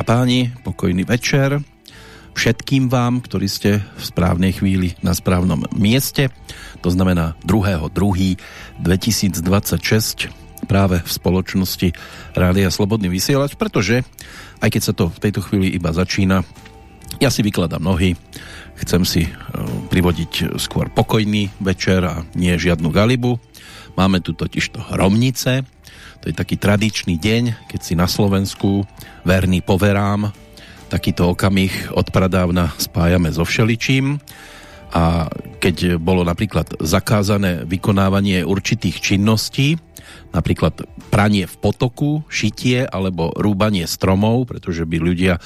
A páni, pokojný večer všetkým vám, ktorí ste v správnej chvíli na správnom mieste. To znamená 2.2.2026 práve v spoločnosti Rádia Slobodný vysielač, pretože aj keď sa to v tejto chvíli iba začína, ja si vykladám nohy, chcem si e, privodiť skôr pokojný večer a nie žiadnu galibu. Máme tu totiž to hromnice, to je taký tradičný deň, keď si na Slovensku verný poverám takýto okamih od pradávna spájame so všeličím a keď bolo napríklad zakázané vykonávanie určitých činností, napríklad pranie v potoku, šitie alebo rúbanie stromov, pretože by ľudia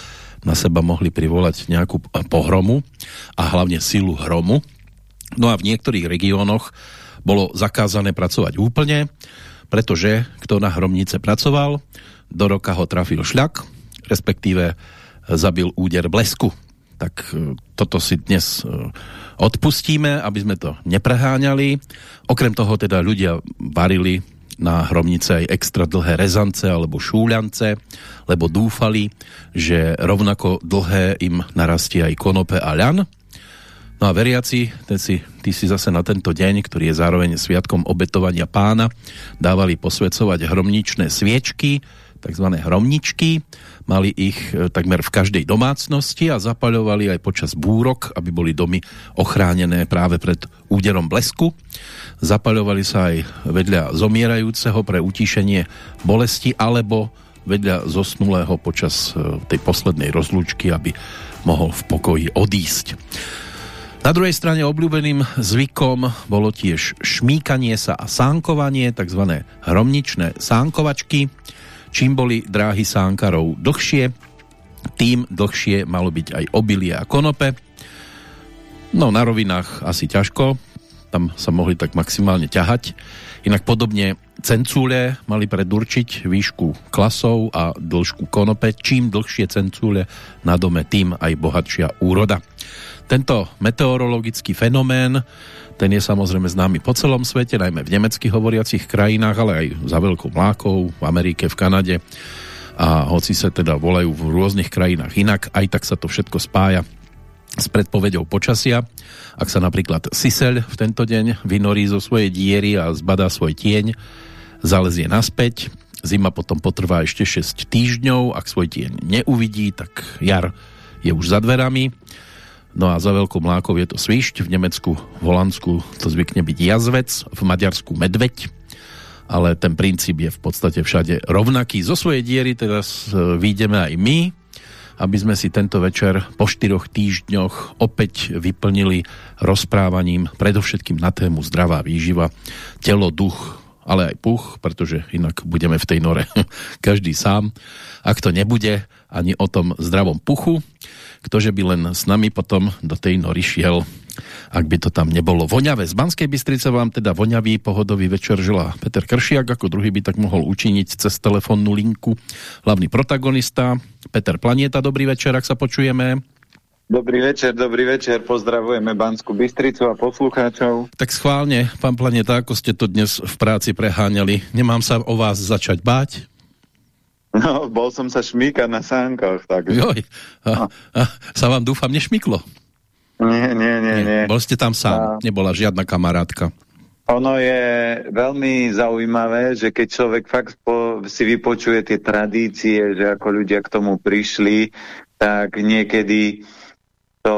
na seba mohli privolať nejakú pohromu a hlavne silu hromu. No a v niektorých regiónoch bolo zakázané pracovať úplne, pretože kto na hromnice pracoval, do roka ho trafil šľak, respektíve zabil úder blesku. Tak e, toto si dnes e, odpustíme, aby sme to nepreháňali. Okrem toho teda ľudia varili na hromnice aj extra dlhé rezance alebo šúľance, lebo dúfali, že rovnako dlhé im narastie aj konope a ľan, No a veriaci, ten si, tí si zase na tento deň, ktorý je zároveň sviatkom obetovania pána, dávali posvedcovať hromničné sviečky, tzv. hromničky. Mali ich e, takmer v každej domácnosti a zapaľovali aj počas búrok, aby boli domy ochránené práve pred úderom blesku. Zapaľovali sa aj vedľa zomierajúceho pre utíšenie bolesti alebo vedľa zosnulého počas e, tej poslednej rozlúčky, aby mohol v pokoji odísť. Na druhej strane obľúbeným zvykom bolo tiež šmíkanie sa a sánkovanie, tzv. hromničné sánkovačky. Čím boli dráhy sánkarov dlhšie, tým dlhšie malo byť aj obilie a konope. No na rovinách asi ťažko, tam sa mohli tak maximálne ťahať. Inak podobne cencúle mali predurčiť výšku klasov a dĺžku konope. Čím dlhšie cencúle na dome, tým aj bohatšia úroda. Tento meteorologický fenomén, ten je samozrejme známy po celom svete, najmä v nemecky hovoriacich krajinách, ale aj za veľkou mlákou, v Amerike, v Kanade. A hoci sa teda volajú v rôznych krajinách inak, aj tak sa to všetko spája s predpovedou počasia. Ak sa napríklad Sisel v tento deň vynorí zo svojej diery a zbadá svoj tieň, zalezie naspäť, zima potom potrvá ešte 6 týždňov, ak svoj tieň neuvidí, tak jar je už za dverami No a za veľkou mlákou je to svišť, v Nemecku, v Holandsku to zvykne byť jazvec, v Maďarsku medveď, ale ten princíp je v podstate všade rovnaký. Zo svojej diery teraz e, výjdeme aj my, aby sme si tento večer po štyroch týždňoch opäť vyplnili rozprávaním predovšetkým na tému zdravá výživa, telo, duch, ale aj puch, pretože inak budeme v tej nore každý sám. Ak to nebude ani o tom zdravom puchu, ktože by len s nami potom do tej nory šiel, ak by to tam nebolo voňavé. Z Banskej Bystrice vám teda voňavý pohodový večer žila Peter Kršiak, ako druhý by tak mohol učiniť cez telefónnu linku. Hlavný protagonista Peter Planieta, dobrý večer, ak sa počujeme. Dobrý večer, dobrý večer, pozdravujeme Banskú Bystricu a poslucháčov. Tak schválne, pán Planeta, ako ste to dnes v práci preháňali, nemám sa o vás začať báť? No, bol som sa šmíkať na sánkoch. Tak... Joj, a, a, sa vám dúfam nešmyklo? Nie, nie, nie, nie. Bol ste tam sám, a... nebola žiadna kamarátka. Ono je veľmi zaujímavé, že keď človek fakt po, si vypočuje tie tradície, že ako ľudia k tomu prišli, tak niekedy to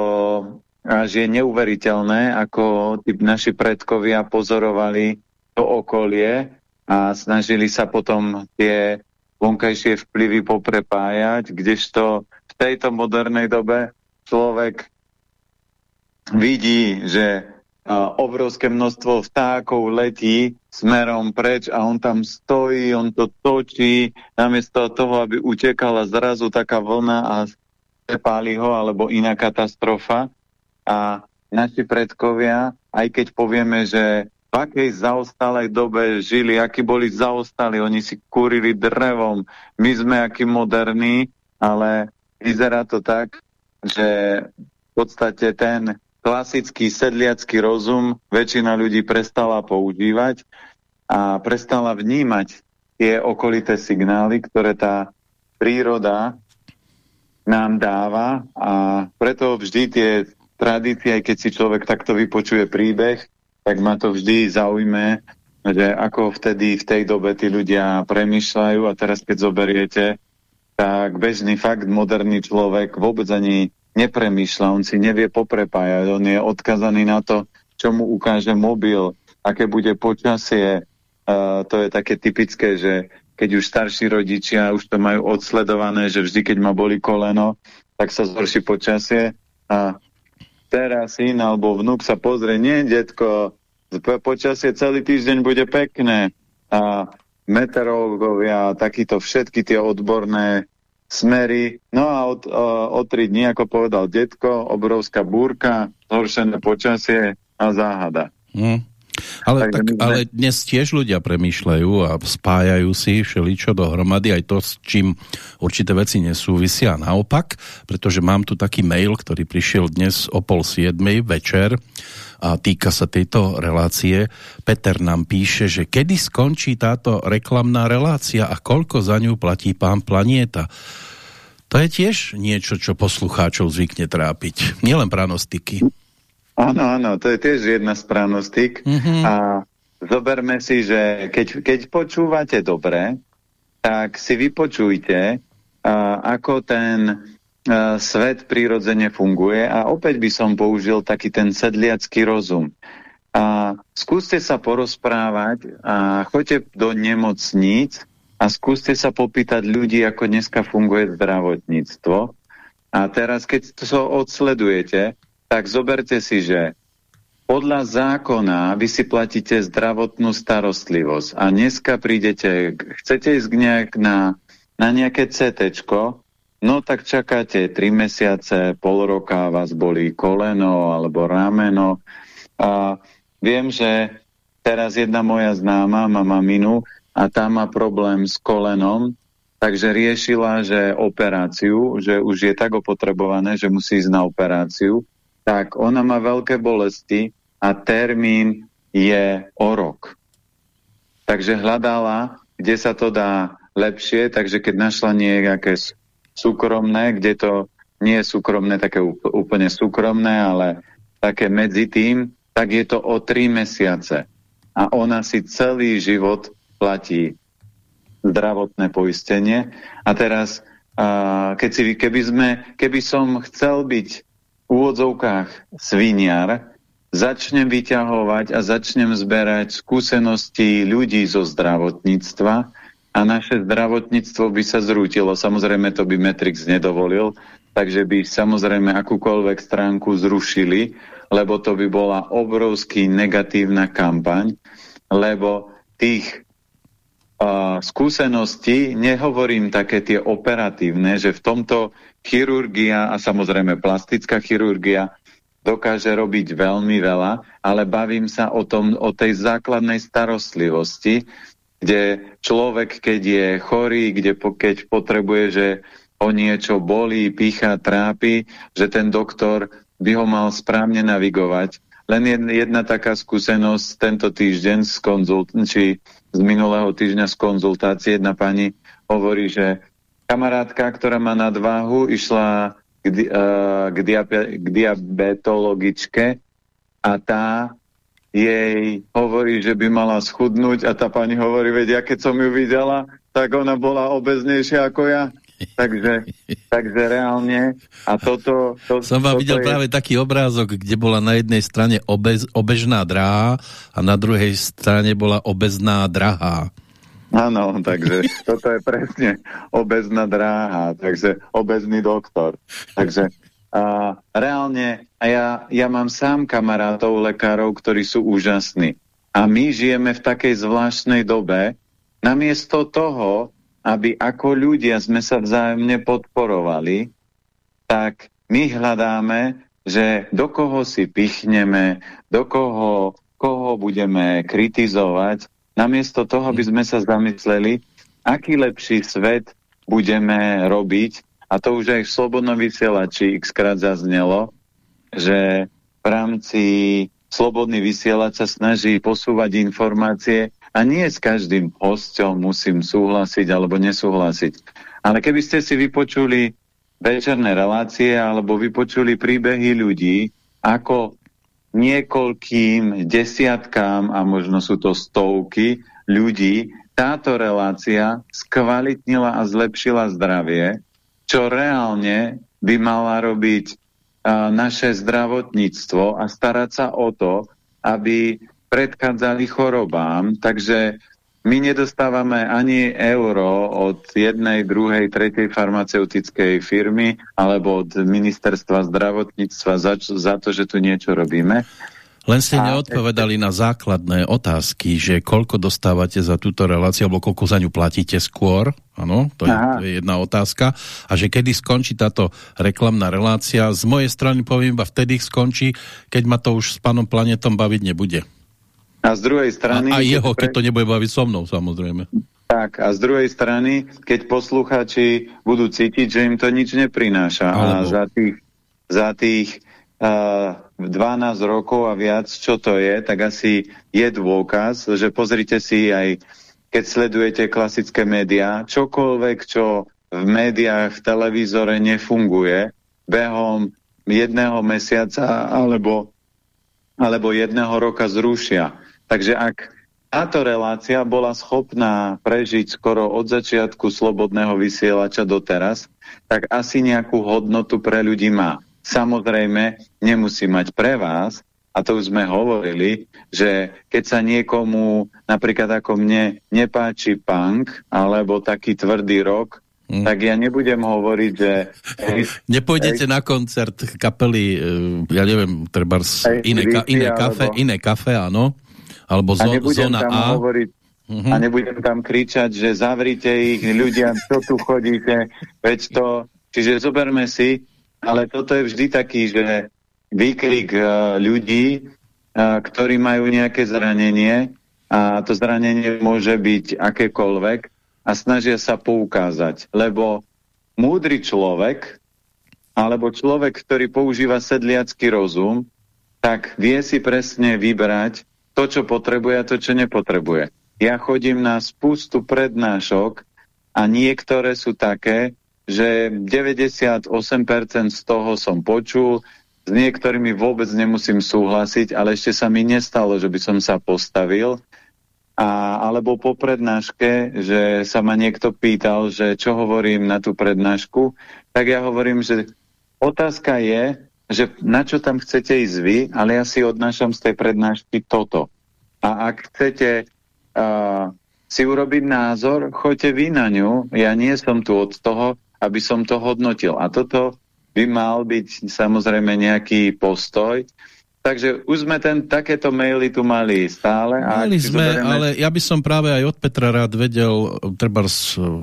až je neuveriteľné, ako tí naši predkovia pozorovali to okolie a snažili sa potom tie vonkajšie vplyvy poprepájať, kdežto v tejto modernej dobe človek vidí, že obrovské množstvo vtákov letí smerom preč a on tam stojí, on to točí, namiesto toho, aby utekala zrazu taká vlna a prepáli ho, alebo iná katastrofa. A naši predkovia, aj keď povieme, že akej zaostalej dobe žili, akí boli zaostali, oni si kúrili drevom, my sme akí moderní, ale vyzerá to tak, že v podstate ten klasický sedliacký rozum väčšina ľudí prestala používať a prestala vnímať tie okolité signály, ktoré tá príroda nám dáva. A preto vždy tie tradície, aj keď si človek takto vypočuje príbeh, tak ma to vždy zaujme, že ako vtedy v tej dobe tí ľudia premyšľajú a teraz keď zoberiete, tak bežný fakt moderný človek vôbec ani nepremýšľa, on si nevie poprepájať, on je odkazaný na to, čo mu ukáže mobil, aké bude počasie. Uh, to je také typické, že keď už starší rodičia už to majú odsledované, že vždy, keď ma boli koleno, tak sa zhorší počasie. A teraz syn alebo vnúk sa pozrie, nie, detko, počasie celý týždeň bude pekné a meteorológovia, takýto všetky tie odborné smery. No a od, o, o tri dní, ako povedal detko, obrovská búrka, zhoršené počasie a záhada. Hmm. Ale, tak, ale dnes tiež ľudia premýšľajú a spájajú si všeličo dohromady, aj to, s čím určité veci nesúvisia. Naopak, pretože mám tu taký mail, ktorý prišiel dnes o pol siedmej večer a týka sa tejto relácie. Peter nám píše, že kedy skončí táto reklamná relácia a koľko za ňu platí pán Planieta. To je tiež niečo, čo poslucháčov zvykne trápiť. Nielen pranostiky. Áno, áno, to je tiež jedna z pranostik. Mm -hmm. A zoberme si, že keď, keď počúvate dobre, tak si vypočujte, a, ako ten a, svet prirodzene funguje a opäť by som použil taký ten sedliacký rozum. A skúste sa porozprávať a choďte do nemocníc a skúste sa popýtať ľudí, ako dneska funguje zdravotníctvo. A teraz, keď to odsledujete, tak zoberte si, že podľa zákona vy si platíte zdravotnú starostlivosť a dneska prídete, chcete ísť nejak na, na nejaké CT, no tak čakáte 3 mesiace, pol roka vás bolí koleno alebo rameno. A viem, že teraz jedna moja známa má maminu a tá má problém s kolenom, takže riešila, že operáciu, že už je tak opotrebované, že musí ísť na operáciu tak ona má veľké bolesti a termín je o rok. Takže hľadala, kde sa to dá lepšie, takže keď našla nejaké súkromné, kde to nie je súkromné, také úplne súkromné, ale také medzi tým, tak je to o tri mesiace. A ona si celý život platí zdravotné poistenie. A teraz, keď si, keby, sme, keby som chcel byť úvodzovkách sviniar, začnem vyťahovať a začnem zberať skúsenosti ľudí zo zdravotníctva a naše zdravotníctvo by sa zrútilo. Samozrejme to by Matrix nedovolil, takže by samozrejme akúkoľvek stránku zrušili, lebo to by bola obrovský negatívna kampaň, lebo tých skúseností, nehovorím také tie operatívne, že v tomto chirurgia a samozrejme plastická chirurgia dokáže robiť veľmi veľa, ale bavím sa o, tom, o tej základnej starostlivosti, kde človek, keď je chorý, kde po, keď potrebuje, že o niečo bolí, pícha, trápi, že ten doktor by ho mal správne navigovať. Len jedna taká skúsenosť tento týždeň z, konzult, či z minulého týždňa z konzultácie jedna pani hovorí, že kamarátka, ktorá má nadváhu, išla k, di uh, k, diabe k diabetologičke a tá jej hovorí, že by mala schudnúť a tá pani hovorí, veď ja keď som ju videla, tak ona bola obeznejšia ako ja. Takže, takže reálne a toto... To, som vám videl je... práve taký obrázok, kde bola na jednej strane obez, obežná dráha a na druhej strane bola obezná drahá. Áno, takže toto je presne obezná dráha, takže obezný doktor. Takže a, reálne, a ja, ja mám sám kamarátov, lekárov, ktorí sú úžasní. A my žijeme v takej zvláštnej dobe, namiesto toho, aby ako ľudia sme sa vzájomne podporovali, tak my hľadáme, že do koho si pichneme, do koho, koho budeme kritizovať, namiesto toho, aby sme sa zamysleli, aký lepší svet budeme robiť, a to už aj v Slobodnom vysielači x krát zaznelo, že v rámci Slobodný vysielač sa snaží posúvať informácie a nie s každým hosťom musím súhlasiť alebo nesúhlasiť. Ale keby ste si vypočuli večerné relácie alebo vypočuli príbehy ľudí, ako niekoľkým desiatkám a možno sú to stovky ľudí táto relácia skvalitnila a zlepšila zdravie, čo reálne by mala robiť naše zdravotníctvo a starať sa o to, aby predchádzali chorobám. Takže my nedostávame ani euro od jednej, druhej, tretej farmaceutickej firmy alebo od ministerstva zdravotníctva za, za to, že tu niečo robíme. Len ste a neodpovedali ešte... na základné otázky, že koľko dostávate za túto reláciu, alebo koľko za ňu platíte skôr, áno, to je, to je jedna otázka, a že kedy skončí táto reklamná relácia. Z mojej strany poviem iba vtedy skončí, keď ma to už s pánom Planetom baviť nebude. A z druhej strany... A, a jeho, keď to nebude baviť so mnou, samozrejme. Tak, a z druhej strany, keď posluchači budú cítiť, že im to nič neprináša Alebo... a za tých, za tých uh, 12 rokov a viac, čo to je, tak asi je dôkaz, že pozrite si aj, keď sledujete klasické médiá, čokoľvek, čo v médiách, v televízore nefunguje, behom jedného mesiaca alebo, alebo jedného roka zrušia. Takže ak táto relácia bola schopná prežiť skoro od začiatku slobodného vysielača doteraz, tak asi nejakú hodnotu pre ľudí má. Samozrejme, nemusí mať pre vás, a to už sme hovorili, že keď sa niekomu, napríklad ako mne, nepáči punk, alebo taký tvrdý rok, Mm. tak ja nebudem hovoriť, že... Nepôjdete na koncert kapely, e, ja neviem, treba iné, ka, iné, kafe, alebo... iné kafe, áno? Alebo zo, zóna A. Hovoriť, uh mhm. -huh. A nebudem tam kričať, že zavrite ich, ľudia, čo tu chodíte, veď to... Čiže zoberme si, ale toto je vždy taký, že výkrik uh, ľudí, uh, ktorí majú nejaké zranenie a to zranenie môže byť akékoľvek a snažia sa poukázať, lebo múdry človek alebo človek, ktorý používa sedliacký rozum, tak vie si presne vybrať, to, čo potrebuje a to, čo nepotrebuje. Ja chodím na spustu prednášok a niektoré sú také, že 98% z toho som počul, s niektorými vôbec nemusím súhlasiť, ale ešte sa mi nestalo, že by som sa postavil. A, alebo po prednáške, že sa ma niekto pýtal, že čo hovorím na tú prednášku, tak ja hovorím, že otázka je, že na čo tam chcete ísť vy, ale ja si odnášam z tej prednášky toto. A ak chcete uh, si urobiť názor, choďte vy na ňu, ja nie som tu od toho, aby som to hodnotil. A toto by mal byť samozrejme nejaký postoj, Takže už sme ten, takéto maily tu mali stále. Mali sme, zoberieme... ale ja by som práve aj od Petra rád vedel treba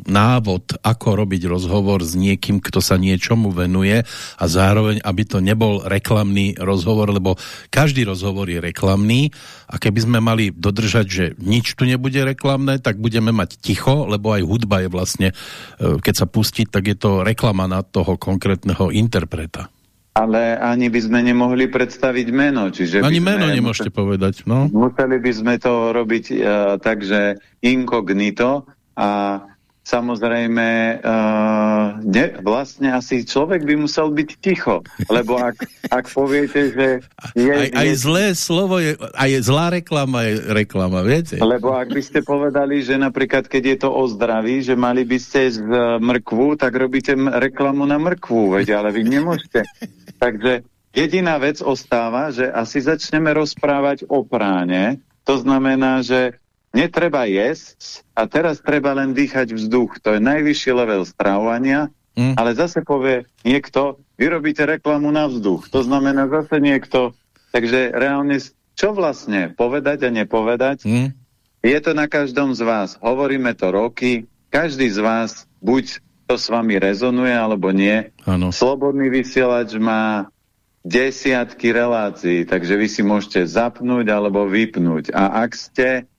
návod, ako robiť rozhovor s niekým, kto sa niečomu venuje a zároveň, aby to nebol reklamný rozhovor, lebo každý rozhovor je reklamný a keby sme mali dodržať, že nič tu nebude reklamné, tak budeme mať ticho, lebo aj hudba je vlastne, e, keď sa pustí, tak je to reklama na toho konkrétneho interpreta. Ale ani by sme nemohli predstaviť meno. Čiže ani meno nemôžete povedať. No. Museli by sme to robiť uh, tak, že inkognito a samozrejme uh, ne, vlastne asi človek by musel byť ticho, lebo ak, ak poviete, že je, aj, aj je, zlé slovo je, aj zlá reklama je reklama, viete? Lebo ak by ste povedali, že napríklad keď je to o zdraví, že mali by ste z mrkvu, tak robíte reklamu na mrkvu, veď, ale vy nemôžete. Takže jediná vec ostáva, že asi začneme rozprávať o práne. To znamená, že netreba jesť a teraz treba len dýchať vzduch. To je najvyšší level stravovania, mm. ale zase povie niekto, vyrobíte reklamu na vzduch. To znamená zase niekto. Takže reálne, čo vlastne povedať a nepovedať, mm. je to na každom z vás. Hovoríme to roky, každý z vás buď to s vami rezonuje alebo nie. Ano. Slobodný vysielač má desiatky relácií, takže vy si môžete zapnúť alebo vypnúť. A ak ste,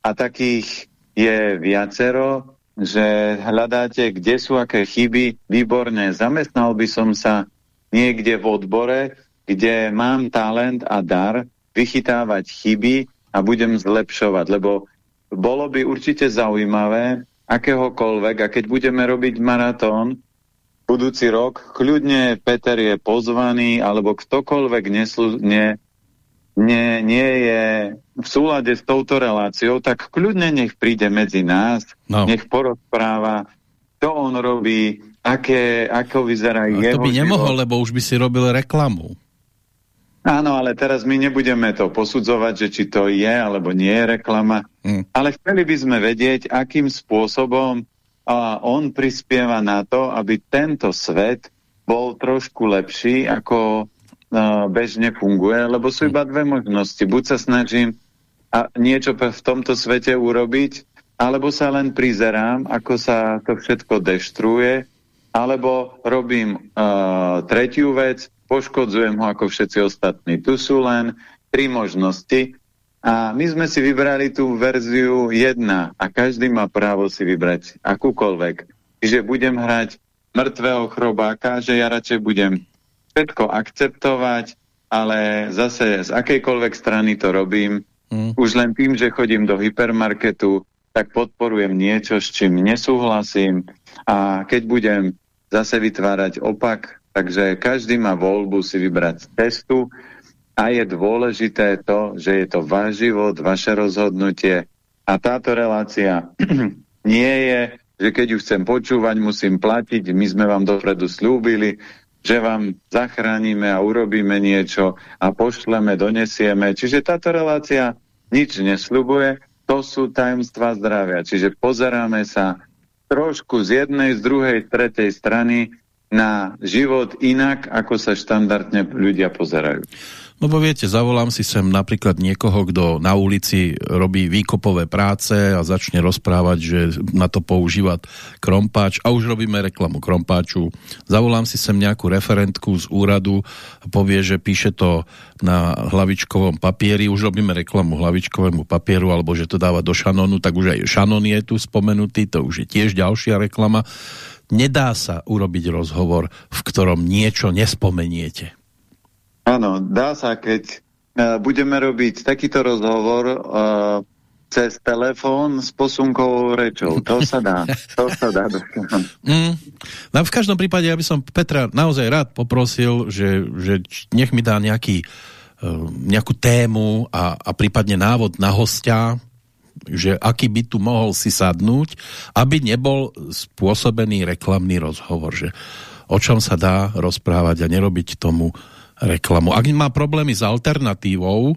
a takých je viacero, že hľadáte, kde sú aké chyby, výborne, zamestnal by som sa niekde v odbore, kde mám talent a dar vychytávať chyby a budem zlepšovať, lebo bolo by určite zaujímavé akéhokoľvek a keď budeme robiť maratón, budúci rok, kľudne Peter je pozvaný, alebo ktokoľvek neslu, ne, nie, nie je v súlade s touto reláciou, tak kľudne nech príde medzi nás, no. nech porozpráva, čo on robí, aké, ako vyzerá no, jeho To by nemohol, život. lebo už by si robil reklamu. Áno, ale teraz my nebudeme to posudzovať, že či to je alebo nie je reklama, mm. ale chceli by sme vedieť, akým spôsobom a on prispieva na to, aby tento svet bol trošku lepší, ako uh, bežne funguje, lebo sú iba dve možnosti. Buď sa snažím a niečo v tomto svete urobiť, alebo sa len prizerám, ako sa to všetko deštruuje, alebo robím uh, tretiu vec, poškodzujem ho ako všetci ostatní. Tu sú len tri možnosti a my sme si vybrali tú verziu 1 a každý má právo si vybrať akúkoľvek. Čiže budem hrať mŕtvého chrobáka, že ja radšej budem všetko akceptovať, ale zase z akejkoľvek strany to robím. Mm. Už len tým, že chodím do hypermarketu, tak podporujem niečo, s čím nesúhlasím a keď budem zase vytvárať opak, Takže každý má voľbu si vybrať cestu a je dôležité to, že je to váš život, vaše rozhodnutie a táto relácia nie je, že keď ju chcem počúvať, musím platiť. My sme vám dopredu slúbili, že vám zachránime a urobíme niečo a pošleme, donesieme. Čiže táto relácia nič nesľubuje, to sú tajemstva zdravia. Čiže pozeráme sa trošku z jednej, z druhej, z tretej strany na život inak, ako sa štandardne ľudia pozerajú. No bo viete, zavolám si sem napríklad niekoho, kto na ulici robí výkopové práce a začne rozprávať, že na to používa krompáč a už robíme reklamu krompáču. Zavolám si sem nejakú referentku z úradu a povie, že píše to na hlavičkovom papieri, už robíme reklamu hlavičkovému papieru alebo že to dáva do šanonu, tak už aj šanon je tu spomenutý, to už je tiež ďalšia reklama nedá sa urobiť rozhovor, v ktorom niečo nespomeniete. Áno, dá sa, keď uh, budeme robiť takýto rozhovor uh, cez telefón s posunkovou rečou. To sa dá. To sa dá. mm. No v každom prípade ja by som Petra naozaj rád poprosil, že, že nech mi dá nejaký, uh, nejakú tému a, a prípadne návod na hostia, že aký by tu mohol si sadnúť, aby nebol spôsobený reklamný rozhovor, že o čom sa dá rozprávať a nerobiť tomu reklamu. Ak má problémy s alternatívou,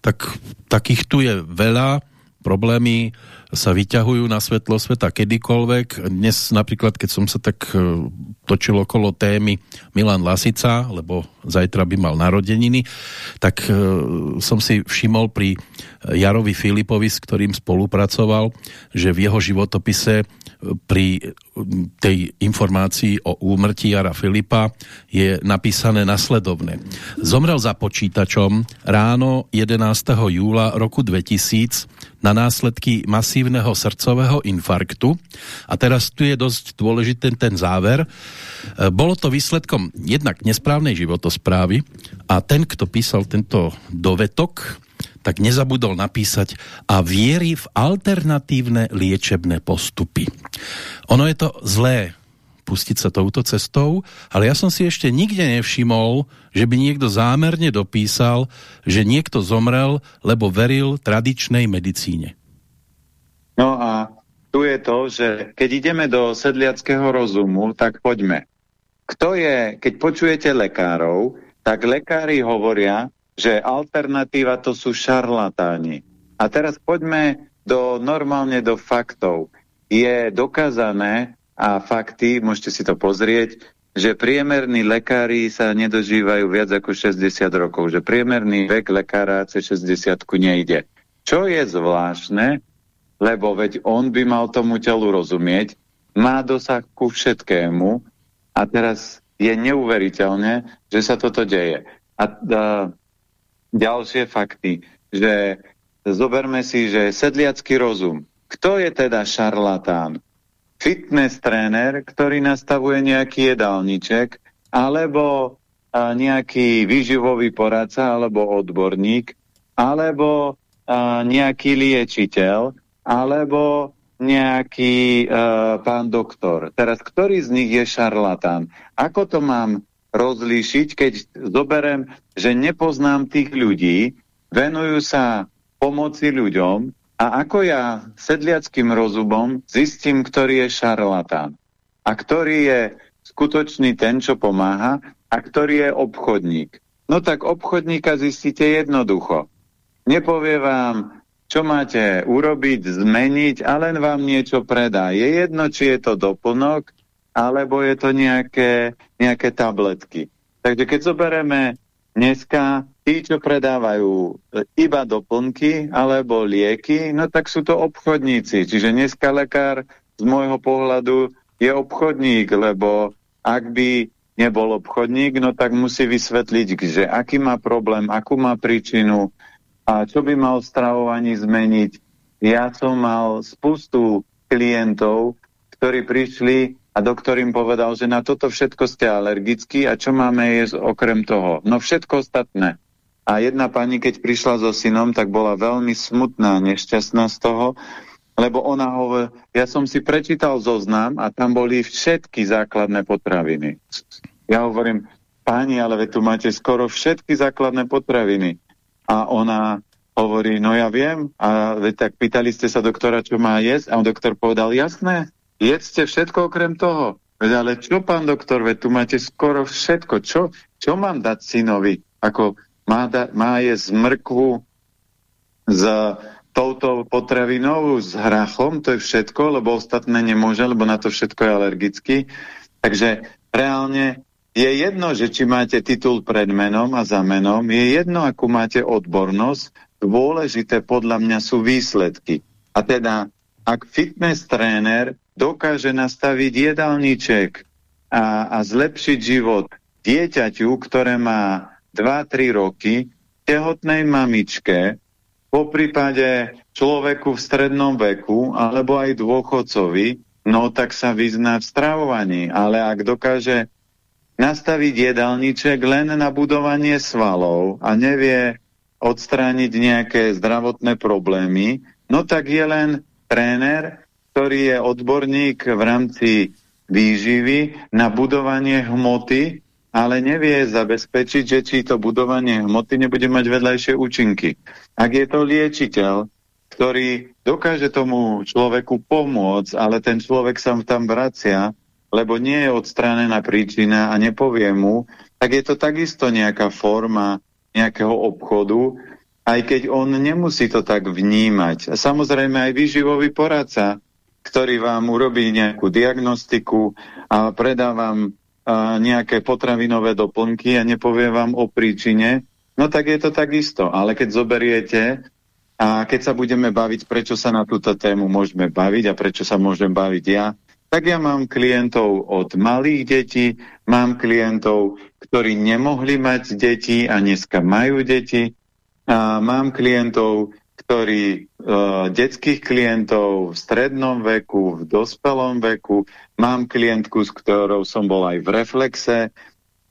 tak takých tu je veľa. Problémy sa vyťahujú na svetlo sveta kedykoľvek. Dnes napríklad, keď som sa tak e, točil okolo témy Milan Lasica, lebo zajtra by mal narodeniny, tak e, som si všimol pri Jarovi Filipovi, s ktorým spolupracoval, že v jeho životopise pri tej informácii o úmrtí Jara Filipa je napísané nasledovne. Zomrel za počítačom ráno 11. júla roku 2000 na následky masívneho srdcového infarktu. A teraz tu je dosť dôležitý ten záver. Bolo to výsledkom jednak nesprávnej životosprávy a ten, kto písal tento dovetok, tak nezabudol napísať a viery v alternatívne liečebné postupy. Ono je to zlé pustiť sa touto cestou, ale ja som si ešte nikde nevšimol, že by niekto zámerne dopísal, že niekto zomrel, lebo veril tradičnej medicíne. No a tu je to, že keď ideme do sedliackého rozumu, tak poďme. Kto je, keď počujete lekárov, tak lekári hovoria, že alternatíva to sú šarlatáni. A teraz poďme do, normálne do faktov. Je dokázané, a fakty, môžete si to pozrieť, že priemerní lekári sa nedožívajú viac ako 60 rokov, že priemerný vek lekára cez 60 nejde. Čo je zvláštne, lebo veď on by mal tomu telu rozumieť, má dosah ku všetkému a teraz je neuveriteľné, že sa toto deje. A, a ďalšie fakty, že zoberme si, že sedliacký rozum. Kto je teda šarlatán? Fitness tréner, ktorý nastavuje nejaký jedálniček, alebo nejaký výživový poradca, alebo odborník, alebo nejaký liečiteľ, alebo nejaký uh, pán doktor. Teraz, ktorý z nich je šarlatán? Ako to mám rozlíšiť, keď zoberiem, že nepoznám tých ľudí, venujú sa pomoci ľuďom a ako ja sedliackým rozumom zistím, ktorý je šarlatán a ktorý je skutočný ten, čo pomáha a ktorý je obchodník. No tak obchodníka zistíte jednoducho. Nepovie vám, čo máte urobiť, zmeniť a len vám niečo predá. Je jedno, či je to doplnok, alebo je to nejaké, nejaké tabletky. Takže keď zoberieme dneska tí, čo predávajú iba doplnky alebo lieky, no tak sú to obchodníci. Čiže dneska lekár z môjho pohľadu je obchodník, lebo ak by nebol obchodník, no tak musí vysvetliť, že aký má problém, akú má príčinu, a čo by mal v stravovaní zmeniť? Ja som mal spustu klientov, ktorí prišli a doktor im povedal, že na toto všetko ste alergickí a čo máme jesť okrem toho? No všetko ostatné. A jedna pani, keď prišla so synom, tak bola veľmi smutná, nešťastná z toho, lebo ona hovorí, ja som si prečítal zoznam a tam boli všetky základné potraviny. Ja hovorím, páni, ale tu máte skoro všetky základné potraviny. A ona hovorí, no ja viem. A tak pýtali ste sa doktora, čo má jesť? A on doktor povedal, jasné, jedzte všetko okrem toho. Veď, ale čo, pán doktor, veď tu máte skoro všetko. Čo, čo mám dať synovi? Ako má, da, má jesť mrkvu s touto potravinou, s hrachom, to je všetko, lebo ostatné nemôže, lebo na to všetko je alergický. Takže reálne je jedno, že či máte titul pred menom a za menom, je jedno, akú máte odbornosť, dôležité podľa mňa sú výsledky. A teda, ak fitness tréner dokáže nastaviť jedálniček a, a zlepšiť život dieťaťu, ktoré má 2-3 roky, tehotnej mamičke, po prípade človeku v strednom veku, alebo aj dôchodcovi, no tak sa vyzná v stravovaní. Ale ak dokáže nastaviť jedálniček len na budovanie svalov a nevie odstrániť nejaké zdravotné problémy, no tak je len tréner, ktorý je odborník v rámci výživy na budovanie hmoty, ale nevie zabezpečiť, že či to budovanie hmoty nebude mať vedľajšie účinky. Ak je to liečiteľ, ktorý dokáže tomu človeku pomôcť, ale ten človek sa tam vracia, lebo nie je odstránená príčina a nepovie mu, tak je to takisto nejaká forma nejakého obchodu, aj keď on nemusí to tak vnímať. A samozrejme aj výživový poradca, ktorý vám urobí nejakú diagnostiku a predá vám a, nejaké potravinové doplnky a nepovie vám o príčine, no tak je to takisto. Ale keď zoberiete a keď sa budeme baviť, prečo sa na túto tému môžeme baviť a prečo sa môžem baviť ja, tak ja mám klientov od malých detí, mám klientov, ktorí nemohli mať deti a dneska majú deti, a mám klientov, ktorí, uh, detských klientov v strednom veku, v dospelom veku, mám klientku, s ktorou som bol aj v reflexe,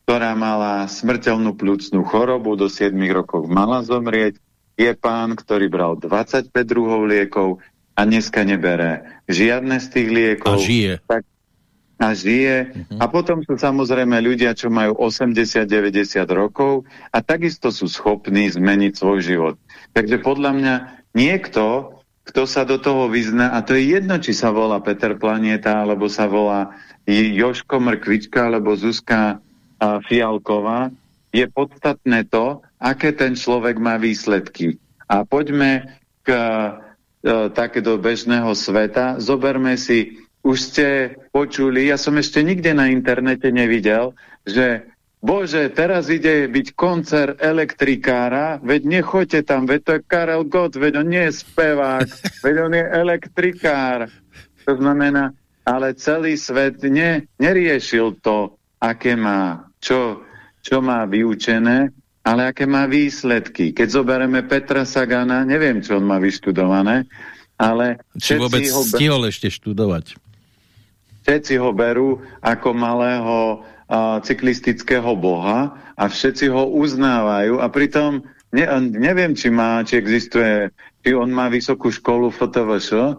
ktorá mala smrteľnú plúcnú chorobu, do 7 rokov mala zomrieť, je pán, ktorý bral 25 druhov liekov, a dneska nebere žiadne z tých liekov. A žije. Tak, a žije. Mhm. -huh. A potom sú samozrejme ľudia, čo majú 80-90 rokov a takisto sú schopní zmeniť svoj život. Takže podľa mňa niekto, kto sa do toho vyzná, a to je jedno, či sa volá Peter Planieta, alebo sa volá Joško Mrkvička, alebo Zuzka Fialková, je podstatné to, aké ten človek má výsledky. A poďme k E, také do bežného sveta. Zoberme si, už ste počuli, ja som ešte nikde na internete nevidel, že Bože, teraz ide byť koncert elektrikára, veď nechoďte tam, veď to je Karel Gott, veď on nie je spevák, veď on je elektrikár. To znamená, ale celý svet ne, neriešil to, aké má, čo, čo má vyučené, ale aké má výsledky. Keď zoberieme Petra Sagana, neviem, čo on má vyštudované, ale... Či vôbec ho stihol ešte študovať? Všetci ho berú ako malého uh, cyklistického boha a všetci ho uznávajú a pritom ne, neviem, či má, či existuje, či on má vysokú školu FTVŠ,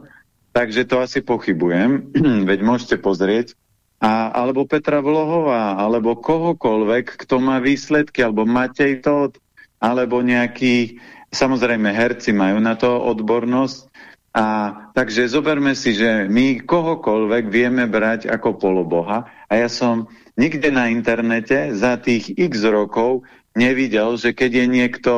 takže to asi pochybujem, veď môžete pozrieť, a, alebo Petra Vlohová, alebo kohokoľvek, kto má výsledky, alebo Matej Todd, alebo nejaký, samozrejme herci majú na to odbornosť, a takže zoberme si, že my kohokoľvek vieme brať ako poloboha a ja som nikde na internete za tých x rokov nevidel, že keď je niekto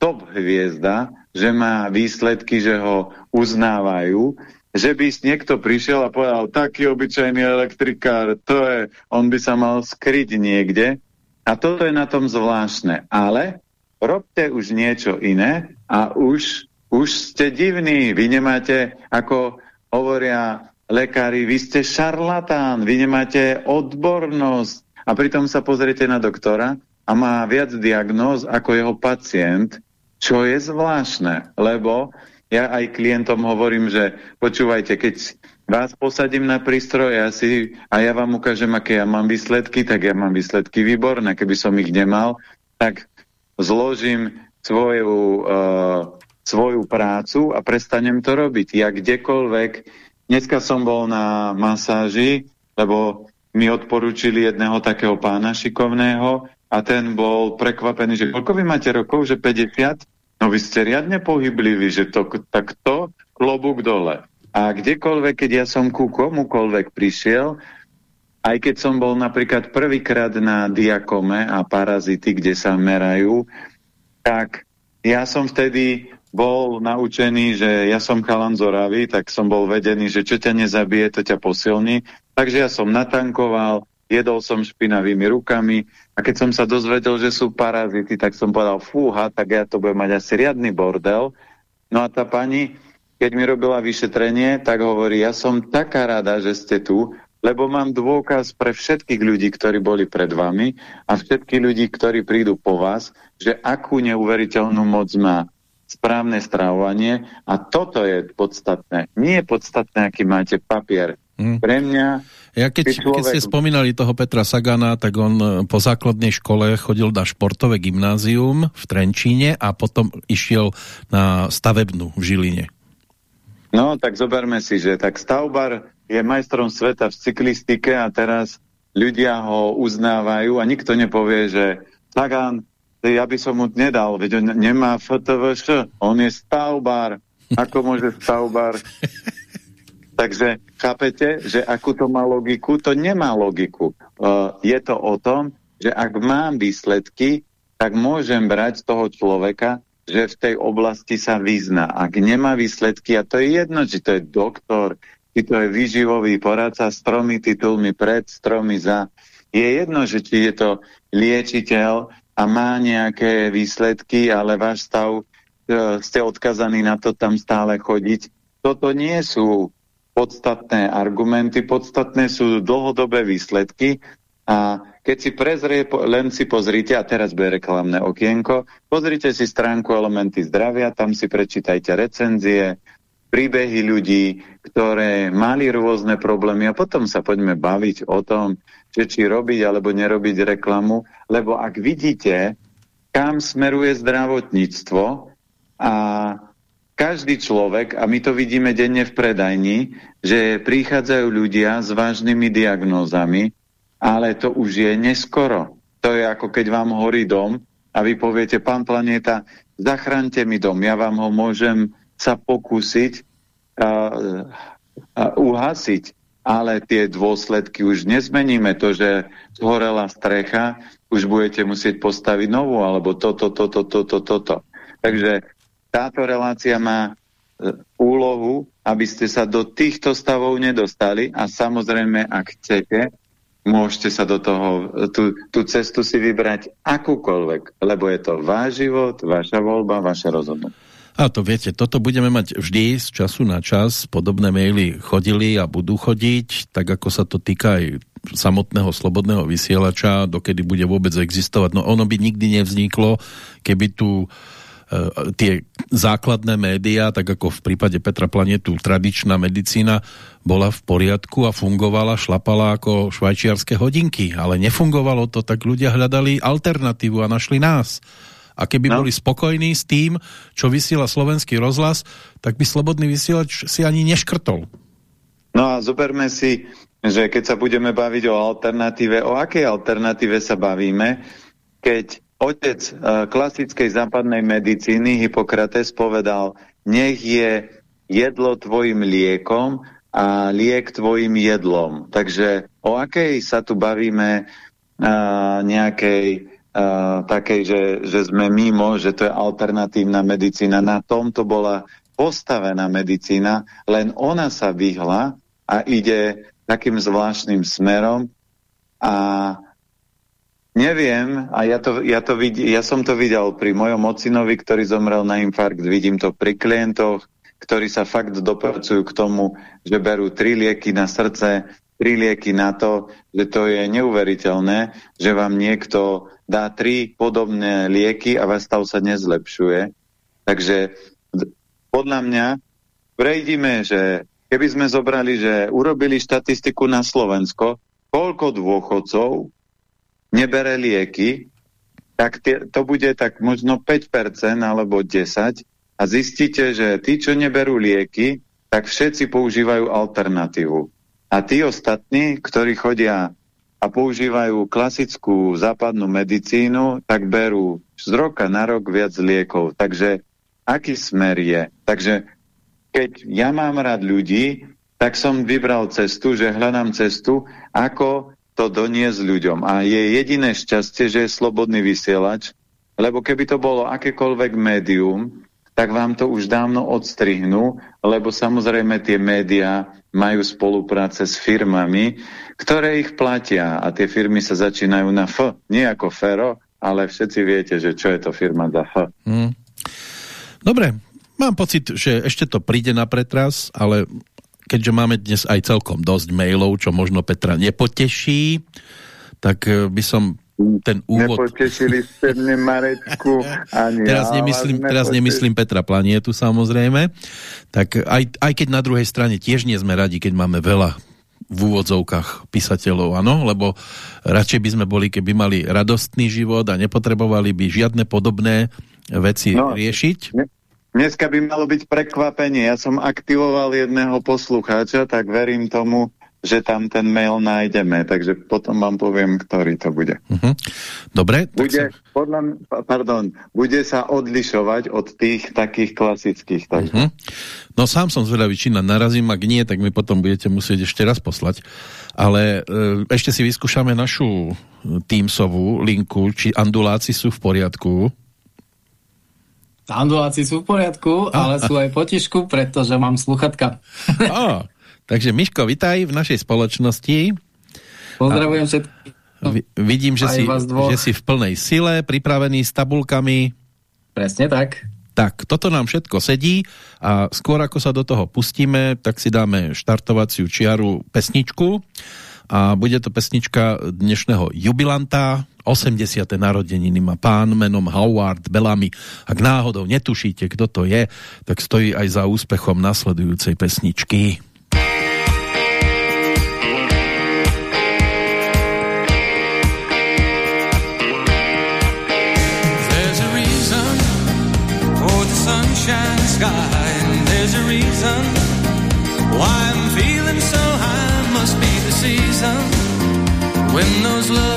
top hviezda, že má výsledky, že ho uznávajú, že by niekto prišiel a povedal, taký obyčajný elektrikár, to je, on by sa mal skryť niekde. A toto je na tom zvláštne. Ale robte už niečo iné a už už ste divní, vy nemáte, ako hovoria lekári, vy ste šarlatán, vy nemáte odbornosť. A pritom sa pozriete na doktora a má viac diagnóz ako jeho pacient, čo je zvláštne, lebo ja aj klientom hovorím, že počúvajte, keď vás posadím na prístroj ja si, a ja vám ukážem, aké ja mám výsledky, tak ja mám výsledky výborné. Keby som ich nemal, tak zložím svoju uh, svoju prácu a prestanem to robiť. Ja kdekoľvek, dneska som bol na masáži, lebo mi odporúčili jedného takého pána šikovného a ten bol prekvapený, že koľko vy máte rokov, že 50? No vy ste riadne pohybliví, že to, tak to klobúk dole. A kdekoľvek, keď ja som ku komukoľvek prišiel, aj keď som bol napríklad prvýkrát na diakome a parazity, kde sa merajú, tak ja som vtedy bol naučený, že ja som chalan zoravý, tak som bol vedený, že čo ťa nezabije, to ťa posilní. Takže ja som natankoval, jedol som špinavými rukami a keď som sa dozvedel, že sú parazity, tak som povedal, fúha, tak ja to budem mať asi riadny bordel. No a tá pani, keď mi robila vyšetrenie, tak hovorí, ja som taká rada, že ste tu, lebo mám dôkaz pre všetkých ľudí, ktorí boli pred vami a všetkých ľudí, ktorí prídu po vás, že akú neuveriteľnú moc má správne stravovanie a toto je podstatné. Nie je podstatné, aký máte papier. Hmm. Pre mňa... Ja keď, človek... keď ste spomínali toho Petra Sagana, tak on e, po základnej škole chodil na športové gymnázium v Trenčíne a potom išiel na stavebnú v Žiline. No, tak zoberme si, že tak stavbar je majstrom sveta v cyklistike a teraz ľudia ho uznávajú a nikto nepovie, že Sagan ja by som mu nedal, veď on nemá FTVŠ, on je stavbár. Ako môže stavbár? Takže chápete, že akú to má logiku? To nemá logiku. Uh, je to o tom, že ak mám výsledky, tak môžem brať toho človeka, že v tej oblasti sa vyzná. Ak nemá výsledky, a to je jedno, či to je doktor, či to je výživový poradca s tromi titulmi pred, stromy za, je jedno, že či je to liečiteľ, a má nejaké výsledky, ale váš stav e, ste odkazaní na to tam stále chodiť. Toto nie sú podstatné argumenty, podstatné sú dlhodobé výsledky a keď si prezrie, len si pozrite, a teraz bude reklamné okienko, pozrite si stránku Elementy zdravia, tam si prečítajte recenzie, príbehy ľudí, ktoré mali rôzne problémy a potom sa poďme baviť o tom, že či robiť alebo nerobiť reklamu, lebo ak vidíte, kam smeruje zdravotníctvo a každý človek, a my to vidíme denne v predajni, že prichádzajú ľudia s vážnymi diagnózami, ale to už je neskoro. To je ako keď vám horí dom a vy poviete, pán Planeta, zachránte mi dom, ja vám ho môžem sa pokúsiť a, a uhasiť ale tie dôsledky už nezmeníme. To, že zhorela strecha, už budete musieť postaviť novú, alebo toto, toto, toto, toto. Takže táto relácia má e, úlohu, aby ste sa do týchto stavov nedostali a samozrejme, ak chcete, môžete sa do toho, tú, tú cestu si vybrať akúkoľvek, lebo je to váš život, vaša voľba, vaše rozhodnutie. A to viete, toto budeme mať vždy z času na čas. Podobné maily chodili a budú chodiť, tak ako sa to týka aj samotného slobodného vysielača, dokedy bude vôbec existovať. No ono by nikdy nevzniklo, keby tu e, tie základné médiá, tak ako v prípade Petra Planetu, tradičná medicína bola v poriadku a fungovala, šlapala ako švajčiarske hodinky, ale nefungovalo to, tak ľudia hľadali alternatívu a našli nás a keby no. boli spokojní s tým, čo vysiela slovenský rozhlas, tak by slobodný vysielač si ani neškrtol. No a zoberme si, že keď sa budeme baviť o alternatíve, o akej alternatíve sa bavíme, keď otec uh, klasickej západnej medicíny Hippokrates povedal, nech je jedlo tvojim liekom a liek tvojim jedlom. Takže o akej sa tu bavíme uh, nejakej takej, že, že sme mimo, že to je alternatívna medicína. Na tomto bola postavená medicína, len ona sa vyhla a ide takým zvláštnym smerom a neviem, a ja, to, ja, to vid, ja som to videl pri mojom ocinovi, ktorý zomrel na infarkt, vidím to pri klientoch, ktorí sa fakt dopracujú k tomu, že berú tri lieky na srdce, tri lieky na to, že to je neuveriteľné, že vám niekto dá tri podobné lieky a váš stav sa nezlepšuje. Takže podľa mňa prejdime, že keby sme zobrali, že urobili štatistiku na Slovensko, koľko dôchodcov nebere lieky, tak tie, to bude tak možno 5% alebo 10% a zistíte, že tí, čo neberú lieky, tak všetci používajú alternatívu. A tí ostatní, ktorí chodia a používajú klasickú západnú medicínu, tak berú z roka na rok viac liekov. Takže aký smer je? Takže keď ja mám rád ľudí, tak som vybral cestu, že hľadám cestu, ako to doniesť ľuďom. A je jediné šťastie, že je slobodný vysielač, lebo keby to bolo akékoľvek médium, tak vám to už dávno odstrihnú, lebo samozrejme tie médiá majú spolupráce s firmami, ktoré ich platia a tie firmy sa začínajú na F, nie ako Fero, ale všetci viete, že čo je to firma za F. Hmm. Dobre, mám pocit, že ešte to príde na pretras, ale keďže máme dnes aj celkom dosť mailov, čo možno Petra nepoteší, tak eh, by som ten úvod... Nepotešili ste mne Marecku, ani teraz ja nemyslím, teraz nemyslím Petra Planietu samozrejme, tak aj, aj keď na druhej strane tiež nie sme radi, keď máme veľa v úvodzovkách písateľov, áno, lebo radšej by sme boli, keby mali radostný život a nepotrebovali by žiadne podobné veci no, riešiť. Dneska by malo byť prekvapenie. Ja som aktivoval jedného poslucháča, tak verím tomu, že tam ten mail nájdeme, takže potom vám poviem, ktorý to bude. Uh mhm. -huh. Dobre. Bude, sa... podľa, pardon, bude sa odlišovať od tých takých klasických. Takže. Uh mhm. -huh. No sám som zvedavý, či na narazím, ak nie, tak mi potom budete musieť ešte raz poslať. Ale e, ešte si vyskúšame našu Teamsovú linku, či anduláci sú v poriadku. Anduláci sú v poriadku, ale sú aj potišku, pretože mám sluchatka. Á, Takže Miško, vitaj v našej spoločnosti. Pozdravujem všetkých. Vidím, že si, že si v plnej sile, pripravený s tabulkami. Presne tak. Tak, toto nám všetko sedí a skôr ako sa do toho pustíme, tak si dáme štartovaciu čiaru pesničku a bude to pesnička dnešného jubilanta, 80. narodeniny má pán menom Howard Bellamy. Ak náhodou netušíte, kto to je, tak stojí aj za úspechom nasledujúcej pesničky. Those love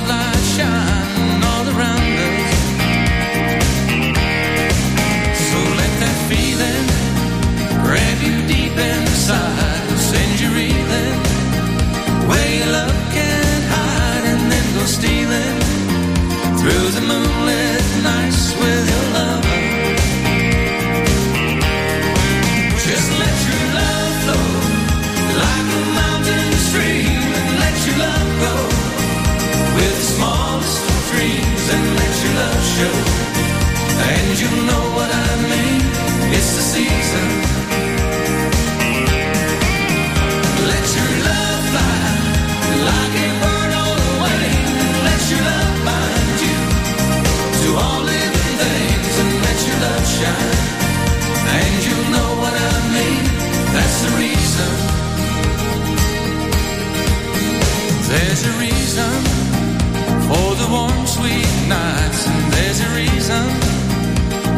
nights, and there's a reason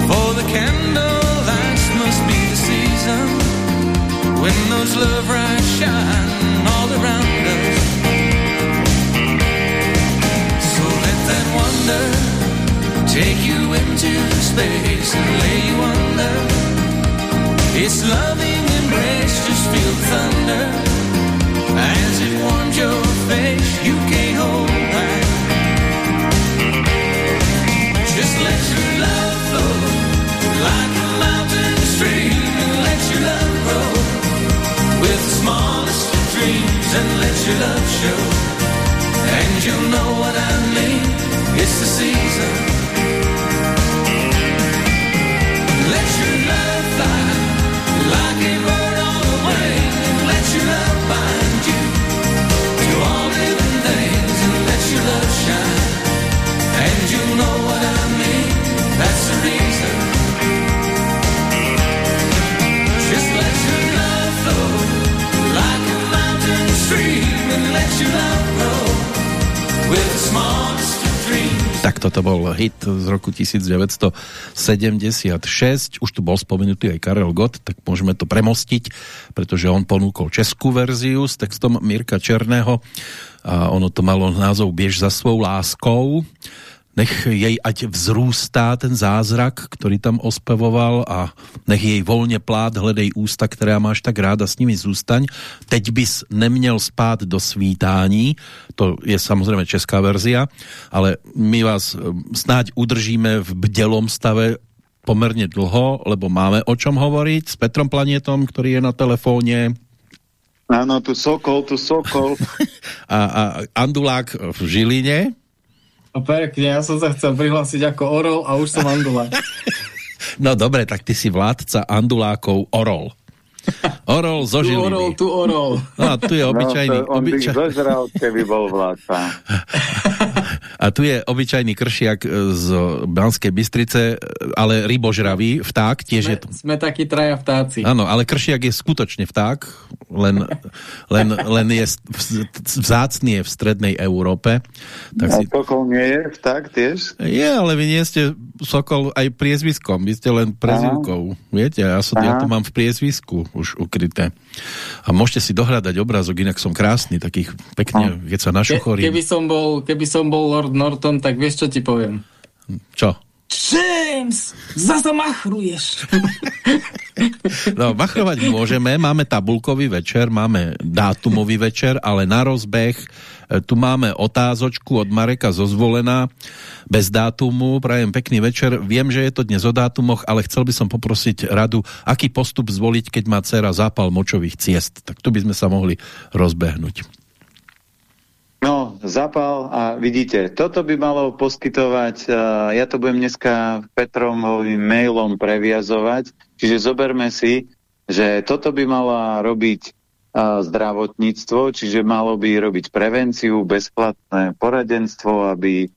For the candle last must be the season when those love rays shine all around us. So let that wonder take you into space and lay you under. Its loving embrace, just feel thunder as it warms your face. You can't hold and let your love show. And you'll know toto bol hit z roku 1976. Už tu bol spomenutý aj Karel Gott, tak môžeme to premostiť, pretože on ponúkol českú verziu s textom Mirka Černého a ono to malo názov Biež za svou láskou. Nech jej ať vzrústá ten zázrak, ktorý tam ospevoval a nech jej voľne plát, hledej ústa, ktorá máš tak ráda, s nimi zústaň. Teď bys neměl spát do svítání, to je samozrejme česká verzia, ale my vás eh, snáď udržíme v bdelom stave pomerne dlho, lebo máme o čom hovoriť s Petrom Planetom, ktorý je na telefóne. Áno, tu Sokol, tu Sokol. a, a Andulák v Žiline. No pekne, ja som sa chcel prihlásiť ako Orol a už som Andulák. No dobre, tak ty si vládca Andulákov Orol. Orol zo Tu Žiliny. Orol, tu Orol. No a tu je obyčajný... No, to on by obyčaj... zožral, keby bol vládca. A tu je obyčajný kršiak e, z Banskej Bystrice, e, ale rybožravý vták, tiež je Sme, to... sme takí traja vtáci. Áno, ale kršiak je skutočne vták, len, len, len je vzácný je v strednej Európe. Tak A si, Sokol nie je vták tiež? je, ale vy nie ste Sokol aj priezviskom, vy ste len prezivkou. Viete, ja, som, ja to mám v priezvisku už ukryté. A môžete si dohľadať obrázok, inak som krásny, takých pekne, keď sa Ke, našuchorím. keby, som bol, keby som bol Lord Norton, tak vieš, čo ti poviem? Čo? James, zasa machruješ. No, machrovať môžeme, máme tabulkový večer, máme dátumový večer, ale na rozbeh tu máme otázočku od Mareka zo Zvolená bez dátumu, prajem pekný večer. Viem, že je to dnes o dátumoch, ale chcel by som poprosiť radu, aký postup zvoliť, keď má dcera zápal močových ciest. Tak tu by sme sa mohli rozbehnúť. No, zapal a vidíte, toto by malo poskytovať, uh, ja to budem dneska Petromovým mailom previazovať, čiže zoberme si, že toto by mala robiť uh, zdravotníctvo, čiže malo by robiť prevenciu, bezplatné poradenstvo, aby,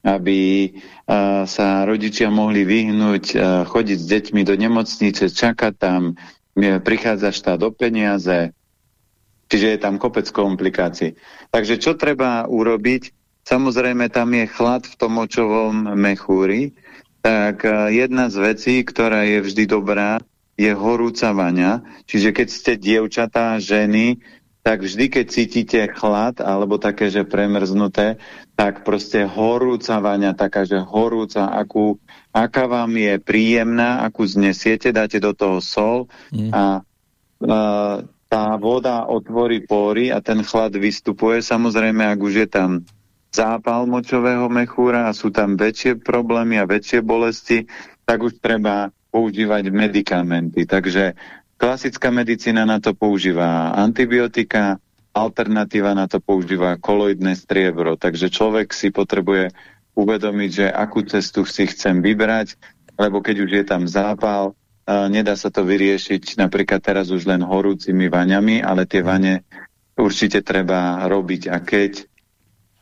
aby uh, sa rodičia mohli vyhnúť, chodiť s deťmi do nemocnice, čakať tam, e, prichádza štát o peniaze, Čiže je tam kopec komplikácií. Takže čo treba urobiť? Samozrejme, tam je chlad v tom močovom mechúri. Tak eh, jedna z vecí, ktorá je vždy dobrá, je horúca vaňa. Čiže keď ste dievčatá, ženy, tak vždy, keď cítite chlad alebo také, že premrznuté, tak proste horúca vaňa, taká, že horúca, akú, aká vám je príjemná, akú znesiete, dáte do toho sol Mm. a a tá voda otvorí pory a ten chlad vystupuje. Samozrejme, ak už je tam zápal močového mechúra a sú tam väčšie problémy a väčšie bolesti, tak už treba používať medikamenty. Takže klasická medicína na to používa antibiotika, alternatíva na to používa koloidné striebro. Takže človek si potrebuje uvedomiť, že akú cestu si chcem vybrať, lebo keď už je tam zápal, nedá sa to vyriešiť napríklad teraz už len horúcimi vaňami, ale tie vane určite treba robiť a keď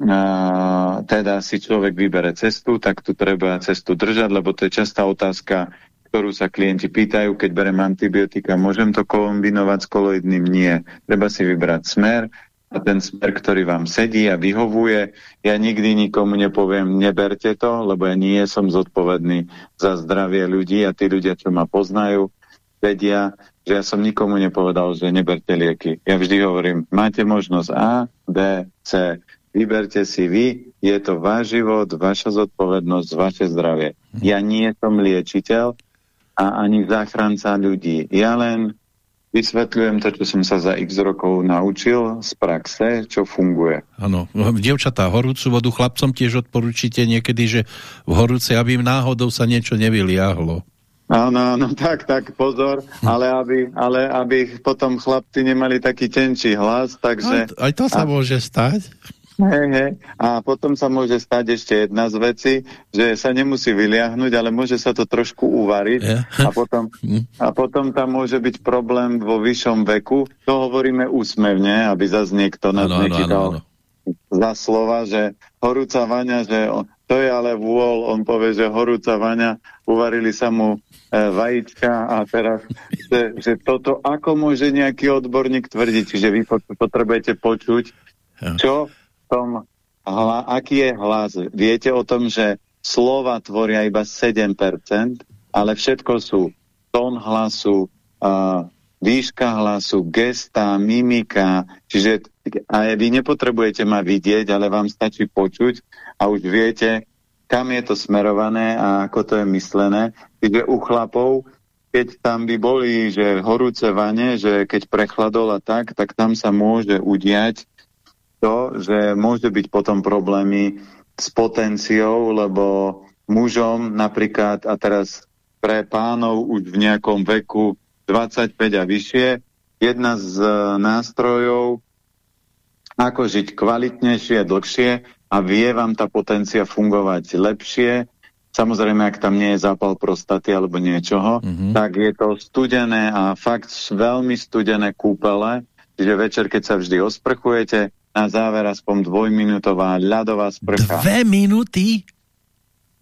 uh, teda si človek vybere cestu, tak tu treba cestu držať, lebo to je častá otázka, ktorú sa klienti pýtajú, keď berem antibiotika, môžem to kombinovať s koloidným? Nie. Treba si vybrať smer a ten smer, ktorý vám sedí a vyhovuje. Ja nikdy nikomu nepoviem, neberte to, lebo ja nie som zodpovedný za zdravie ľudí a tí ľudia, čo ma poznajú, vedia, že ja som nikomu nepovedal, že neberte lieky. Ja vždy hovorím, máte možnosť A, B, C. Vyberte si vy, je to váš život, vaša zodpovednosť, vaše zdravie. Ja nie som liečiteľ a ani záchranca ľudí. Ja len vysvetľujem to, čo som sa za x rokov naučil z praxe, čo funguje. Áno, dievčatá, horúcu vodu chlapcom tiež odporúčite niekedy, že v horúcej, aby im náhodou sa niečo nevyliahlo. Áno, áno, tak, tak, pozor, ale aby, ale aby potom chlapci nemali taký tenčí hlas, takže... Aj, aj to sa a, môže stať. Hej, hej. A potom sa môže stať ešte jedna z veci, že sa nemusí vyliahnuť, ale môže sa to trošku uvariť Ja. a, potom, a potom tam môže byť problém vo vyššom veku. To hovoríme úsmevne, aby zase niekto nás áno, nechytal áno, áno. za slova, že horúca vaňa, že on, to je ale vôľ, on povie, že horúca vaňa, uvarili sa mu e, vajíčka a teraz, že, že toto, ako môže nejaký odborník tvrdiť, že vy pot- potrebujete počuť, čo tom, aký je hlas. Viete o tom, že slova tvoria iba 7%, ale všetko sú tón hlasu, výška hlasu, gesta, mimika, čiže aj vy nepotrebujete ma vidieť, ale vám stačí počuť a už viete, kam je to smerované a ako to je myslené. Čiže u chlapov, keď tam by boli, že horúce vane, že keď prechladol a tak, tak tam sa môže udiať to, že môže byť potom problémy s potenciou, lebo mužom napríklad, a teraz pre pánov už v nejakom veku 25 a vyššie, jedna z e, nástrojov, ako žiť kvalitnejšie, dlhšie a vie vám tá potencia fungovať lepšie. Samozrejme, ak tam nie je zápal prostaty alebo niečoho, Mhm. tak je to studené a fakt veľmi studené kúpele, čiže večer, keď sa vždy osprchujete, na záver aspoň dvojminútová ľadová sprcha. Dve minúty?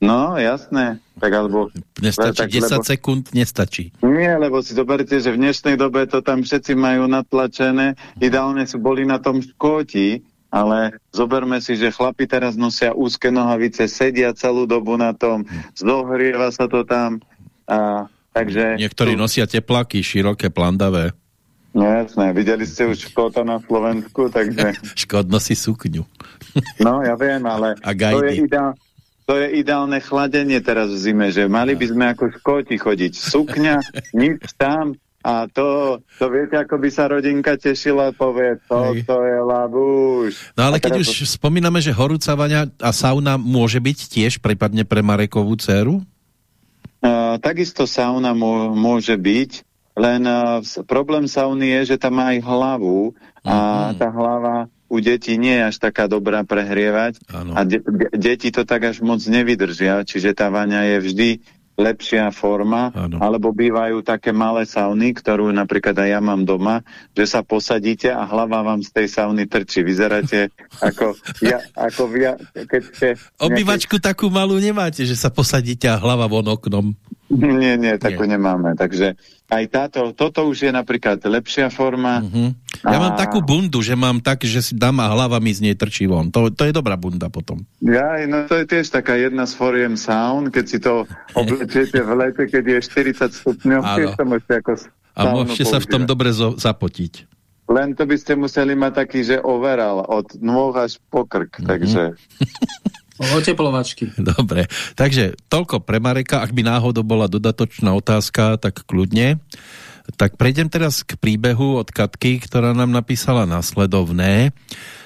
No, jasné. Tak alebo... Nestačí, tak, 10 lebo- sekúnd nestačí. Nie, lebo si zoberte, že v dnešnej dobe to tam všetci majú natlačené. Ideálne sú boli na tom škóti, ale zoberme si, že chlapi teraz nosia úzke nohavice, sedia celú dobu na tom, zohrieva sa to tam. A, takže... Niektorí nosia teplaky, široké, plandavé. No jasné, videli ste už škóta na Slovensku, takže... Škod nosí sukňu. No, ja viem, ale A to je, ideál, to je ideálne chladenie teraz v zime, že mali by sme ako škóti chodiť. Sukňa, nič tam a to, to viete, ako by sa rodinka tešila, povie, to, to je labúš. No ale keď už spomíname, že horúca vaňa a sauna môže byť tiež prípadne pre Marekovú dceru? Uh, takisto sauna mô, môže byť, len uh, problém sauny je, že tam má aj hlavu a Mhm. tá hlava u detí nie je až taká dobrá prehrievať Áno. a de de deti to tak až moc nevydržia, čiže tá vaňa je vždy lepšia forma, Áno. alebo bývajú také malé sauny, ktorú napríklad aj ja mám doma, že sa posadíte a hlava vám z tej sauny trčí. Vyzeráte ako, ja, ako via, keď ste... Obývačku takú malú nemáte, že sa posadíte a hlava von oknom. Nie, nie, takú nemáme. Takže aj táto, toto už je napríklad lepšia forma. Mhm. Ja mám A- takú bundu, že mám tak, že si dám a hlava mi z nej trčí von. To, to je dobrá bunda potom. Ja, no to je tiež taká jedna z foriem saun, keď si to oblečiete v lete, keď je 40 stupňov, tiež to môžete ako A môžete sa v tom používať. dobre zapotiť. Len to by ste museli mať taký, že overal od nôh až po krk, Mhm. takže... Oteplovačky. Dobre, takže toľko pre Mareka. Ak by náhodou bola dodatočná otázka, tak kľudne. Tak prejdem teraz k príbehu od Katky, ktorá nám napísala následovné.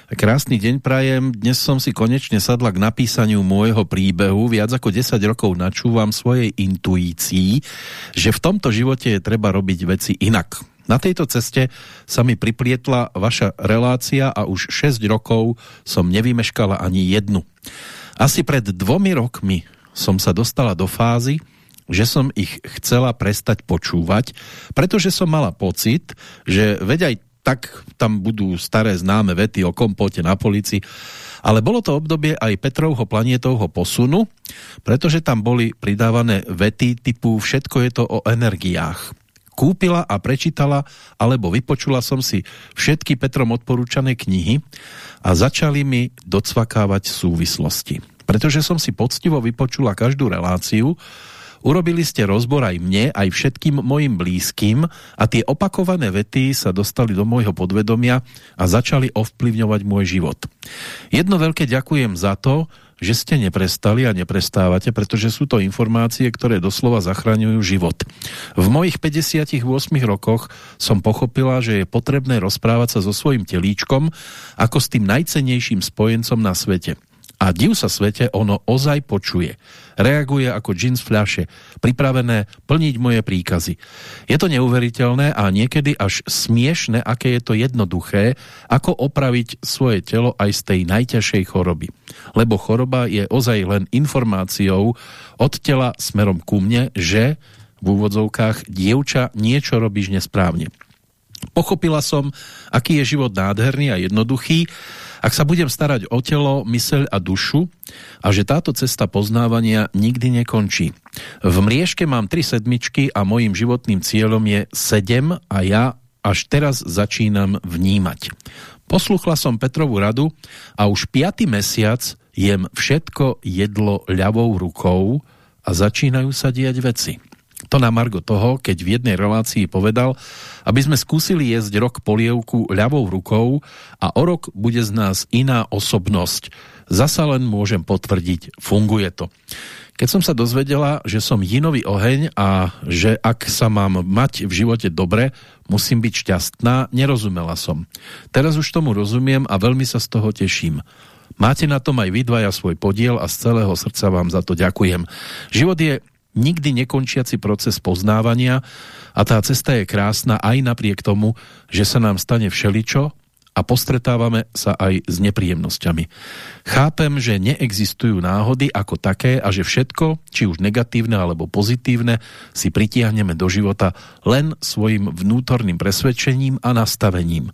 Krásny deň prajem. Dnes som si konečne sadla k napísaniu môjho príbehu. Viac ako 10 rokov načúvam svojej intuícii, že v tomto živote je treba robiť veci inak. Na tejto ceste sa mi priplietla vaša relácia a už 6 rokov som nevymeškala ani jednu. Asi pred dvomi rokmi som sa dostala do fázy, že som ich chcela prestať počúvať, pretože som mala pocit, že veď aj tak tam budú staré známe vety o kompote na polici, ale bolo to obdobie aj Petrovho planietovho posunu, pretože tam boli pridávané vety typu všetko je to o energiách. Kúpila a prečítala, alebo vypočula som si všetky Petrom odporúčané knihy a začali mi docvakávať súvislosti. Pretože som si poctivo vypočula každú reláciu, Urobili ste rozbor aj mne, aj všetkým mojim blízkym a tie opakované vety sa dostali do môjho podvedomia a začali ovplyvňovať môj život. Jedno veľké ďakujem za to, že ste neprestali a neprestávate, pretože sú to informácie, ktoré doslova zachraňujú život. V mojich 58 rokoch som pochopila, že je potrebné rozprávať sa so svojim telíčkom ako s tým najcenejším spojencom na svete. A div sa svete, ono ozaj počuje. Reaguje ako džin z fľaše, pripravené plniť moje príkazy. Je to neuveriteľné a niekedy až smiešne, aké je to jednoduché, ako opraviť svoje telo aj z tej najťažšej choroby. Lebo choroba je ozaj len informáciou od tela smerom ku mne, že v úvodzovkách dievča niečo robíš nesprávne. Pochopila som, aký je život nádherný a jednoduchý ak sa budem starať o telo, myseľ a dušu a že táto cesta poznávania nikdy nekončí. V mriežke mám tri sedmičky a mojim životným cieľom je sedem a ja až teraz začínam vnímať. Posluchla som Petrovú radu a už piaty mesiac jem všetko jedlo ľavou rukou a začínajú sa diať veci. To na margo toho, keď v jednej relácii povedal, aby sme skúsili jesť rok polievku ľavou rukou a o rok bude z nás iná osobnosť. Zasa len môžem potvrdiť, funguje to. Keď som sa dozvedela, že som jinový oheň a že ak sa mám mať v živote dobre, musím byť šťastná, nerozumela som. Teraz už tomu rozumiem a veľmi sa z toho teším. Máte na tom aj vy dvaja svoj podiel a z celého srdca vám za to ďakujem. Život je nikdy nekončiaci proces poznávania a tá cesta je krásna aj napriek tomu, že sa nám stane všeličo a postretávame sa aj s nepríjemnosťami. Chápem, že neexistujú náhody ako také a že všetko, či už negatívne alebo pozitívne, si pritiahneme do života len svojim vnútorným presvedčením a nastavením.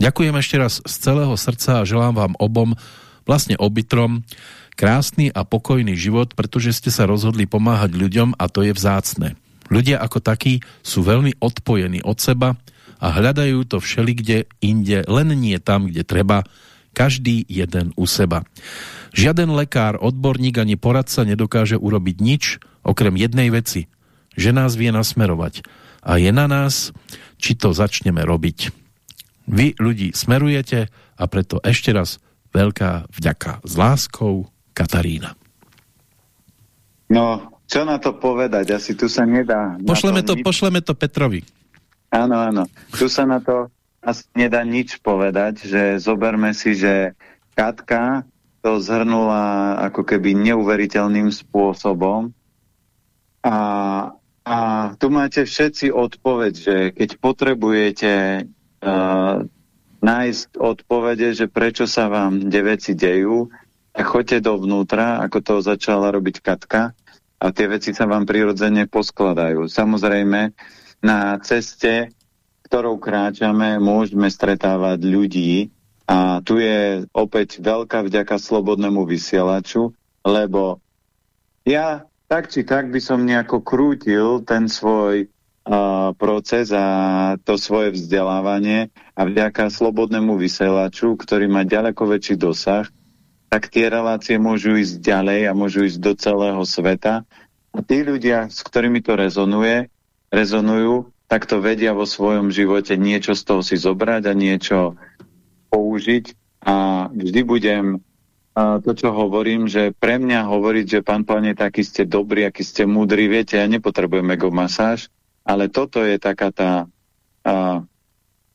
Ďakujem ešte raz z celého srdca a želám vám obom, vlastne obitrom, krásny a pokojný život, pretože ste sa rozhodli pomáhať ľuďom a to je vzácne. Ľudia ako takí sú veľmi odpojení od seba a hľadajú to všelikde inde, len nie tam, kde treba, každý jeden u seba. Žiaden lekár, odborník ani poradca nedokáže urobiť nič, okrem jednej veci, že nás vie nasmerovať. A je na nás, či to začneme robiť. Vy ľudí smerujete a preto ešte raz veľká vďaka s láskou, Katarína. No, čo na to povedať? Asi tu sa nedá. Pošleme to, nič... pošleme to Petrovi. Áno, áno. Tu sa na to asi nedá nič povedať, že zoberme si, že Katka to zhrnula ako keby neuveriteľným spôsobom a, a tu máte všetci odpoveď, že keď potrebujete uh, nájsť odpovede, že prečo sa vám veci dejú, choďte dovnútra, ako to začala robiť Katka. A tie veci sa vám prirodzene poskladajú. Samozrejme, na ceste, ktorou kráčame, môžeme stretávať ľudí. A tu je opäť veľká vďaka slobodnému vysielaču, lebo ja tak či tak by som nejako krútil ten svoj proces a to svoje vzdelávanie. A vďaka slobodnému vysielaču, ktorý má ďaleko väčší dosah, tak tie relácie môžu ísť ďalej a môžu ísť do celého sveta. A tí ľudia, s ktorými to rezonuje, rezonujú, tak to vedia vo svojom živote niečo z toho si zobrať a niečo použiť. A vždy budem a to, čo hovorím, že pre mňa hovoriť, že pán je taký ste dobrý, aký ste múdri, viete, ja nepotrebujem ego masáž, ale toto je taká tá a,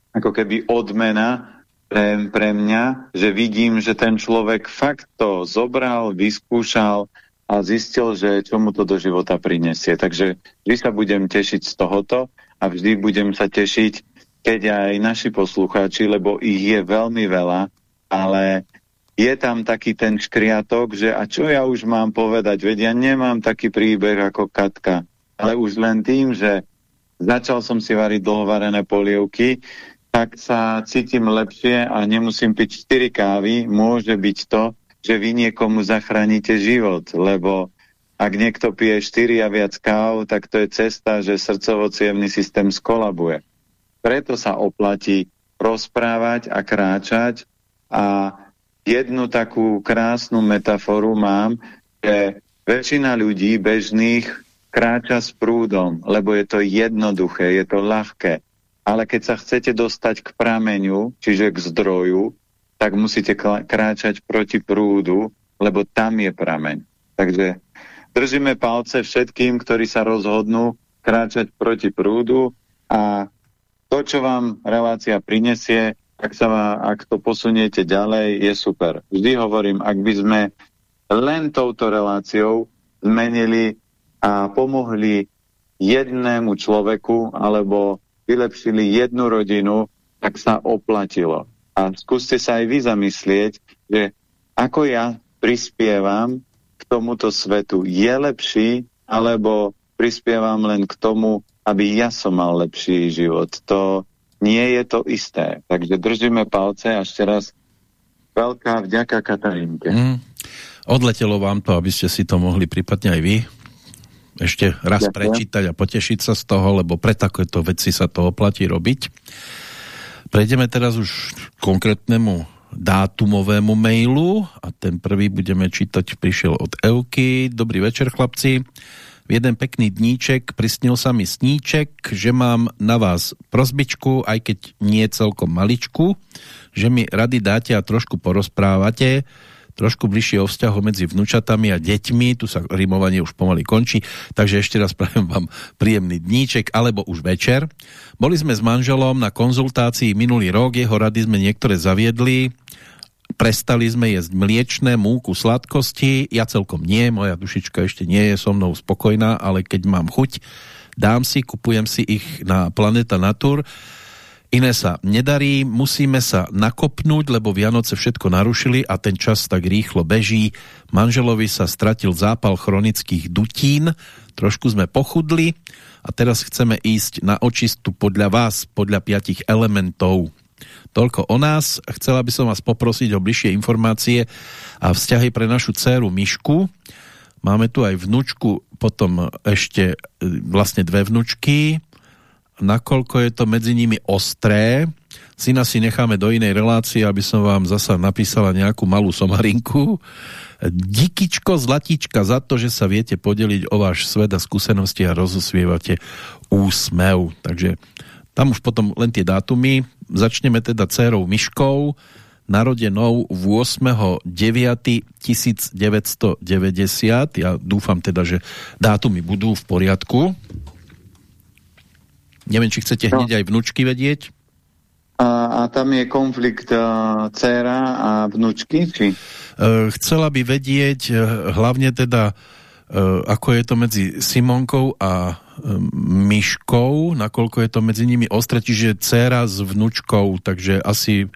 ako keby odmena pre, pre mňa, že vidím, že ten človek fakt to zobral, vyskúšal a zistil, že čo mu to do života prinesie. Takže vždy sa budem tešiť z tohoto a vždy budem sa tešiť, keď aj naši poslucháči, lebo ich je veľmi veľa, ale je tam taký ten škriatok, že a čo ja už mám povedať, veď ja nemám taký príbeh ako Katka, ale už len tým, že začal som si variť dlhovarené polievky, tak sa cítim lepšie a nemusím piť 4 kávy. Môže byť to, že vy niekomu zachránite život, lebo ak niekto pije 4 a viac káv, tak to je cesta, že srdcovo systém skolabuje. Preto sa oplatí rozprávať a kráčať a jednu takú krásnu metaforu mám, že väčšina ľudí bežných kráča s prúdom, lebo je to jednoduché, je to ľahké. Ale keď sa chcete dostať k prameňu, čiže k zdroju, tak musíte kráčať proti prúdu, lebo tam je prameň. Takže držíme palce všetkým, ktorí sa rozhodnú kráčať proti prúdu a to, čo vám relácia prinesie, ak, sa má, ak to posuniete ďalej, je super. Vždy hovorím, ak by sme len touto reláciou zmenili a pomohli jednému človeku alebo vylepšili jednu rodinu, tak sa oplatilo. A skúste sa aj vy zamyslieť, že ako ja prispievam k tomuto svetu, je lepší, alebo prispievam len k tomu, aby ja som mal lepší život. To nie je to isté. Takže držíme palce a ešte raz veľká vďaka Katarínke. Mm. Odletelo vám to, aby ste si to mohli prípadne aj vy ešte raz Ďakujem. prečítať a potešiť sa z toho, lebo pre takéto veci sa to oplatí robiť. Prejdeme teraz už konkrétnemu dátumovému mailu a ten prvý budeme čítať, prišiel od Euky. Dobrý večer chlapci v jeden pekný dníček prisnil sa mi sníček, že mám na vás prosbičku, aj keď nie celkom maličku, že mi rady dáte a trošku porozprávate, trošku bližšie o vzťahu medzi vnúčatami a deťmi, tu sa rimovanie už pomaly končí, takže ešte raz prajem vám príjemný dníček alebo už večer. Boli sme s manželom na konzultácii minulý rok, jeho rady sme niektoré zaviedli, prestali sme jesť mliečné, múku, sladkosti, ja celkom nie, moja dušička ešte nie je so mnou spokojná, ale keď mám chuť, dám si, kupujem si ich na Planeta Natur. Iné sa nedarí, musíme sa nakopnúť, lebo Vianoce všetko narušili a ten čas tak rýchlo beží. Manželovi sa stratil zápal chronických dutín, trošku sme pochudli a teraz chceme ísť na očistu podľa vás, podľa piatich elementov. Toľko o nás. Chcela by som vás poprosiť o bližšie informácie a vzťahy pre našu dceru Mišku. Máme tu aj vnúčku, potom ešte e, vlastne dve vnúčky. Nakoľko je to medzi nimi ostré, syna si necháme do inej relácie, aby som vám zasa napísala nejakú malú somarinku. Dikičko, zlatička za to, že sa viete podeliť o váš svet a skúsenosti a rozosvievate úsmev. Takže tam už potom len tie dátumy. Začneme teda dcerou Myškou, narodenou 8.9.1990. Ja dúfam teda, že dátumy budú v poriadku. Neviem, či chcete no. hneď aj vnúčky vedieť. A, a tam je konflikt uh, dcera a vnúčky, či? Uh, chcela by vedieť uh, hlavne teda, uh, ako je to medzi Simonkou a myškou, nakoľko je to medzi nimi ostré, čiže dcera s vnúčkou, takže asi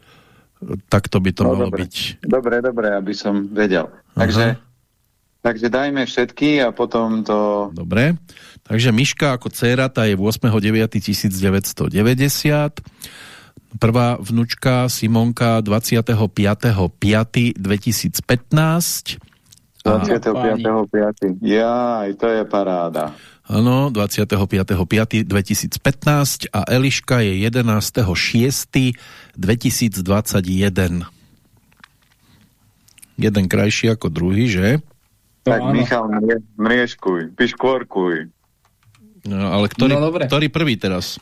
takto by to no, malo dobre. byť. Dobre, dobre, aby som vedel. Takže, takže dajme všetky a potom to... Dobre, takže Myška ako dcera, tá je 8.9.1990. Prvá vnúčka Simonka 25.5.2015. 25.5. Ja, aj to je paráda. Áno, 25.5.2015 a Eliška je 11.6.2021. Jeden krajší ako druhý, že? Tak no, Michal, mrie, mriežkuj, piškvorkuj. No, ale ktorý, no, ktorý prvý teraz?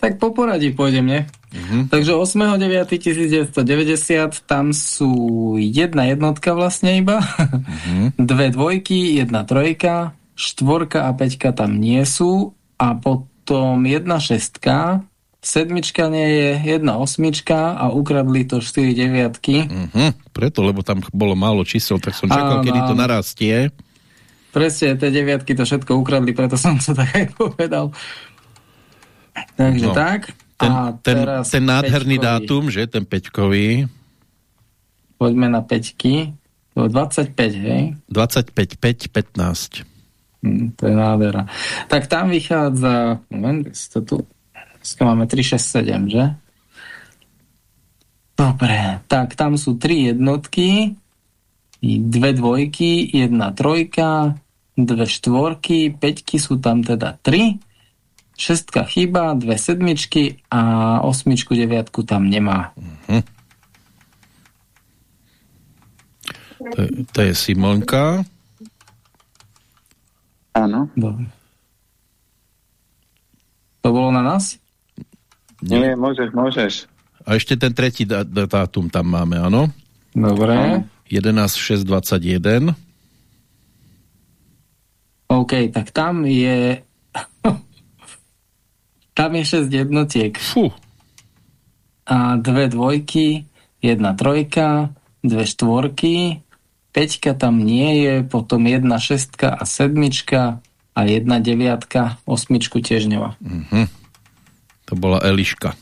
Tak po poradí pôjdem, nie? Uh -huh. Takže 8.9.1990 tam sú jedna jednotka vlastne iba, uh -huh. dve dvojky, jedna trojka, štvorka a peťka tam nie sú a potom jedna šestka, sedmička nie je, jedna osmička a ukradli to 4 deviatky. Uh -huh. Preto, lebo tam bolo málo čísel, tak som čakal, áno, kedy to narastie. Presne, tie deviatky to všetko ukradli, preto som to tak aj povedal. Takže no. tak. Ten, a ten, ten nádherný peťkový. dátum, že? Ten peťkový. Poďme na peťky. To 25, hej? 25, 5, 15. Hm, to je nádhera. Tak tam vychádza, moment, to tu, dneska máme 3, 6, 7, že? Dobre, tak tam sú tri jednotky, dve dvojky, jedna trojka, dve štvorky, peťky sú tam teda tri, šestka chyba, dve sedmičky a osmičku, deviatku tam nemá. To, je- to je Simonka. Áno. Dobre. To bolo na nás? Nie, môžeš, môžeš. A ešte ten tretí dá- dá- dátum tam máme, áno? Dobre. 11.6.21. OK, tak tam je... tam je 6 jednotiek. Fú, A dve dvojky, jedna trojka, dve štvorky, peťka tam nie je, potom jedna šestka a sedmička a jedna deviatka, osmičku tiež nemá. To bola Eliška.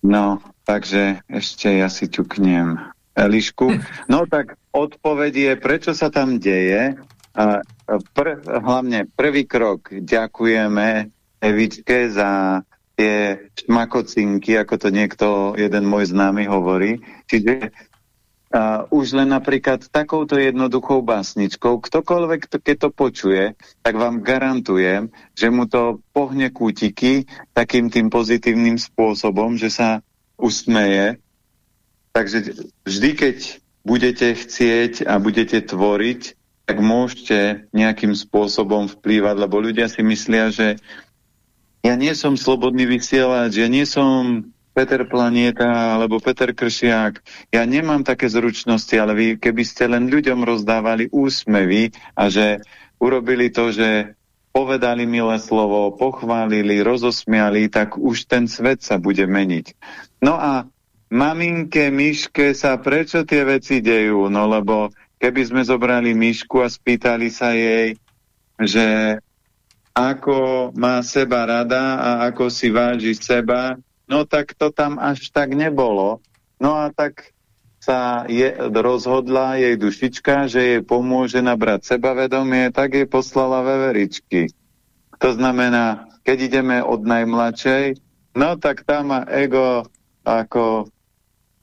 No, takže ešte ja si ťuknem Elišku. No tak odpoveď je, prečo sa tam deje. Pr- hlavne prvý krok ďakujeme Evičke za tie šmakocinky, ako to niekto, jeden môj známy hovorí. Čiže a už len napríklad takouto jednoduchou básničkou, ktokoľvek, to, keď to počuje, tak vám garantujem, že mu to pohne kútiky takým tým pozitívnym spôsobom, že sa usmeje. Takže vždy, keď budete chcieť a budete tvoriť, tak môžete nejakým spôsobom vplývať, lebo ľudia si myslia, že ja nie som slobodný vysielač, ja nie som Peter Planieta alebo Peter Kršiak. Ja nemám také zručnosti, ale vy, keby ste len ľuďom rozdávali úsmevy a že urobili to, že povedali milé slovo, pochválili, rozosmiali, tak už ten svet sa bude meniť. No a maminke, myške sa prečo tie veci dejú? No lebo keby sme zobrali myšku a spýtali sa jej, že ako má seba rada a ako si váži seba, no tak to tam až tak nebolo. No a tak sa je, rozhodla jej dušička, že jej pomôže nabrať sebavedomie, tak jej poslala veveričky. To znamená, keď ideme od najmladšej, no tak tam má ego ako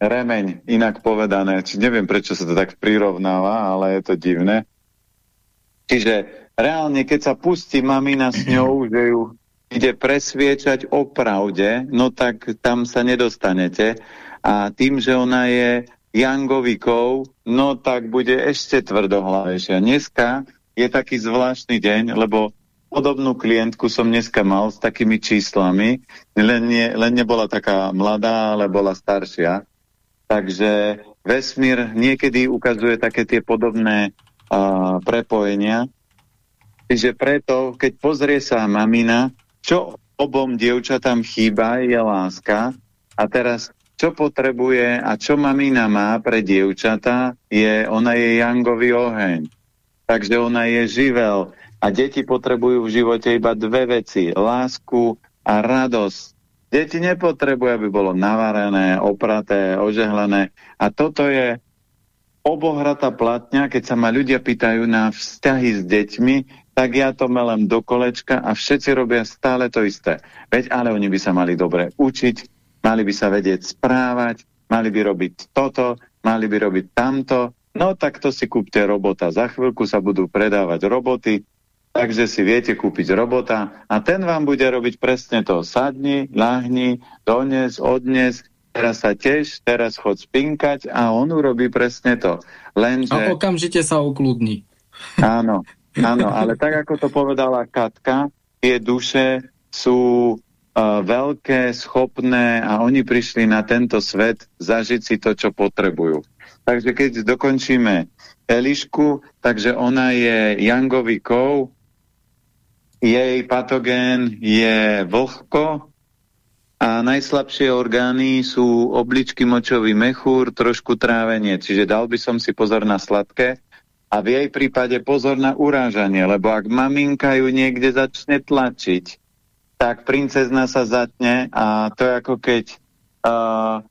remeň, inak povedané. Či neviem, prečo sa to tak prirovnáva, ale je to divné. Čiže reálne, keď sa pustí mamina s ňou, že ju ide presviečať o pravde, no tak tam sa nedostanete. A tým, že ona je Jangovikov, no tak bude ešte tvrdohlavejšia. Dneska je taký zvláštny deň, lebo podobnú klientku som dneska mal s takými číslami, len, nie, len nebola taká mladá, ale bola staršia. Takže vesmír niekedy ukazuje také tie podobné uh, prepojenia. Čiže preto, keď pozrie sa mamina, čo obom dievčatám chýba, je láska. A teraz, čo potrebuje a čo mamina má pre dievčata, je, ona je Jangový oheň. Takže ona je živel. A deti potrebujú v živote iba dve veci. Lásku a radosť. Deti nepotrebujú, aby bolo navarené, opraté, ožehlené. A toto je obohratá platňa, keď sa ma ľudia pýtajú na vzťahy s deťmi, tak ja to melem do kolečka a všetci robia stále to isté. Veď ale oni by sa mali dobre učiť, mali by sa vedieť správať, mali by robiť toto, mali by robiť tamto. No tak to si kúpte robota. Za chvíľku sa budú predávať roboty, takže si viete kúpiť robota a ten vám bude robiť presne to. Sadni, ľahni, dones, odnes, teraz sa tiež, teraz chod spinkať a on urobí presne to. Lenže... A okamžite sa ukludní. Áno, áno, ale tak ako to povedala Katka, tie duše sú uh, veľké, schopné a oni prišli na tento svet zažiť si to, čo potrebujú. Takže keď dokončíme Elišku, takže ona je Jangový kov, jej patogén je vlhko a najslabšie orgány sú obličky, močový mechúr, trošku trávenie, čiže dal by som si pozor na sladké a v jej prípade pozor na urážanie, lebo ak maminka ju niekde začne tlačiť, tak princezna sa zatne a to je ako keď uh,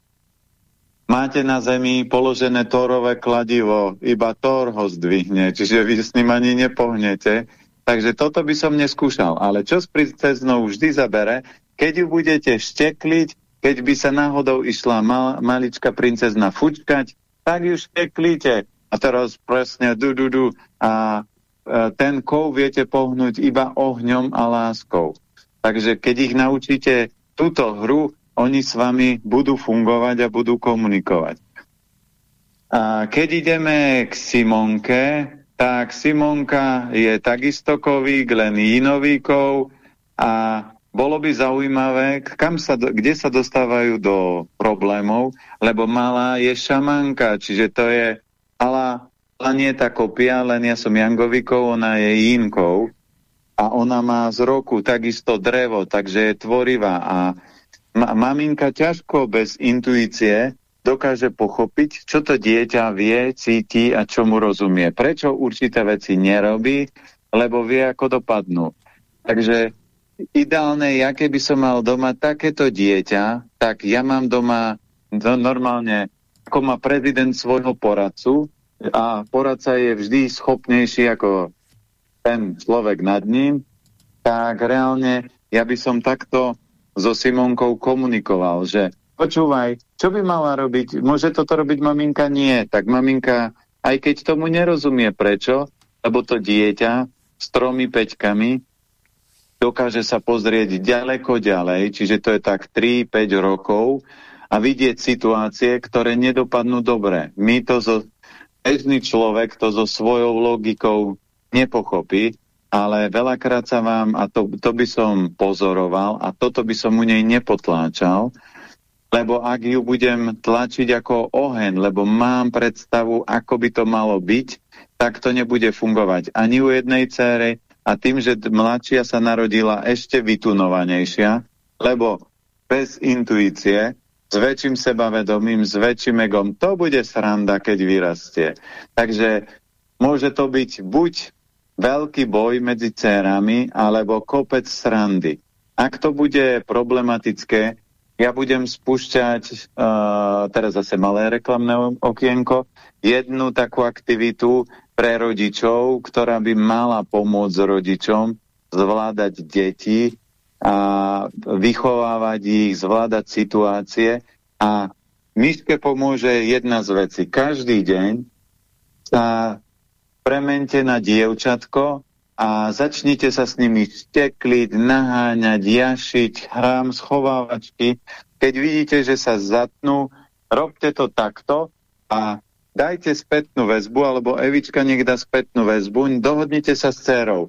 máte na zemi položené tórové kladivo, iba Tór ho zdvihne, čiže vy s ním ani nepohnete. Takže toto by som neskúšal. Ale čo s princeznou vždy zabere, keď ju budete štekliť, keď by sa náhodou išla mal, malička princezna fučkať, tak ju šteklíte. Teraz presne du, du, du a e, ten kov viete pohnúť iba ohňom a láskou. Takže keď ich naučíte túto hru, oni s vami budú fungovať a budú komunikovať. A keď ideme k Simonke, tak Simonka je takisto kovík, len inovíkov a bolo by zaujímavé, kam sa, kde sa dostávajú do problémov, lebo malá je šamanka, čiže to je ale, nie tá kopia, len ja som Jangovikov, ona je Inkou a ona má z roku takisto drevo, takže je tvorivá a ma maminka ťažko bez intuície dokáže pochopiť, čo to dieťa vie, cíti a čo mu rozumie. Prečo určité veci nerobí, lebo vie, ako dopadnú. Takže ideálne je, keby som mal doma takéto dieťa, tak ja mám doma no, normálne, ako má prezident svojho poradcu a poradca je vždy schopnejší ako ten človek nad ním, tak reálne ja by som takto so Simonkou komunikoval, že počúvaj, čo by mala robiť? Môže toto robiť maminka? Nie. Tak maminka, aj keď tomu nerozumie prečo, lebo to dieťa s tromi peťkami dokáže sa pozrieť ďaleko ďalej, čiže to je tak 3-5 rokov a vidieť situácie, ktoré nedopadnú dobre. My to zo, bežný človek to so svojou logikou nepochopí, ale veľakrát sa vám, a to, to by som pozoroval, a toto by som u nej nepotláčal, lebo ak ju budem tlačiť ako oheň, lebo mám predstavu, ako by to malo byť, tak to nebude fungovať ani u jednej céry a tým, že mladšia sa narodila ešte vytunovanejšia, lebo bez intuície, s väčším sebavedomím, s väčším egom, to bude sranda, keď vyrastie. Takže môže to byť buď veľký boj medzi cérami alebo kopec srandy. Ak to bude problematické, ja budem spúšťať, uh, teraz zase malé reklamné okienko, jednu takú aktivitu pre rodičov, ktorá by mala pomôcť rodičom zvládať deti a vychovávať ich, zvládať situácie a myške pomôže jedna z vecí. Každý deň sa premente na dievčatko a začnite sa s nimi štekliť, naháňať, jašiť, hrám, schovávačky. Keď vidíte, že sa zatnú, robte to takto a dajte spätnú väzbu, alebo Evička nech spätnú väzbu, dohodnite sa s dcerou.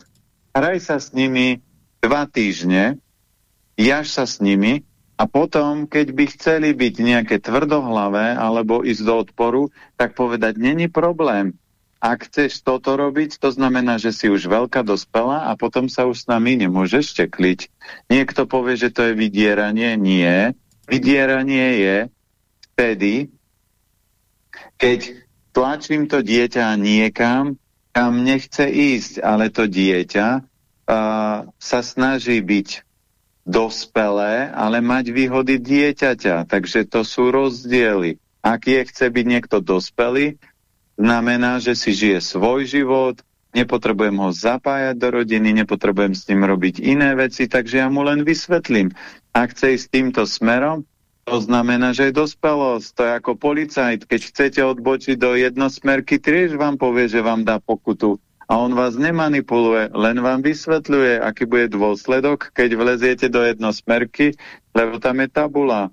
Hraj sa s nimi dva týždne, jaž sa s nimi a potom, keď by chceli byť nejaké tvrdohlavé alebo ísť do odporu, tak povedať, není problém, ak chceš toto robiť, to znamená, že si už veľká dospela a potom sa už s nami nemôžeš štekliť. Niekto povie, že to je vydieranie. Nie. Vydieranie je vtedy, keď tlačím to dieťa niekam, kam nechce ísť, ale to dieťa sa snaží byť dospelé, ale mať výhody dieťaťa. Takže to sú rozdiely. Ak je chce byť niekto dospelý, znamená, že si žije svoj život, nepotrebujem ho zapájať do rodiny, nepotrebujem s ním robiť iné veci, takže ja mu len vysvetlím. Ak chce ísť týmto smerom, to znamená, že je dospelosť. To je ako policajt. Keď chcete odbočiť do jednosmerky, tiež vám povie, že vám dá pokutu. A on vás nemanipuluje, len vám vysvetľuje, aký bude dôsledok, keď vleziete do jednosmerky, lebo tam je tabula.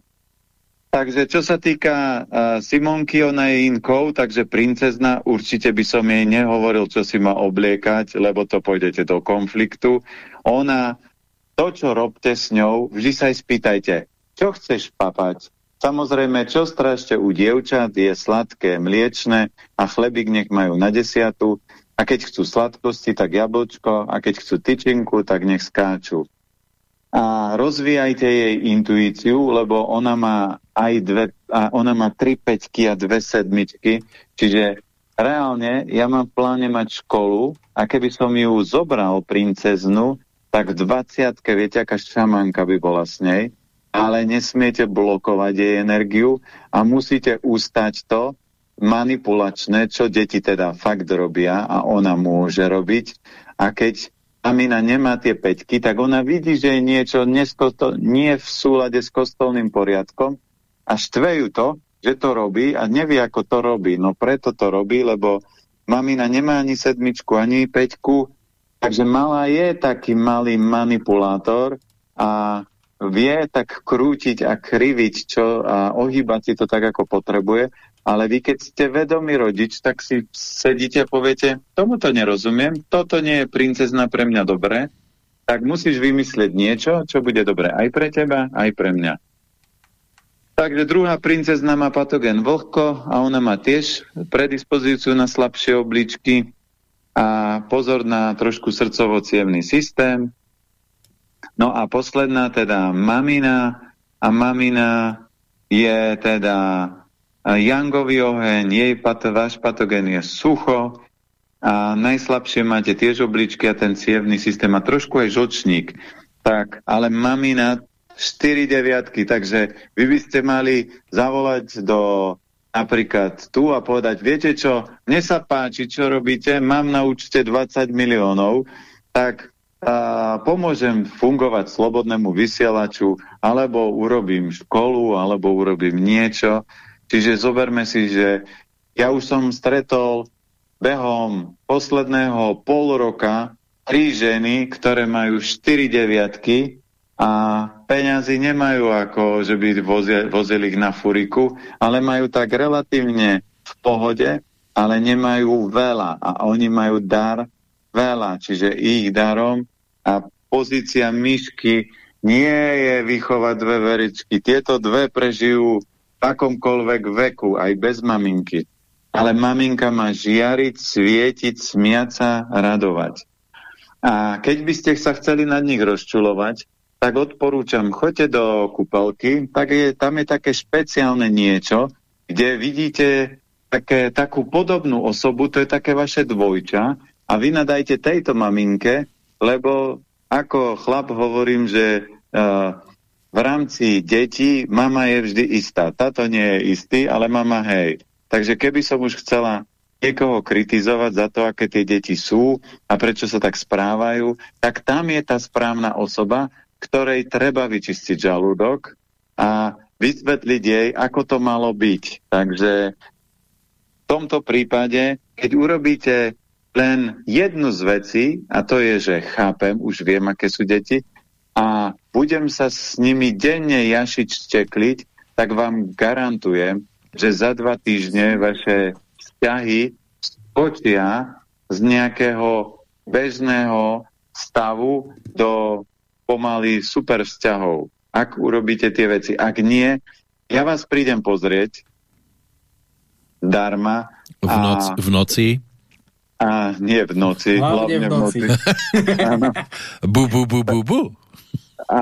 Takže čo sa týka uh, Simonky, ona je inkou, takže princezna, určite by som jej nehovoril, čo si má obliekať, lebo to pôjdete do konfliktu. Ona, to, čo robte s ňou, vždy sa aj spýtajte, čo chceš papať? Samozrejme, čo strašte u dievčat je sladké, mliečne a chlebík nech majú na desiatu. A keď chcú sladkosti, tak jablčko. A keď chcú tyčinku, tak nech skáču a rozvíjajte jej intuíciu, lebo ona má aj dve, a ona má tri peťky a dve sedmičky, čiže reálne ja mám v pláne mať školu a keby som ju zobral princeznu, tak v 20 viete, aká šamanka by bola s nej, ale nesmiete blokovať jej energiu a musíte ustať to manipulačné, čo deti teda fakt robia a ona môže robiť. A keď Amina nemá tie peťky, tak ona vidí, že je niečo nie v súlade s kostolným poriadkom a štvejú to, že to robí a nevie, ako to robí. No preto to robí, lebo mamina nemá ani sedmičku, ani peťku, takže malá je taký malý manipulátor a vie tak krútiť a kriviť čo, a ohýbať si to tak, ako potrebuje. Ale vy, keď ste vedomý rodič, tak si sedíte a poviete, tomu to nerozumiem, toto nie je princezna pre mňa dobré, tak musíš vymyslieť niečo, čo bude dobré aj pre teba, aj pre mňa. Takže druhá princezna má patogen vlhko a ona má tiež predispozíciu na slabšie obličky a pozor na trošku srdcovo systém. No a posledná teda mamina a mamina je teda jangový oheň, jej pat, váš patogen je sucho, a najslabšie máte tiež obličky a ten cievný systém a trošku aj žočník. Tak, ale mamina 4 deviatky, takže vy by ste mali zavolať do napríklad tu a povedať, viete čo, mne sa páči, čo robíte, mám na účte 20 miliónov, tak a, pomôžem fungovať slobodnému vysielaču, alebo urobím školu, alebo urobím niečo. Čiže zoberme si, že ja už som stretol behom posledného pol roka tri ženy, ktoré majú štyri deviatky a peňazí nemajú ako, že by vozili, ich na furiku, ale majú tak relatívne v pohode, ale nemajú veľa a oni majú dar veľa, čiže ich darom a pozícia myšky nie je vychovať dve veričky. Tieto dve prežijú akomkoľvek veku, aj bez maminky ale maminka má žiariť, svietiť, smiať sa, radovať. A keď by ste sa chceli nad nich rozčulovať, tak odporúčam, choďte do kúpelky, tak je, tam je také špeciálne niečo, kde vidíte také, takú podobnú osobu, to je také vaše dvojča a vy nadajte tejto maminke, lebo ako chlap hovorím, že uh, v rámci detí mama je vždy istá. Táto nie je istý, ale mama hej. Takže keby som už chcela niekoho kritizovať za to, aké tie deti sú a prečo sa tak správajú, tak tam je tá správna osoba, ktorej treba vyčistiť žalúdok a vysvetliť jej, ako to malo byť. Takže v tomto prípade, keď urobíte len jednu z vecí, a to je, že chápem, už viem, aké sú deti, a budem sa s nimi denne jašiť, štekliť, tak vám garantujem, že za dva týždne vaše vzťahy skočia z nejakého bežného stavu do pomaly super vzťahov. Ak urobíte tie veci. Ak nie, ja vás prídem pozrieť darma. V, noc, a, v noci? A nie v noci. Hlavne, hlavne v noci. V noci. bu, bu, bu, bu, bu. A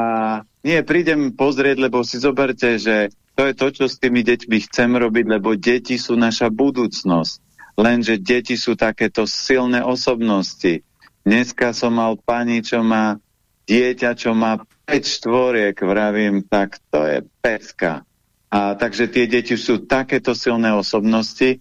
nie, prídem pozrieť, lebo si zoberte, že to je to, čo s tými deťmi chcem robiť, lebo deti sú naša budúcnosť. Lenže deti sú takéto silné osobnosti. Dneska som mal pani, čo má dieťa, čo má 5 štvoriek, vravím, tak to je pecka. A takže tie deti sú takéto silné osobnosti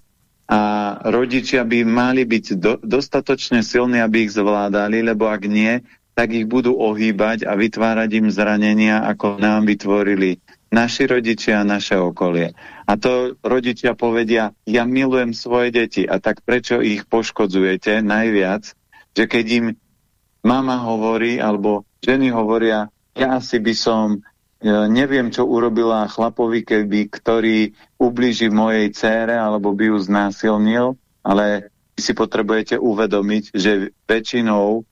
a rodičia by mali byť do, dostatočne silní, aby ich zvládali, lebo ak nie, tak ich budú ohýbať a vytvárať im zranenia, ako nám vytvorili naši rodičia a naše okolie. A to rodičia povedia, ja milujem svoje deti a tak prečo ich poškodzujete najviac, že keď im mama hovorí, alebo ženy hovoria, ja asi by som, e, neviem, čo urobila chlapovi, keby, ktorý ubliží mojej cére, alebo by ju znásilnil, ale si potrebujete uvedomiť, že väčšinou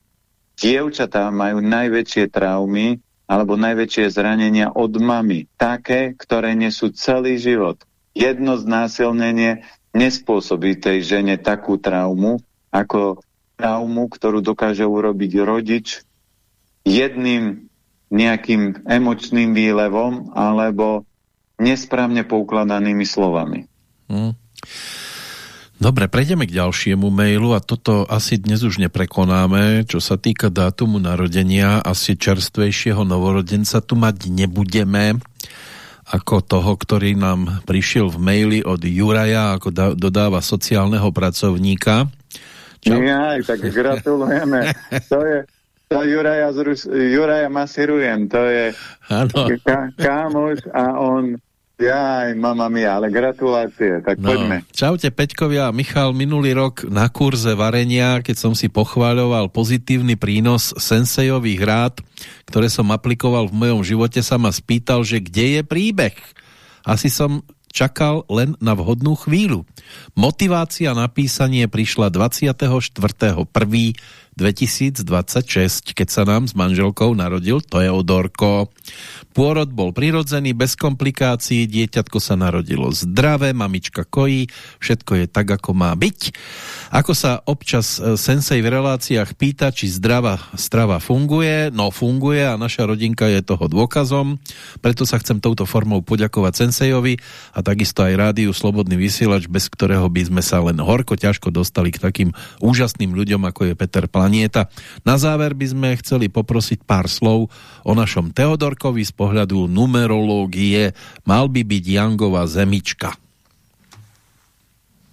dievčatá majú najväčšie traumy alebo najväčšie zranenia od mamy. Také, ktoré nesú celý život. Jedno znásilnenie nespôsobí tej žene takú traumu, ako traumu, ktorú dokáže urobiť rodič jedným nejakým emočným výlevom alebo nesprávne poukladanými slovami. Hmm. Dobre, prejdeme k ďalšiemu mailu a toto asi dnes už neprekonáme. Čo sa týka dátumu narodenia, asi čerstvejšieho novorodenca tu mať nebudeme ako toho, ktorý nám prišiel v maili od Juraja, ako da, dodáva sociálneho pracovníka. Čo? Ja, tak gratulujeme. to je, to Juraja, Juraja masirujem, to je ká, kámoš a on Jaj, mama mi, ale gratulácie, tak No, poďme. čaute Peťkovia a Michal, minulý rok na kurze varenia, keď som si pochváľoval pozitívny prínos sensejových rád, ktoré som aplikoval v mojom živote, sa ma spýtal, že kde je príbeh. Asi som čakal len na vhodnú chvíľu. Motivácia na písanie prišla 24.1.2026, keď sa nám s manželkou narodil Teodorko. Pôrod bol prirodzený, bez komplikácií, dieťatko sa narodilo zdravé, mamička kojí, všetko je tak, ako má byť. Ako sa občas e, sensej v reláciách pýta, či zdravá strava funguje, no funguje a naša rodinka je toho dôkazom, preto sa chcem touto formou poďakovať sensejovi a takisto aj rádiu Slobodný vysielač, bez ktorého by sme sa len horko ťažko dostali k takým úžasným ľuďom, ako je Peter Planieta. Na záver by sme chceli poprosiť pár slov o našom Teodorkovi z pohľadu numerológie. Mal by byť Jangová zemička.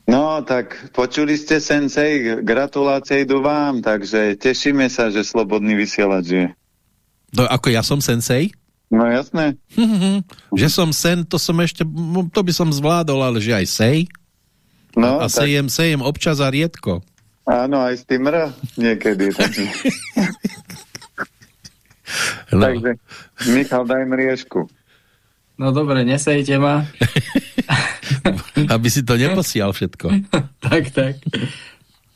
No, tak počuli ste, sensei, gratulácie idú vám, takže tešíme sa, že Slobodný vysielač je. No, ako ja som sensej? No jasné. že som sen, to som ešte, to by som zvládol, ale že aj sej? No, a tak, sejem, sejem občas a riedko. Áno, aj s tým R niekedy. Takže, No. takže Michal, daj mriežku. No dobre, nesejte ma. Aby si to neposial všetko. tak, tak.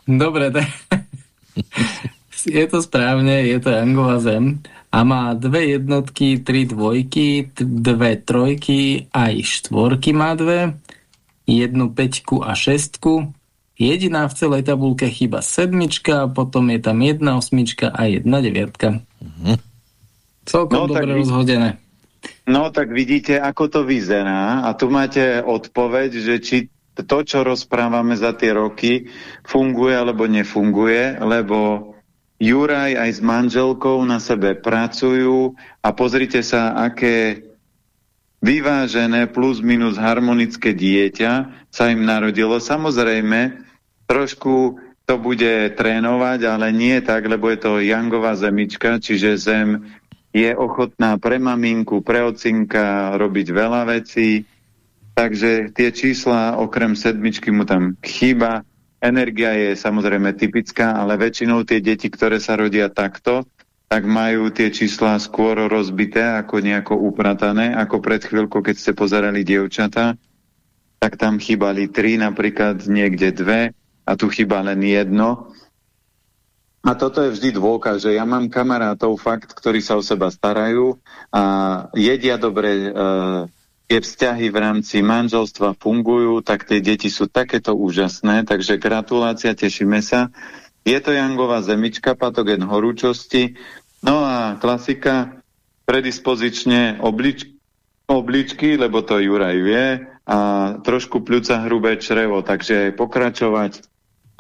Dobre, tak. je to správne, je to Jangová zem a má dve jednotky, tri dvojky, dve trojky, aj štvorky má dve, jednu peťku a šestku. Jediná v celej tabulke chyba sedmička, potom je tam jedna osmička a jedna deviatka. Celkom No, dobre rozhodené. No tak vidíte, ako to vyzerá a tu máte odpoveď, že či to, čo rozprávame za tie roky, funguje alebo nefunguje, lebo Juraj aj s manželkou na sebe pracujú a pozrite sa, aké vyvážené plus minus harmonické dieťa sa im narodilo. Samozrejme, trošku to bude trénovať, ale nie tak, lebo je to Jangová zemička, čiže zem je ochotná pre maminku, pre ocinka robiť veľa vecí, takže tie čísla okrem sedmičky mu tam chýba. Energia je samozrejme typická, ale väčšinou tie deti, ktoré sa rodia takto, tak majú tie čísla skôr rozbité ako nejako upratané, ako pred chvíľkou, keď ste pozerali dievčata, tak tam chýbali tri, napríklad niekde dve a tu chýba len jedno. A toto je vždy dôkaz, že ja mám kamarátov fakt, ktorí sa o seba starajú a jedia dobre, e, tie vzťahy v rámci manželstva fungujú, tak tie deti sú takéto úžasné, takže gratulácia, tešíme sa. Je to Jangová zemička, patogen horúčosti, no a klasika, predispozične oblič, obličky, lebo to Juraj vie, a trošku pľúca hrubé črevo, takže pokračovať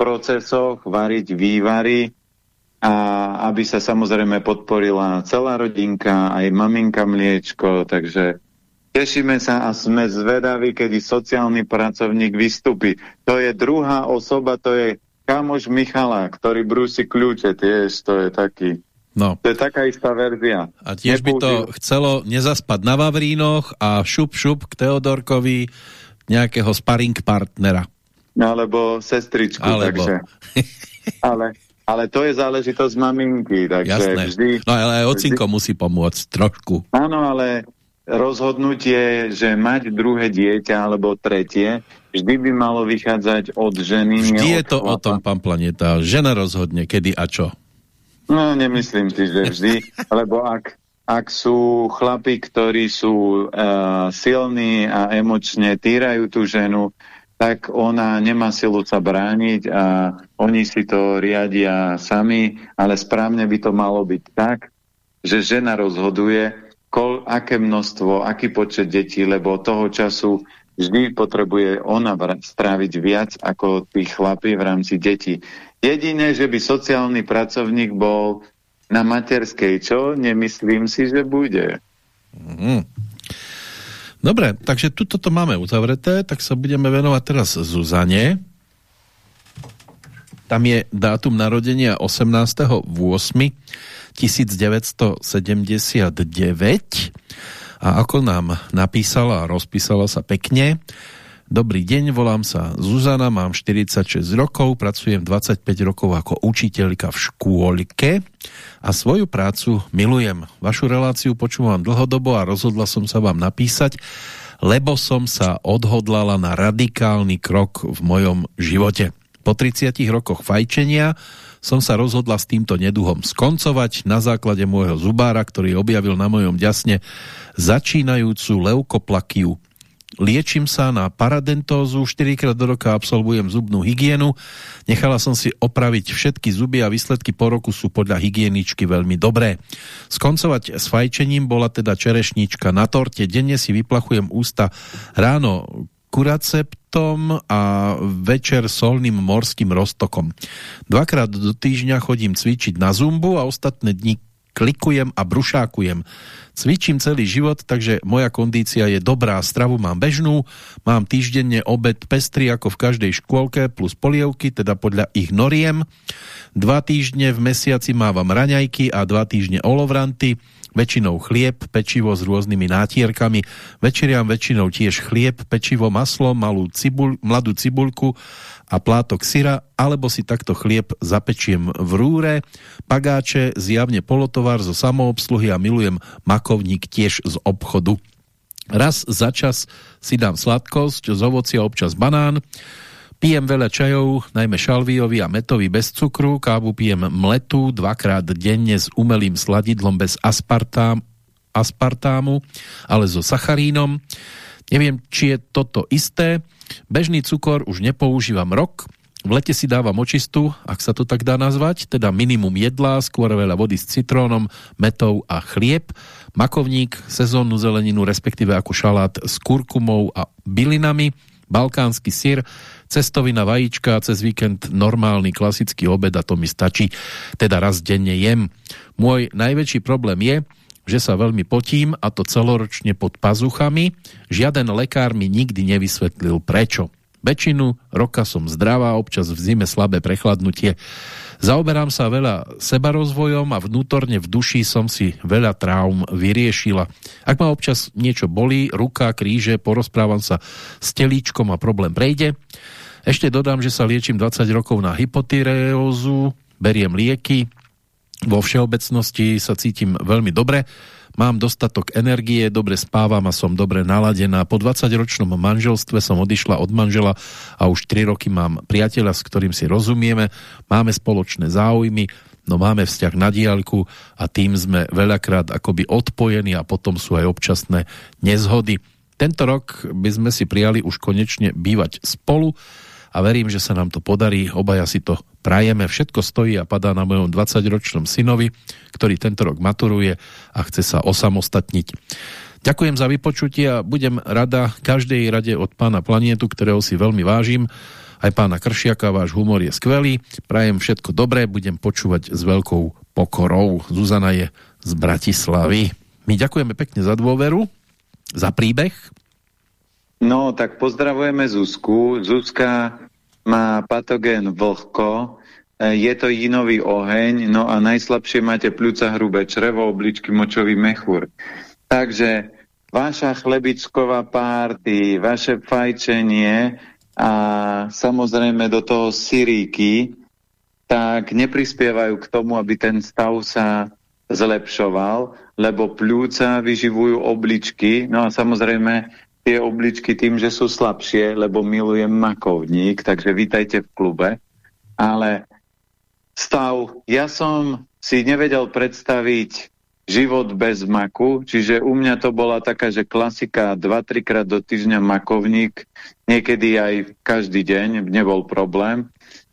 procesoch, variť vývary, a aby sa samozrejme podporila celá rodinka, aj maminka mliečko, takže tešíme sa a sme zvedaví, kedy sociálny pracovník vystupí. To je druhá osoba, to je kamoš Michala, ktorý brúsi kľúče, tiež to je taký. No. To je taká istá verzia. A tiež by to chcelo nezaspať na Vavrínoch a šup šup k Teodorkovi nejakého sparring partnera. Alebo sestričku, Alebo. takže. Ale, ale to je záležitosť maminky, takže Jasné. vždy... No ale aj ocinko musí pomôcť trošku. Áno, ale rozhodnutie, že mať druhé dieťa alebo tretie, vždy by malo vychádzať od ženy. Vždy je to o chlapa. tom, pán Planeta. Žena rozhodne, kedy a čo. No, nemyslím si, že vždy, lebo ak, ak sú chlapi, ktorí sú uh, silní a emočne týrajú tú ženu, tak ona nemá silu sa brániť a oni si to riadia sami, ale správne by to malo byť tak, že žena rozhoduje, kol, aké množstvo, aký počet detí, lebo toho času vždy potrebuje ona stráviť viac ako tí chlapi v rámci detí. Jediné, že by sociálny pracovník bol na materskej, čo? Nemyslím si, že bude. Mhm. Dobre, takže tuto to máme uzavreté, tak sa budeme venovať teraz Zuzane. Tam je dátum narodenia 18.8.1979 A ako nám napísala a rozpísala sa pekne, Dobrý deň, volám sa Zuzana, mám 46 rokov, pracujem 25 rokov ako učiteľka v škôlke a svoju prácu milujem. Vašu reláciu počúvam dlhodobo a rozhodla som sa vám napísať, lebo som sa odhodlala na radikálny krok v mojom živote. Po 30 rokoch fajčenia som sa rozhodla s týmto neduhom skoncovať na základe môjho zubára, ktorý objavil na mojom ďasne začínajúcu leukoplakiu liečím sa na paradentózu, 4 krát do roka absolvujem zubnú hygienu, nechala som si opraviť všetky zuby a výsledky po roku sú podľa hygieničky veľmi dobré. Skoncovať s fajčením bola teda čerešnička na torte, denne si vyplachujem ústa ráno kuraceptom a večer solným morským roztokom. Dvakrát do týždňa chodím cvičiť na zumbu a ostatné dni klikujem a brušákujem. Cvičím celý život, takže moja kondícia je dobrá. Stravu mám bežnú, mám týždenne obed pestrý ako v každej škôlke plus polievky, teda podľa ich noriem. Dva týždne v mesiaci mávam raňajky a dva týždne olovranty väčšinou chlieb, pečivo s rôznymi nátierkami, večeriam väčšinou tiež chlieb, pečivo, maslo, malú cibul, mladú cibulku a plátok syra, alebo si takto chlieb zapečiem v rúre, pagáče, zjavne polotovar zo samoobsluhy a milujem makovník tiež z obchodu. Raz za čas si dám sladkosť, z ovocia občas banán, Pijem veľa čajov, najmä šalvíový a metový bez cukru, kávu pijem mletu dvakrát denne s umelým sladidlom bez aspartám, aspartámu, ale so sacharínom. Neviem, či je toto isté. Bežný cukor už nepoužívam rok, v lete si dávam očistu, ak sa to tak dá nazvať, teda minimum jedla, skôr veľa vody s citrónom, metou a chlieb, makovník, sezónnu zeleninu, respektíve ako šalát s kurkumou a bylinami, balkánsky syr, cestovina vajíčka, cez víkend normálny klasický obed a to mi stačí, teda raz denne jem. Môj najväčší problém je, že sa veľmi potím a to celoročne pod pazuchami. Žiaden lekár mi nikdy nevysvetlil prečo. Väčšinu roka som zdravá, občas v zime slabé prechladnutie. Zaoberám sa veľa sebarozvojom a vnútorne v duši som si veľa traum vyriešila. Ak ma občas niečo bolí, ruka, kríže, porozprávam sa s telíčkom a problém prejde. Ešte dodám, že sa liečím 20 rokov na hypotyreózu, beriem lieky, vo všeobecnosti sa cítim veľmi dobre, mám dostatok energie, dobre spávam a som dobre naladená. Po 20-ročnom manželstve som odišla od manžela a už 3 roky mám priateľa, s ktorým si rozumieme, máme spoločné záujmy, no máme vzťah na diaľku a tým sme veľakrát akoby odpojení a potom sú aj občasné nezhody. Tento rok by sme si prijali už konečne bývať spolu, a verím, že sa nám to podarí. Obaja si to prajeme. Všetko stojí a padá na mojom 20-ročnom synovi, ktorý tento rok maturuje a chce sa osamostatniť. Ďakujem za vypočutie a budem rada každej rade od pána Planietu, ktorého si veľmi vážim. Aj pána Kršiaka, váš humor je skvelý. Prajem všetko dobré, budem počúvať s veľkou pokorou. Zuzana je z Bratislavy. My ďakujeme pekne za dôveru, za príbeh No, tak pozdravujeme Zuzku. Zuzka má patogén vlhko, e, je to jinový oheň, no a najslabšie máte pľúca hrubé črevo, obličky, močový mechúr. Takže vaša chlebicková párty, vaše fajčenie a samozrejme do toho siríky, tak neprispievajú k tomu, aby ten stav sa zlepšoval, lebo pľúca vyživujú obličky, no a samozrejme tie obličky tým, že sú slabšie, lebo milujem makovník, takže vítajte v klube. Ale stav, ja som si nevedel predstaviť život bez maku, čiže u mňa to bola taká, že klasika 2-3 krát do týždňa makovník, niekedy aj každý deň, nebol problém.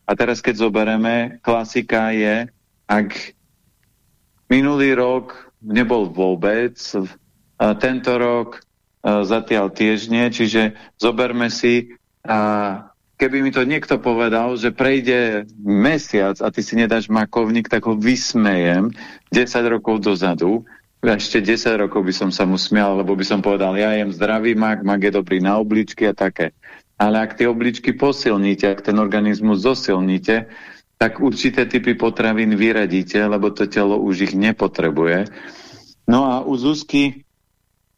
A teraz keď zoberieme, klasika je, ak minulý rok nebol vôbec, tento rok zatiaľ tiež nie, čiže zoberme si a keby mi to niekto povedal, že prejde mesiac a ty si nedáš makovník, tak ho vysmejem 10 rokov dozadu. Ešte 10 rokov by som sa mu smial, lebo by som povedal, ja jem zdravý mak, mak je dobrý na obličky a také. Ale ak tie obličky posilníte, ak ten organizmus zosilníte, tak určité typy potravín vyradíte, lebo to telo už ich nepotrebuje. No a u Zuzky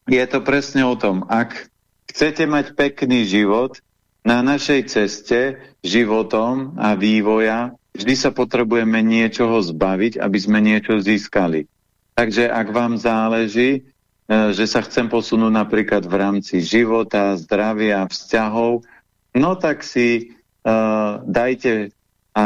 je to presne o tom, ak chcete mať pekný život, na našej ceste životom a vývoja vždy sa potrebujeme niečoho zbaviť, aby sme niečo získali. Takže ak vám záleží, e, že sa chcem posunúť napríklad v rámci života, zdravia, vzťahov, no tak si uh, dajte a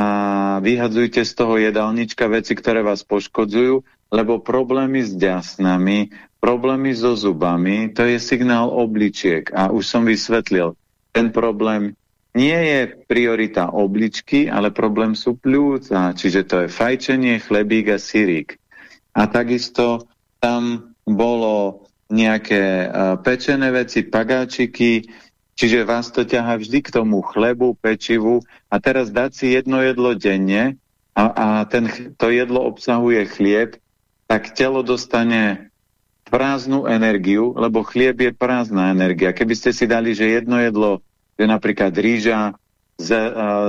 vyhadzujte z toho jedálnička veci, ktoré vás poškodzujú, lebo problémy s ďasnami, problémy so zubami, to je signál obličiek. A už som vysvetlil, ten problém nie je priorita obličky, ale problém sú pľúca, čiže to je fajčenie, chlebík a syrík. A takisto tam bolo nejaké uh, pečené veci, pagáčiky, čiže vás to ťaha vždy k tomu chlebu, pečivu a teraz dať si jedno jedlo denne a, a ten, to jedlo obsahuje chlieb, tak telo dostane prázdnu energiu, lebo chlieb je prázdna energia. Keby ste si dali, že jedno jedlo, že napríklad rýža, ze,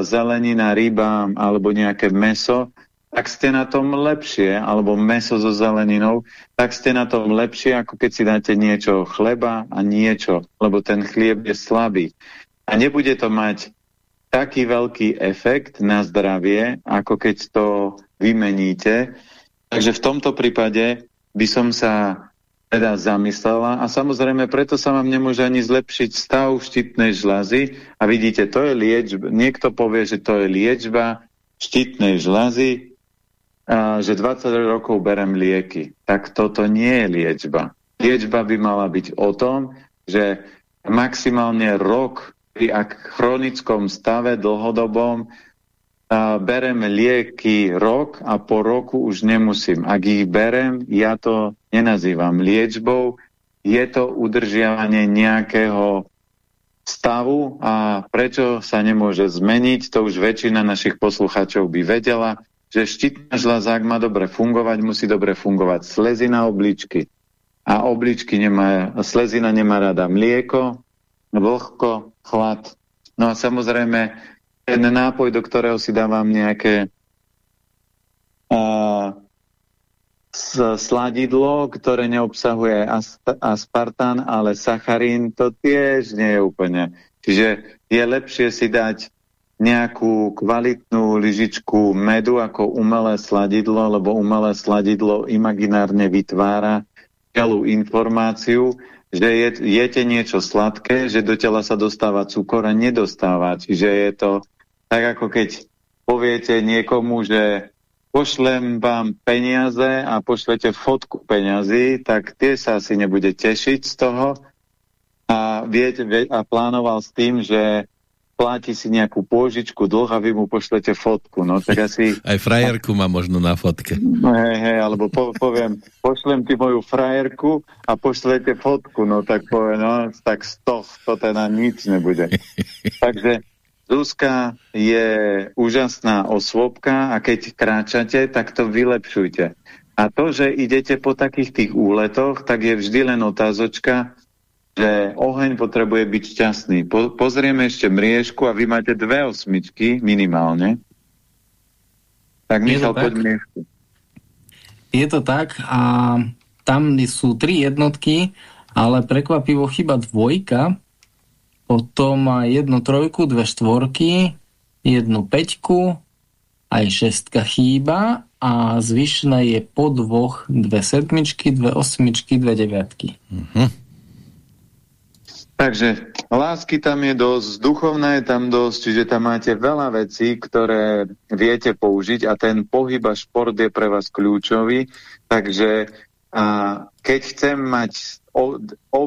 zelenina, ryba alebo nejaké meso, tak ste na tom lepšie, alebo meso so zeleninou, tak ste na tom lepšie, ako keď si dáte niečo chleba a niečo, lebo ten chlieb je slabý. A nebude to mať taký veľký efekt na zdravie, ako keď to vymeníte. Takže v tomto prípade by som sa teda zamyslela a samozrejme preto sa vám nemôže ani zlepšiť stav štítnej žľazy a vidíte, to je liečba, niekto povie, že to je liečba štítnej žľazy, že 20 rokov berem lieky. Tak toto nie je liečba. Liečba by mala byť o tom, že maximálne rok pri ak chronickom stave dlhodobom berem lieky rok a po roku už nemusím. Ak ich berem, ja to nenazývam liečbou, je to udržiavanie nejakého stavu a prečo sa nemôže zmeniť, to už väčšina našich posluchačov by vedela, že štítna žľaza, ak má dobre fungovať, musí dobre fungovať slezina obličky. A obličky nemá, slezina nemá rada mlieko, vlhko, chlad. No a samozrejme, ten nápoj, do ktorého si dávam nejaké uh, sladidlo, ktoré neobsahuje aspartán, ale sacharín, to tiež nie je úplne. Čiže je lepšie si dať nejakú kvalitnú lyžičku medu ako umelé sladidlo, lebo umelé sladidlo imaginárne vytvára celú informáciu, že je, jete niečo sladké, že do tela sa dostáva cukor a nedostáva. Čiže je to tak, ako keď poviete niekomu, že pošlem vám peniaze a pošlete fotku peňazí, tak tie sa asi nebude tešiť z toho a, viete, a plánoval s tým, že platí si nejakú pôžičku dlh a vy mu pošlete fotku. No, tak asi... Aj frajerku má možno na fotke. Hej, hej, alebo po, poviem, pošlem ti moju frajerku a pošlete fotku. No tak poviem, no tak toho to teda nič nebude. Takže Zuzka je úžasná osvobka a keď kráčate, tak to vylepšujte. A to, že idete po takých tých úletoch, tak je vždy len otázočka, že oheň potrebuje byť šťastný. Po, pozrieme ešte mriežku a vy máte dve osmičky minimálne. Tak Michal, poď mriežku. Je to tak a tam sú tri jednotky, ale prekvapivo chyba dvojka, potom jednu trojku, dve štvorky, jednu peťku, aj šestka chýba a zvyšné je po dvoch dve sedmičky, dve osmičky, dve deviatky. Uh mhm. -huh. Takže lásky tam je dosť, duchovná je tam dosť, čiže tam máte veľa vecí, ktoré viete použiť a ten pohyb a šport je pre vás kľúčový. Takže a keď chcem mať o, o, o,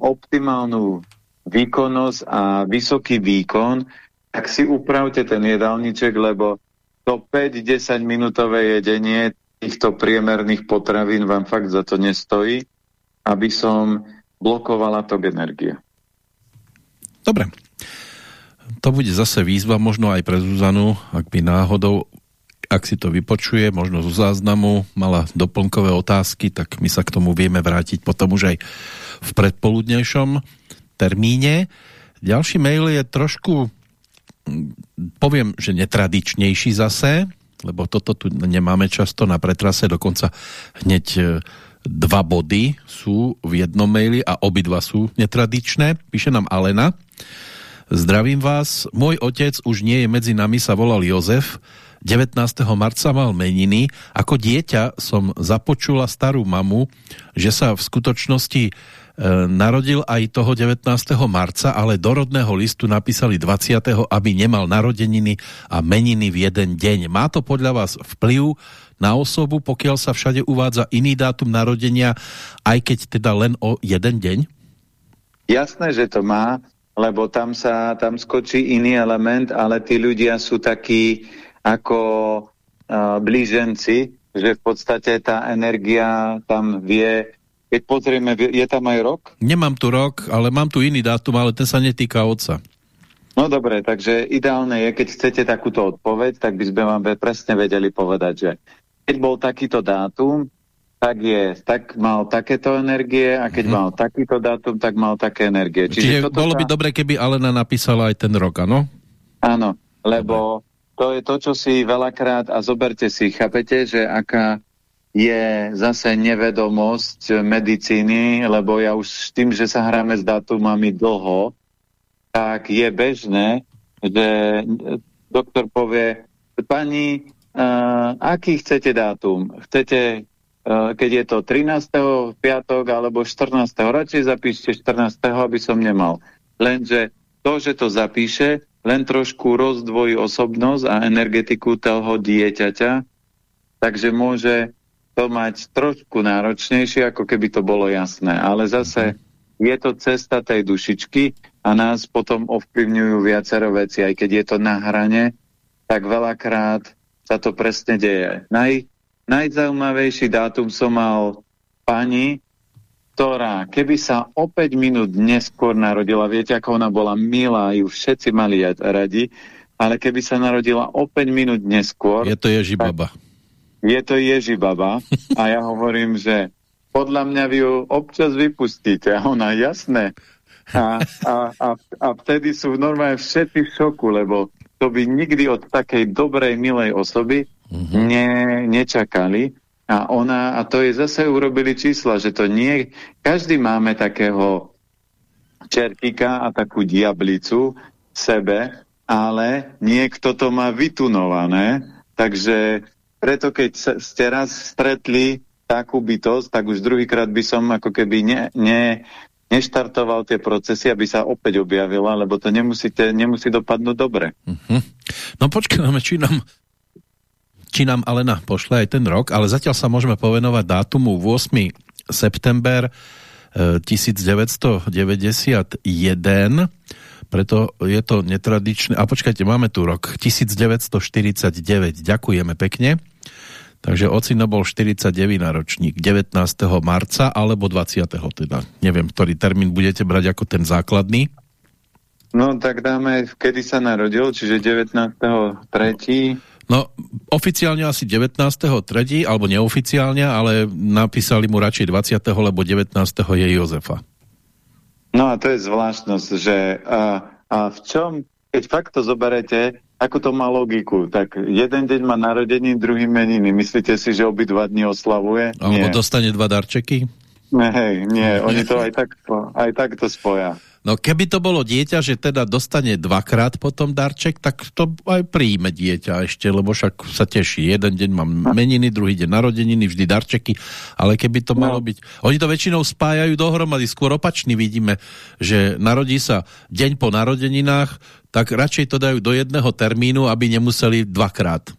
optimálnu výkonnosť a vysoký výkon, tak si upravte ten jedálniček, lebo to 5-10 minútové jedenie týchto priemerných potravín vám fakt za to nestojí, aby som blokovala tok energie. Dobre. To bude zase výzva možno aj pre Zuzanu, ak by náhodou, ak si to vypočuje, možno zo záznamu, mala doplnkové otázky, tak my sa k tomu vieme vrátiť potom už aj v predpoludnejšom termíne. Ďalší mail je trošku, poviem, že netradičnejší zase, lebo toto tu nemáme často na pretrase, dokonca hneď dva body sú v jednom maili a obidva sú netradičné. Píše nám Alena. Zdravím vás. Môj otec už nie je medzi nami, sa volal Jozef. 19. marca mal meniny. Ako dieťa som započula starú mamu, že sa v skutočnosti e, narodil aj toho 19. marca, ale do rodného listu napísali 20. aby nemal narodeniny a meniny v jeden deň. Má to podľa vás vplyv na osobu, pokiaľ sa všade uvádza iný dátum narodenia, aj keď teda len o jeden deň? Jasné, že to má, lebo tam sa tam skočí iný element, ale tí ľudia sú takí ako uh, blíženci, že v podstate tá energia tam vie keď pozrieme, je tam aj rok? Nemám tu rok, ale mám tu iný dátum, ale ten sa netýka otca. No dobre, takže ideálne je, keď chcete takúto odpoveď, tak by sme vám presne vedeli povedať, že keď bol takýto dátum, tak je, tak mal takéto energie a keď mm -hmm. mal takýto dátum, tak mal také energie. Čiže, Čiže bolo sa... by dobre, keby Alena napísala aj ten rok, áno? Áno, lebo to je to, čo si veľakrát, a zoberte si, chápete, že aká je zase nevedomosť medicíny, lebo ja už s tým, že sa hráme s dátumami dlho, tak je bežné, že doktor povie, pani, Uh, aký chcete dátum? Chcete, uh, keď je to 13. piatok alebo 14. Radšej zapíšte 14. aby som nemal. Lenže to, že to zapíše, len trošku rozdvojí osobnosť a energetiku toho dieťaťa, takže môže to mať trošku náročnejšie, ako keby to bolo jasné. Ale zase je to cesta tej dušičky a nás potom ovplyvňujú viacero veci, aj keď je to na hrane, tak veľakrát sa to presne deje. Naj, najzaujímavejší dátum som mal pani, ktorá keby sa o 5 minút neskôr narodila, viete, ako ona bola milá, ju všetci mali radi, ale keby sa narodila o 5 minút neskôr... Je to Ježibaba. Je to Ježibaba a ja hovorím, že podľa mňa vy ju občas vypustíte a ona jasné. A, a, a, a vtedy sú normálne všetci v šoku, lebo to by nikdy od takej dobrej, milej osoby mm -hmm. ne, nečakali. A ona, a to je zase urobili čísla, že to nie, každý máme takého čertika a takú diablicu sebe, ale niekto to má vytunované, takže preto keď ste raz stretli takú bytosť, tak už druhýkrát by som ako keby ne, ne, neštartoval tie procesy, aby sa opäť objavila, lebo to nemusíte, nemusí dopadnúť dobre. Uh mhm. -huh. No počkáme, či nám či nám Alena pošle aj ten rok, ale zatiaľ sa môžeme povenovať dátumu 8. september 1991, eh, preto je to netradičné. A počkajte, máme tu rok 1949. Ďakujeme pekne. Takže ocino bol 49 ročník 19. marca alebo 20. teda. Neviem, ktorý termín budete brať ako ten základný. No tak dáme, kedy sa narodil, čiže 19.3. No, oficiálne asi 19.3. alebo neoficiálne, ale napísali mu radšej 20. lebo 19. je Jozefa. No a to je zvláštnosť, že a, a v čom, keď fakt to zoberete, ako to má logiku? Tak jeden deň má narodení, druhý meniny. Myslíte si, že obidva dní oslavuje? Alebo nie. dostane dva darčeky? Hej, nie, oni to aj tak, aj tak to spoja. No keby to bolo dieťa, že teda dostane dvakrát potom darček, tak to aj príjme dieťa ešte, lebo však sa teší. Jeden deň mám meniny, druhý deň narodeniny, vždy darčeky, ale keby to no. malo byť... Oni to väčšinou spájajú dohromady, skôr opačný vidíme, že narodí sa deň po narodeninách, tak radšej to dajú do jedného termínu, aby nemuseli dvakrát.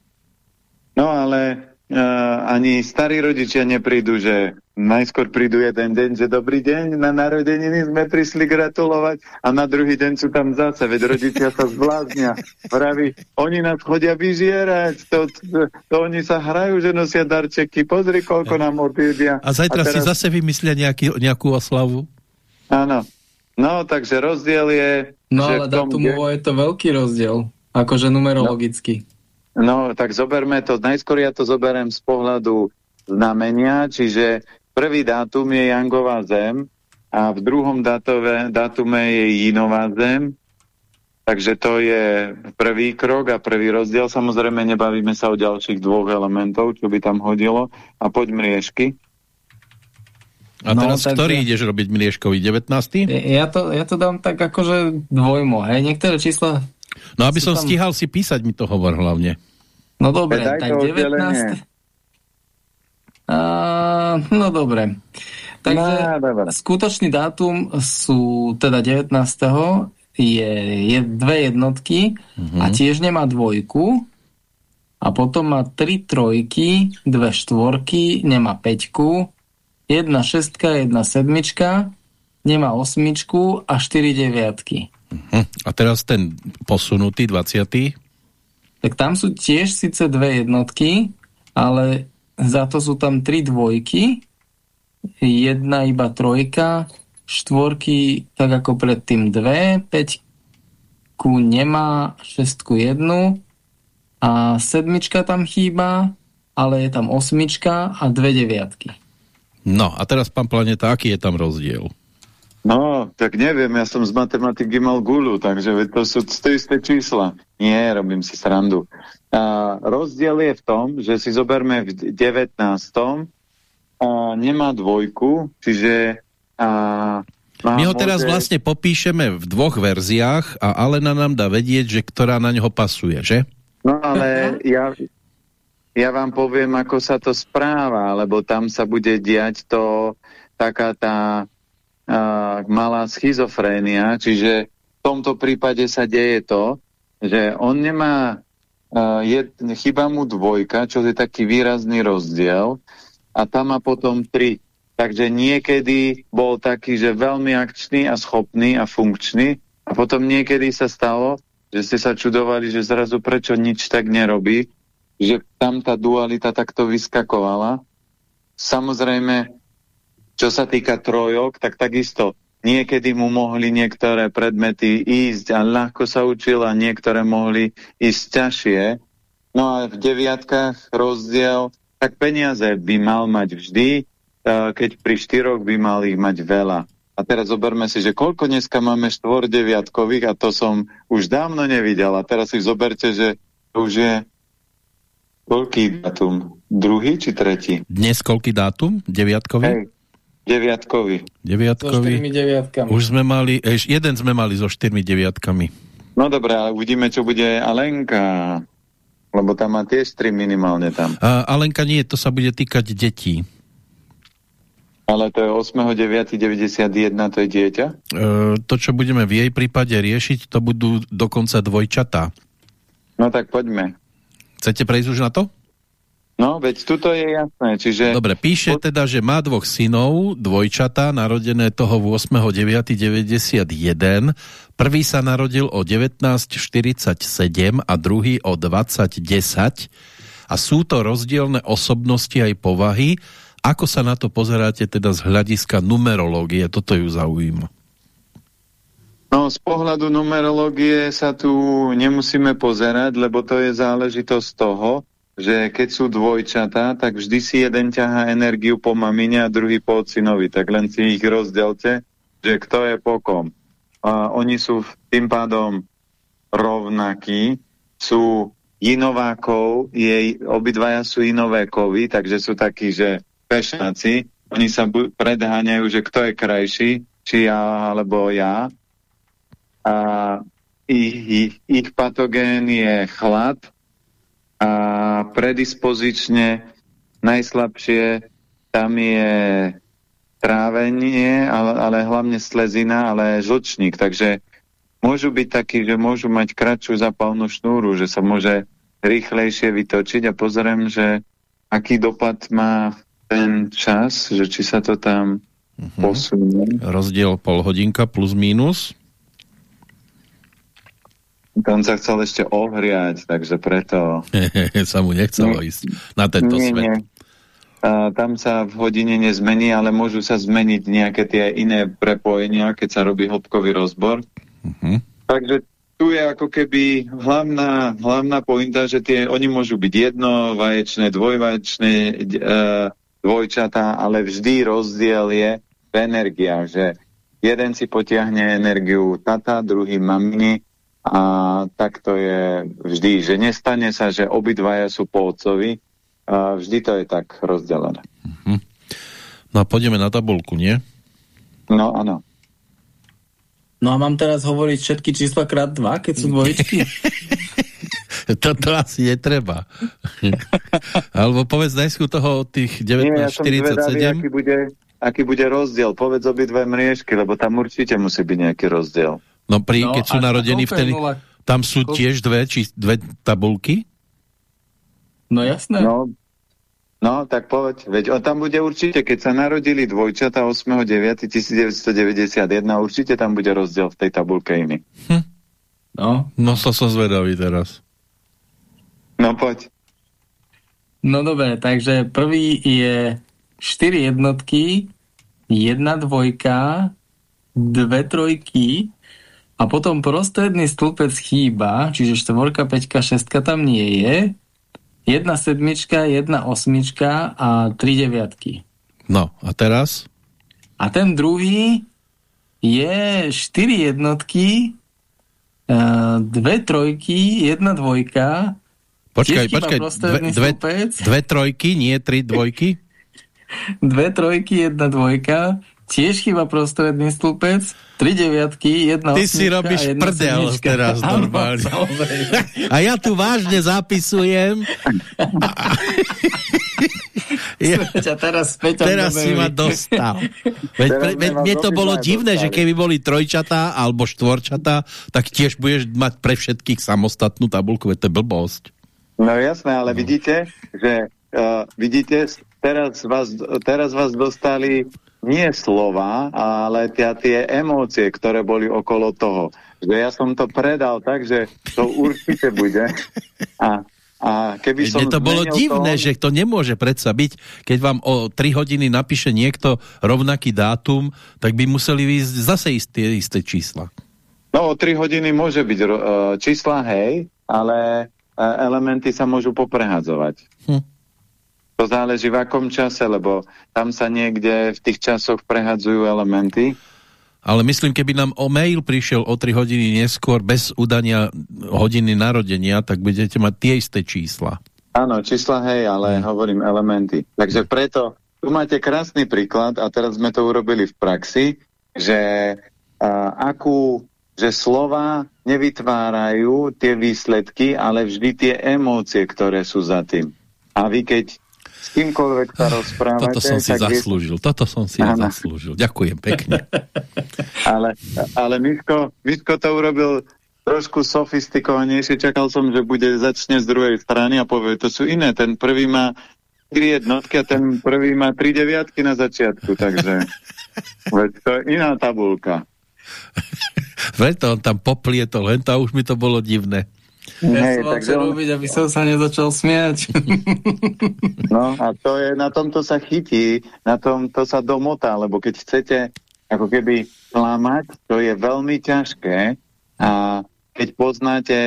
No ale uh, ani starí rodičia neprídu, že najskôr prídu jeden deň, že dobrý deň, na narodeniny sme prišli gratulovať a na druhý deň sú tam zase, veď rodičia sa zbláznia. Praví, oni nás chodia vyžierať, to, to, to oni sa hrajú, že nosia darčeky, pozri, koľko nám odjedia. A zajtra a teraz... si zase vymyslia nejaký, nejakú oslavu? Áno. No, takže rozdiel je... No, ale datumovo je to veľký rozdiel, akože numerologicky. No. no, tak zoberme to, najskôr ja to zoberiem z pohľadu znamenia, čiže Prvý dátum je Jangová zem a v druhom dátove, dátume je Jinová zem. Takže to je prvý krok a prvý rozdiel. Samozrejme nebavíme sa o ďalších dvoch elementov, čo by tam hodilo. A poď mriežky. A No, teraz ktorý ja- ideš robiť Mlieškovi? 19. Ja to, ja to dám tak akože dvojmo, hej, niektoré čísla, No aby som tam- stíhal si písať, mi to hovor hlavne. no dobre, to tak oddelenie. 19. A, no dobre. Takže No, dobre. skutočný dátum sú teda 19. je, je dve jednotky Mhm. a tiež nemá dvojku a potom má tri trojky, dve štvorky, nemá peťku, jedna šestka, jedna sedmička, nemá osmičku a štyri deviatky. Hm. A teraz ten posunutý 20. Tak tam sú tiež síce dve jednotky, ale za to sú tam tri dvojky, jedna iba trojka, štvorky tak ako predtým dve, peťku nemá, šestku jednu a sedmička tam chýba, ale je tam osmička a dve deviatky. No a teraz, pán Planeta, aký je tam rozdiel? No, tak neviem, ja som z matematiky mal gulu, takže to sú to isté čísla. Nie, robím si srandu. A rozdiel je v tom, že si zoberme v 19. A nemá dvojku, čiže a, a My ho teraz môže- vlastne popíšeme v dvoch verziách a Alena nám dá vedieť, že ktorá na ňo pasuje, že? No ale ja, ja vám poviem, ako sa to správa, lebo tam sa bude diať to taká tá uh, malá schizofrénia, čiže v tomto prípade sa deje to, že on nemá, uh, je, chyba mu dvojka, čo je taký výrazný rozdiel, a tam má potom tri. Takže niekedy bol taký, že veľmi akčný a schopný a funkčný a potom niekedy sa stalo, že ste sa čudovali, že zrazu prečo nič tak nerobí, že tam tá dualita takto vyskakovala. Samozrejme, čo sa týka trojok, tak takisto niekedy mu mohli niektoré predmety ísť a ľahko sa učil a niektoré mohli ísť ťažšie. No a v deviatkách rozdiel, tak peniaze by mal mať vždy, eh, keď pri štyroch by mal ich mať veľa. A teraz zoberme si, že koľko dneska máme štvor deviatkových a to som už dávno nevidel. A teraz si zoberte, že už je koľký datum? Druhý či tretí? Dnes koľký dátum? Deviatkový? Hej, deviatkový. So Deviatkový? štyrmi deviatkami. Už sme mali, eš, jeden sme mali so štyrmi deviatkami. No dobré, ale uvidíme, čo bude Alenka. Lebo tam má tiež tri minimálne tam. A Alenka nie, to sa bude týkať detí. Ale to je 8.9.91, to je dieťa? E, to, čo budeme v jej prípade riešiť, to budú dokonca dvojčatá. No tak poďme. Chcete prejsť už na to? No, veď tuto je jasné, čiže... Dobre, píše teda, že má dvoch synov, dvojčatá, narodené toho 8.9.91. Prvý sa narodil o 19.47 a druhý o 20.10. A sú to rozdielne osobnosti aj povahy. Ako sa na to pozeráte teda z hľadiska numerológie? Toto ju zaujíma. No, z pohľadu numerológie sa tu nemusíme pozerať, lebo to je záležitosť toho, že keď sú dvojčatá, tak vždy si jeden ťahá energiu po mamine a druhý po ocinovi. Tak len si ich rozdelte, že kto je po kom. A oni sú tým pádom rovnakí, sú inovákov, jej, obidvaja sú inovékovi, takže sú takí, že pešáci, oni sa predháňajú, že kto je krajší, či ja alebo ja. A ich, ich, ich patogén je chlad a predispozične najslabšie tam je trávenie, ale, ale hlavne slezina, ale žlčník. Takže môžu byť takí, že môžu mať kratšiu zapalnú šnúru, že sa môže rýchlejšie vytočiť a pozriem, že aký dopad má ten čas, že či sa to tam Mhm. posunie. Rozdiel pol hodinka plus minus. On sa chcel ešte ohriať, takže preto... sa mu nechcelo Nie. ísť na tento nie, svet. nie. A, tam sa v hodine nezmení, ale môžu sa zmeniť nejaké tie iné prepojenia, keď sa robí hĺbkový rozbor. Mhm. Takže tu je ako keby hlavná, hlavná pointa, že tie, oni môžu byť jednovaječné, dvojvaječné e, dvojčatá, ale vždy rozdiel je v energiách, že jeden si potiahne energiu tata, druhý maminy a tak to je vždy, že nestane sa, že obidvaja sú po otcovi, a vždy to je tak rozdelené. No a pôjdeme na tabulku, nie? No áno. No a mám teraz hovoriť všetky čísla krát dva, keď sú dvojičky? Toto asi netreba. Alebo povedz najskú toho od tých Nie, ja som zvedavý, 1947. aký bude, aký bude rozdiel. Povedz obidve mriežky, lebo tam určite musí byť nejaký rozdiel. No pri, No, keď sú narodení vtedy, nula? tam sú Koľko? tiež dve, či, dve tabulky? No jasné. No, no tak povedz, veď on tam bude určite, keď sa narodili dvojčata 8.9.1991, určite tam bude rozdiel v tej tabulke iný. No. No to som zvedavý teraz. No poď. no dobre, takže prvý je 4 jednotky, jedna dvojka, dve trojky a potom prostredný stĺpec chýba, čiže štvorka, peťka, šestka tam nie je, jedna sedmička, jedna osmička a tri deviatky. No a teraz? A ten druhý je 4 jednotky, eh, dve trojky, jedna dvojka, Počkaj, počkaj, dve, dve, stĺpec. dve trojky, nie tri dvojky? dve trojky, jedna dvojka, tiež chýba prostredný stĺpec, tri deviatky, jedna Ty si robíš prdel sedmička. teraz normálne. A ja tu vážne zapisujem. Ja, teraz teraz si ma dostal. Veď, pre, veď mne to bolo divné, že dostali. keby boli trojčatá alebo štvorčatá, tak tiež budeš mať pre všetkých samostatnú tabulku, veď to je blbosť. No jasné, ale vidíte, že uh, vidíte, teraz vás, teraz vás dostali nie slova, ale tia, tie emócie, ktoré boli okolo toho. Že ja som to predal tak, že to určite bude. A, a keby Veď som to bolo divné, tón- že to nemôže predsa byť, keď vám o 3 hodiny napíše niekto rovnaký dátum, tak by museli ísť zase isté, isté čísla. No o 3 hodiny môže byť uh, čísla, hej, ale uh, elementy sa môžu poprehadzovať. Hm. To záleží v akom čase, lebo tam sa niekde v tých časoch prehadzujú elementy. Ale myslím, keby nám o mail prišiel o 3 hodiny neskôr bez udania hodiny narodenia, tak budete mať tie isté čísla. Áno, čísla, hej, ale hovorím elementy. Takže preto, tu máte krásny príklad a teraz sme to urobili v praxi, že uh, akú, že slova nevytvárajú tie výsledky, ale vždy tie emócie, ktoré sú za tým. A vy keď s kýmkoľvek sa rozprávate, Toto som si zaslúžil, toto som si ja zaslúžil. Ďakujem pekne. Ale, ale Miško, Miško to urobil trošku sofistikovanejšie. Čakal som, že bude začne z druhej strany a povie, to sú iné. Ten prvý má tri jednotky a ten prvý má tri deviatky na začiatku, takže veď to je iná tabulka. Preto on tam poplietol, len to už mi to bolo divné. Ja Hej, som mal takže on, robiť, aby som sa nezačal smiať. no a to je, na tomto sa chytí, na tomto sa domotá, lebo keď chcete ako keby klamať, to je veľmi ťažké a keď poznáte,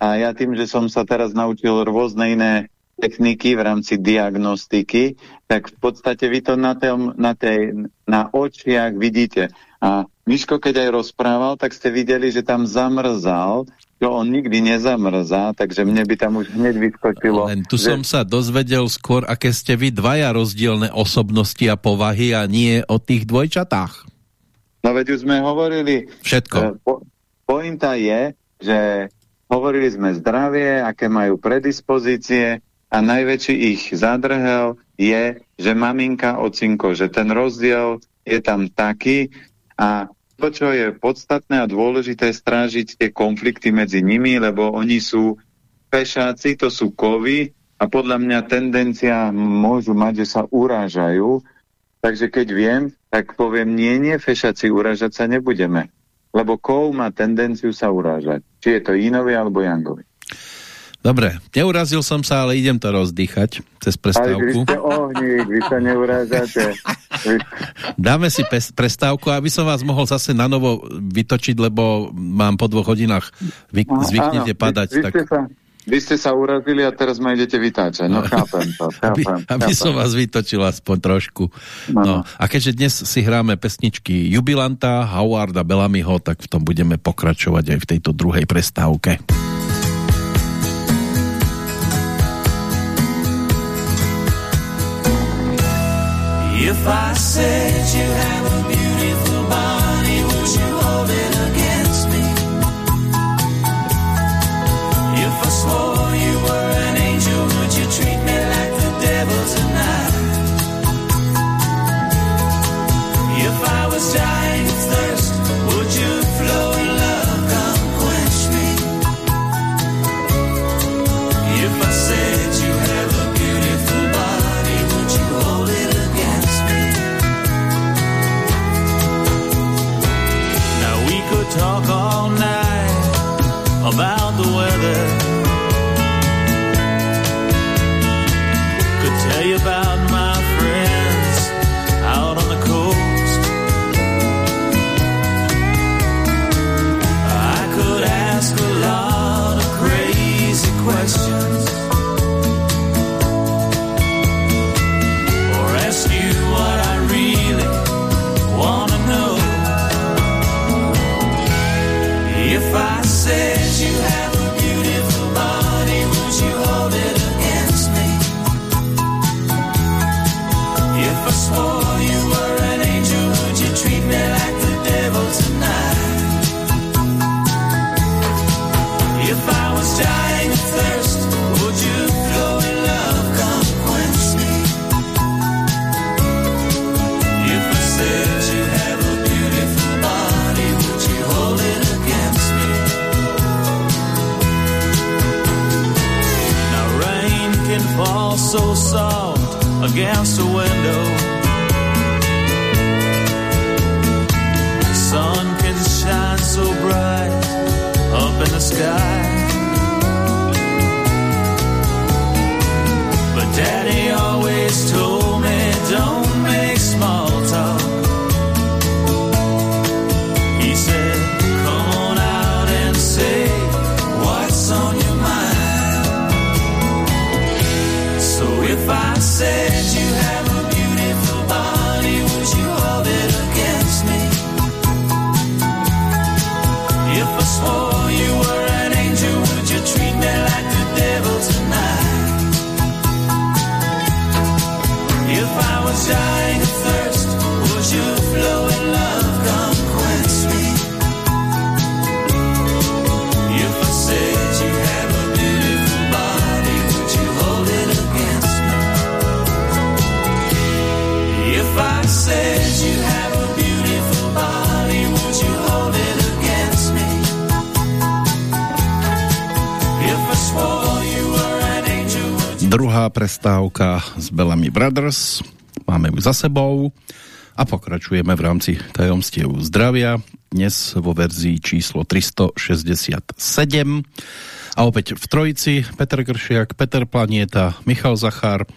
a ja tým, že som sa teraz naučil rôzne iné techniky v rámci diagnostiky, tak v podstate vy to na, tom, na, tej, na očiach vidíte. A Miško, keď aj rozprával, tak ste videli, že tam zamrzal, že on nikdy nezamrzá, takže mne by tam už hneď vyskočilo. Len tu že... som sa dozvedel skôr, aké ste vy dvaja rozdielne osobnosti a povahy a nie o tých dvojčatách. No veď už sme hovorili, Všetko. e, po, pointa je, že hovorili sme zdravie, aké majú predispozície a najväčší ich zádrhel je, že maminka, ocinko, že ten rozdiel je tam taký a to, čo je podstatné a dôležité, strážiť tie konflikty medzi nimi, lebo oni sú pešáci, to sú kovy a podľa mňa tendencia môžu mať, že sa urážajú. Takže keď viem, tak poviem, nie, nie, fešáci, uražať sa nebudeme. Lebo kov má tendenciu sa urážať. Či je to Inovi alebo Jangovi. Dobre, neurazil som sa, ale idem to rozdýchať cez Ale vy prestávku. ste ohník, vy sa neurážate. Vy... Dáme si prestávku, aby som vás mohol zase na novo vytočiť, lebo mám po dvoch hodinách vy- zvyknete Áno, padať. Vy, vy, tak... ste sa, vy ste sa urazili a teraz ma idete vytáčať. No chápem to. aby, Chápem, aby chápem. som vás vytočil aspoň trošku. No. No. A keďže dnes si hráme pesničky Jubilanta, Howarda Bellamyho, tak v tom budeme pokračovať aj v tejto druhej prestávke. If I said you have a Druhá prestávka s Bellamy Brothers. Máme ju za sebou a pokračujeme v rámci tajomstiev zdravia. Dnes vo verzii číslo 367. A opäť v trojici Peter Kršiak, Peter Planieta, Michal Zachár.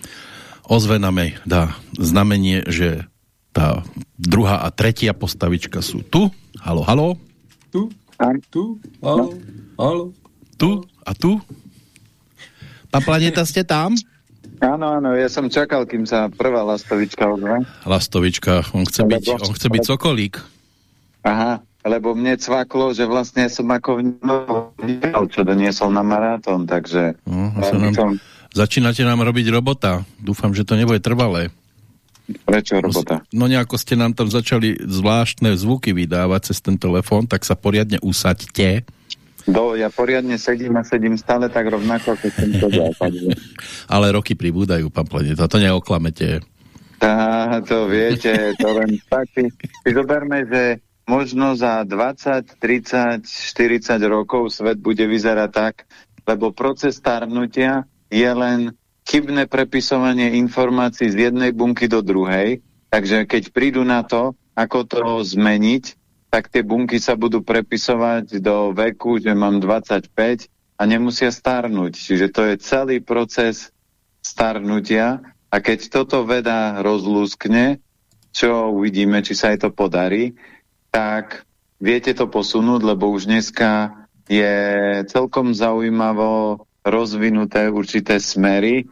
Ozvename dá znamenie, že tá druhá a tretia postavička sú tu. Halo, halo. Tu, tu, halo, halo. Tu a tu. Pán Planeta, ste tam? Áno, áno, ja som čakal, kým sa prvá lastovička ozve. Lastovička, on chce byť, on chce byť sokolík. Aha, lebo mne cvaklo, že vlastne som ako vnímal, čo doniesol na maratón, takže... No, sa nám, som, začínate nám robiť robota. Dúfam, že to nebude trvalé. prečo robota? No nejako ste nám tam začali zvláštne zvuky vydávať cez ten telefón, tak sa poriadne usaďte. Do, ja poriadne sedím a sedím stále tak rovnako, ako som to dal. Ale roky pribúdajú, pán Planeta, to neoklamete. Tá, to viete, to len tak si, si zoberme, že možno za 20, 30, 40 rokov svet bude vyzerať tak, lebo proces starnutia je len chybné prepisovanie informácií z jednej bunky do druhej, takže keď prídu na to, ako to zmeniť, tak tie bunky sa budú prepisovať do veku, že mám 25 a nemusia starnúť. Čiže to je celý proces starnutia a keď toto veda rozlúskne, čo uvidíme, či sa jej to podarí, tak viete to posunúť, lebo už dneska je celkom zaujímavo rozvinuté určité smery,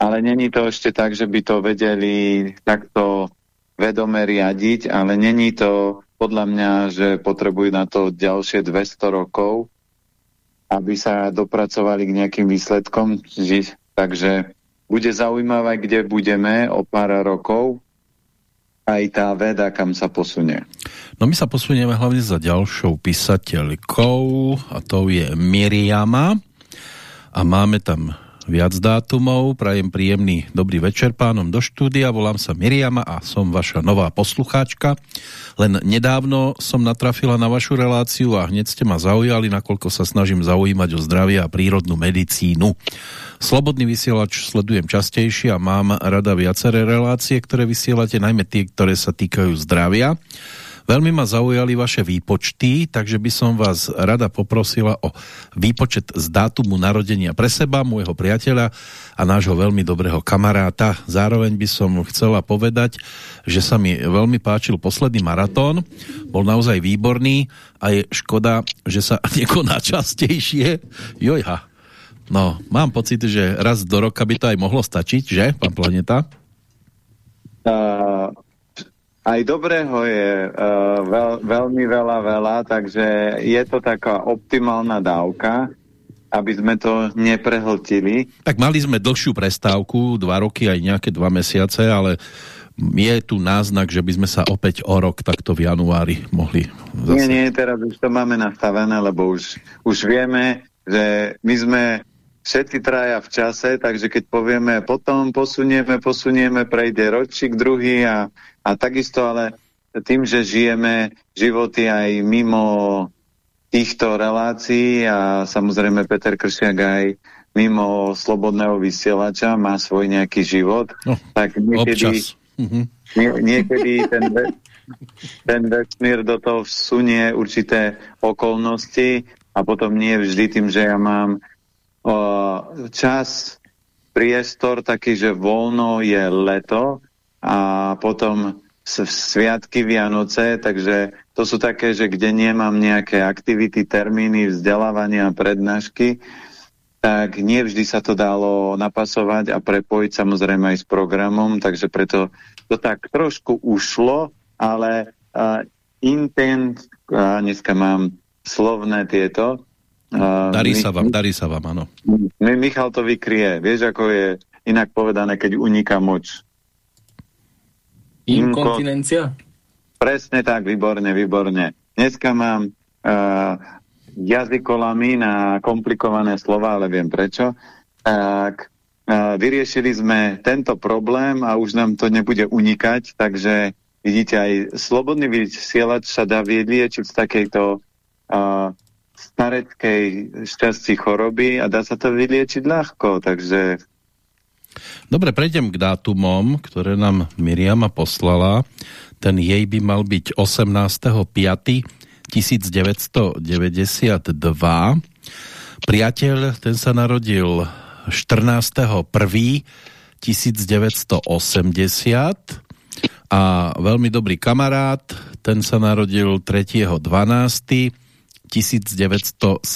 ale není to ešte tak, že by to vedeli takto vedome riadiť, ale není to podľa mňa, že potrebujú na to ďalšie 200 rokov, aby sa dopracovali k nejakým výsledkom. Takže bude zaujímavé, kde budeme o pár rokov, aj tá veda, kam sa posunie. No my sa posunieme hlavne za ďalšou písateľkou a to je Miriama a máme tam viac dátumov. Prajem príjemný dobrý večer pánom do štúdia. Volám sa Miriama a som vaša nová poslucháčka. Len nedávno som natrafila na vašu reláciu a hneď ste ma zaujali, nakoľko sa snažím zaujímať o zdravie a prírodnú medicínu. Slobodný vysielač sledujem častejšie a mám rada viaceré relácie, ktoré vysielate, najmä tie, ktoré sa týkajú zdravia. Veľmi ma zaujali vaše výpočty, takže by som vás rada poprosila o výpočet z dátumu narodenia pre seba, môjho priateľa a nášho veľmi dobrého kamaráta. Zároveň by som chcela povedať, že sa mi veľmi páčil posledný maratón, bol naozaj výborný a je škoda, že sa nekoná častejšie. Jojha, No, mám pocit, že raz do roka by to aj mohlo stačiť, že, pán Planeta? Aj dobrého je uh, veľ, veľmi veľa, veľa, takže je to taká optimálna dávka, aby sme to neprehltili. Tak mali sme dlhšiu prestávku, dva roky aj nejaké dva mesiace, ale je tu náznak, že by sme sa opäť o rok takto v januári mohli zase... Nie, nie, teraz už to máme nastavené, lebo už, už vieme, že my sme všetci traja v čase, takže keď povieme potom posunieme, posunieme, prejde ročík druhý a, a takisto, ale tým, že žijeme životy aj mimo týchto relácií a samozrejme Peter Kršiak aj mimo slobodného vysielača má svoj nejaký život, no, tak niekedy, Mhm. nie, niekedy ten, ve, ten vesmír do toho vsunie určité okolnosti a potom nie vždy tým, že ja mám čas, priestor taký, že voľno je leto a potom sviatky Vianoce, takže to sú také, že kde nemám nejaké aktivity, termíny, vzdelávania a prednášky, tak nie vždy sa to dalo napasovať a prepojiť samozrejme aj s programom, takže preto to tak trošku ušlo, ale uh, intent, uh, dneska mám slovné tieto, darí sa vám, darí sa vám, áno. Michal to vykrie. Vieš, ako je inak povedané, keď uniká moč. Inkontinencia? Presne tak, výborne, výborne. Dneska mám uh, jazykolami na komplikované slova, ale viem prečo. Tak uh, vyriešili sme tento problém a už nám to nebude unikať, takže vidíte, aj slobodný vysielač sa dá vyliečiť z takejto uh, stareckej šťastí choroby a dá sa to vyliečiť ľahko, takže... Dobre, prejdem k dátumom, ktoré nám Miriama poslala. Ten jej by mal byť 18.5.1992. Priateľ, ten sa narodil 14.1.1980 a veľmi dobrý kamarát, ten sa narodil 3.12. 1977.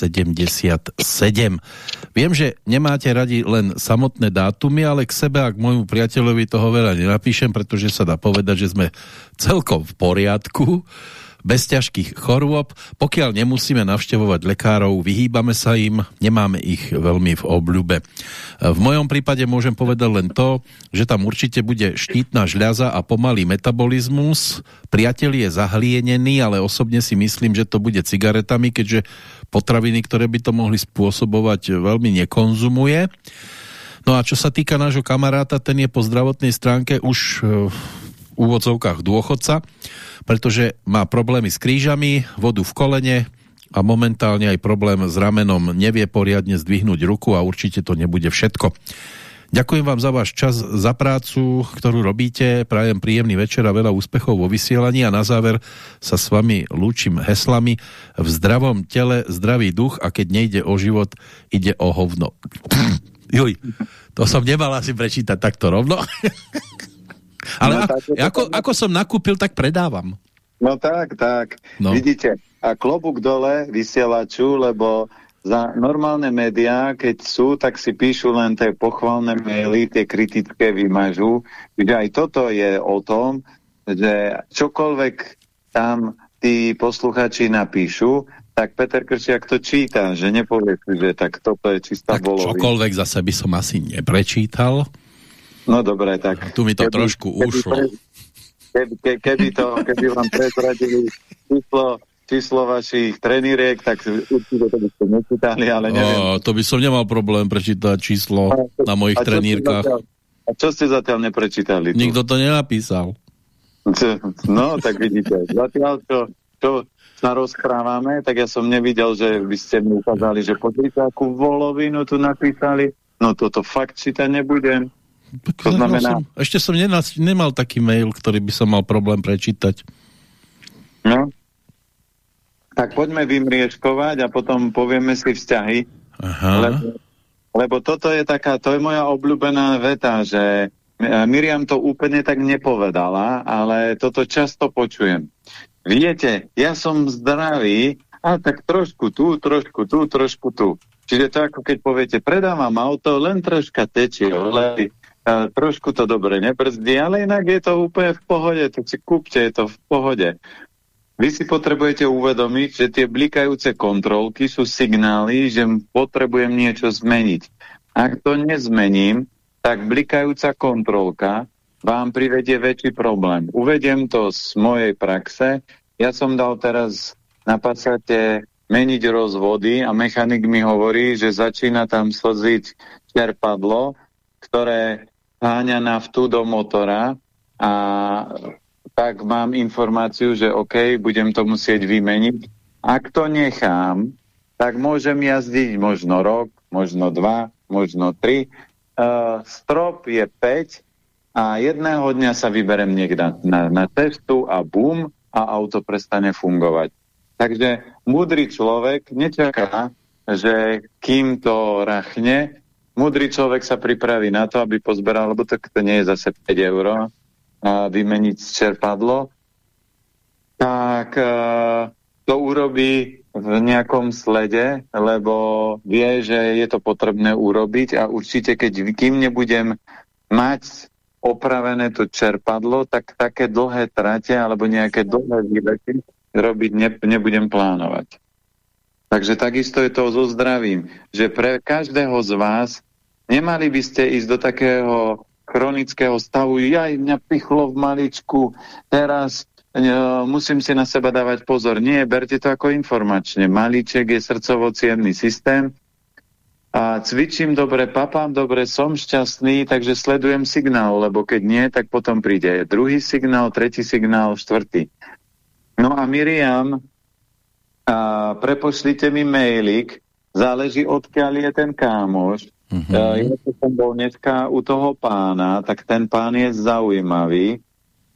Viem, že nemáte radi len samotné dátumy, ale k sebe a k môjmu priateľovi toho veľa nenapíšem, pretože sa dá povedať, že sme celkom v poriadku bez ťažkých chorôb. Pokiaľ nemusíme navštevovať lekárov, vyhýbame sa im, nemáme ich veľmi v obľúbe. V mojom prípade môžem povedať len to, že tam určite bude štítna žľaza a pomalý metabolizmus. Priateľ je zahlienený, ale osobne si myslím, že to bude cigaretami, keďže potraviny, ktoré by to mohli spôsobovať, veľmi nekonzumuje. No a čo sa týka nášho kamaráta, ten je po zdravotnej stránke už v úvodzovkách dôchodca pretože má problémy s krížami, vodu v kolene a momentálne aj problém s ramenom nevie poriadne zdvihnúť ruku a určite to nebude všetko. Ďakujem vám za váš čas, za prácu, ktorú robíte. Prajem príjemný večer a veľa úspechov vo vysielaní a na záver sa s vami lúčim heslami. V zdravom tele zdravý duch a keď nejde o život, ide o hovno. Juj, to som nemal asi prečítať takto rovno. Ale no, tak, ako, to... ako som nakúpil, tak predávam. No tak, tak. No. Vidíte, a klobúk dole vysielaču, lebo za normálne médiá, keď sú, tak si píšu len tie pochvalné maily, tie kritické vymažú. Že aj toto je o tom, že čokoľvek tam tí posluchači napíšu, tak Peter Kršiak to číta, že nepovie že tak toto je čistá tak čokoľvek zase by som asi neprečítal. No dobre, tak... Tu mi to keby, trošku keby ušlo. Keby, ke, keby, to, keby vám prezradili číslo, číslo vašich trenírek, tak určite to by ste nečítali, ale neviem. O, to by som nemal problém prečítať číslo na mojich A trenírkach. zatiaľ- A čo ste zatiaľ neprečítali? tu? Nikto to nenapísal. No, tak vidíte. Zatiaľ, čo, čo sa rozprávame, tak ja som nevidel, že by ste mi ukázali, že pozrite, akú volovinu tu napísali. No toto fakt čítať nebudem. To znamená- som, ešte som nenas, nemal taký mail, ktorý by som mal problém prečítať. No. Tak poďme vymriečkovať a potom povieme si vzťahy. Aha. Lebo, lebo toto je taká, to je moja obľúbená veta, že e, Miriam to úplne tak nepovedala, ale toto často počujem. Viete, ja som zdravý, a tak trošku tu, trošku tu, trošku tu. Čiže to ako keď poviete, predávam auto, len troška tečie olej, trošku to dobre nebrzdí, ale inak je to úplne v pohode, to si kúpte, je to v pohode. Vy si potrebujete uvedomiť, že tie blikajúce kontrolky sú signály, že potrebujem niečo zmeniť. Ak to nezmením, tak blikajúca kontrolka vám privedie väčší problém. Uvediem to z mojej praxe. Ja som dal teraz na Passate meniť rozvody a mechanik mi hovorí, že začína tam slziť čerpadlo, ktoré háňa naftu do motora a tak mám informáciu, že OK, budem to musieť vymeniť. Ak to nechám, tak môžem jazdiť možno rok, možno dva, možno tri. Uh, strop je 5 a jedného dňa sa vyberem niekde na, na cestu a bum a auto prestane fungovať. Takže múdry človek nečaká, že kým to rachne, múdry človek sa pripraví na to, aby pozberal, lebo to, to nie je zase 5 eur, a vymeniť čerpadlo, tak uh, to urobí v nejakom slede, lebo vie, že je to potrebné urobiť a určite, keď kým nebudem mať opravené to čerpadlo, tak také dlhé trate alebo nejaké dlhé výlety robiť ne, nebudem plánovať. Takže takisto je to so zdravím, že pre každého z vás nemali by ste ísť do takého chronického stavu, ja mňa pichlo v maličku, teraz e, musím si na seba dávať pozor. Nie, berte to ako informačne. Malíček je srdcovo systém a cvičím dobre, papám dobre, som šťastný, takže sledujem signál, lebo keď nie, tak potom príde druhý signál, tretí signál, štvrtý. No a Miriam, a prepošlite mi mailik, záleží odkiaľ je ten kámoš, Mhm. Uh, ja keď som bol dneska u toho pána, tak ten pán je zaujímavý,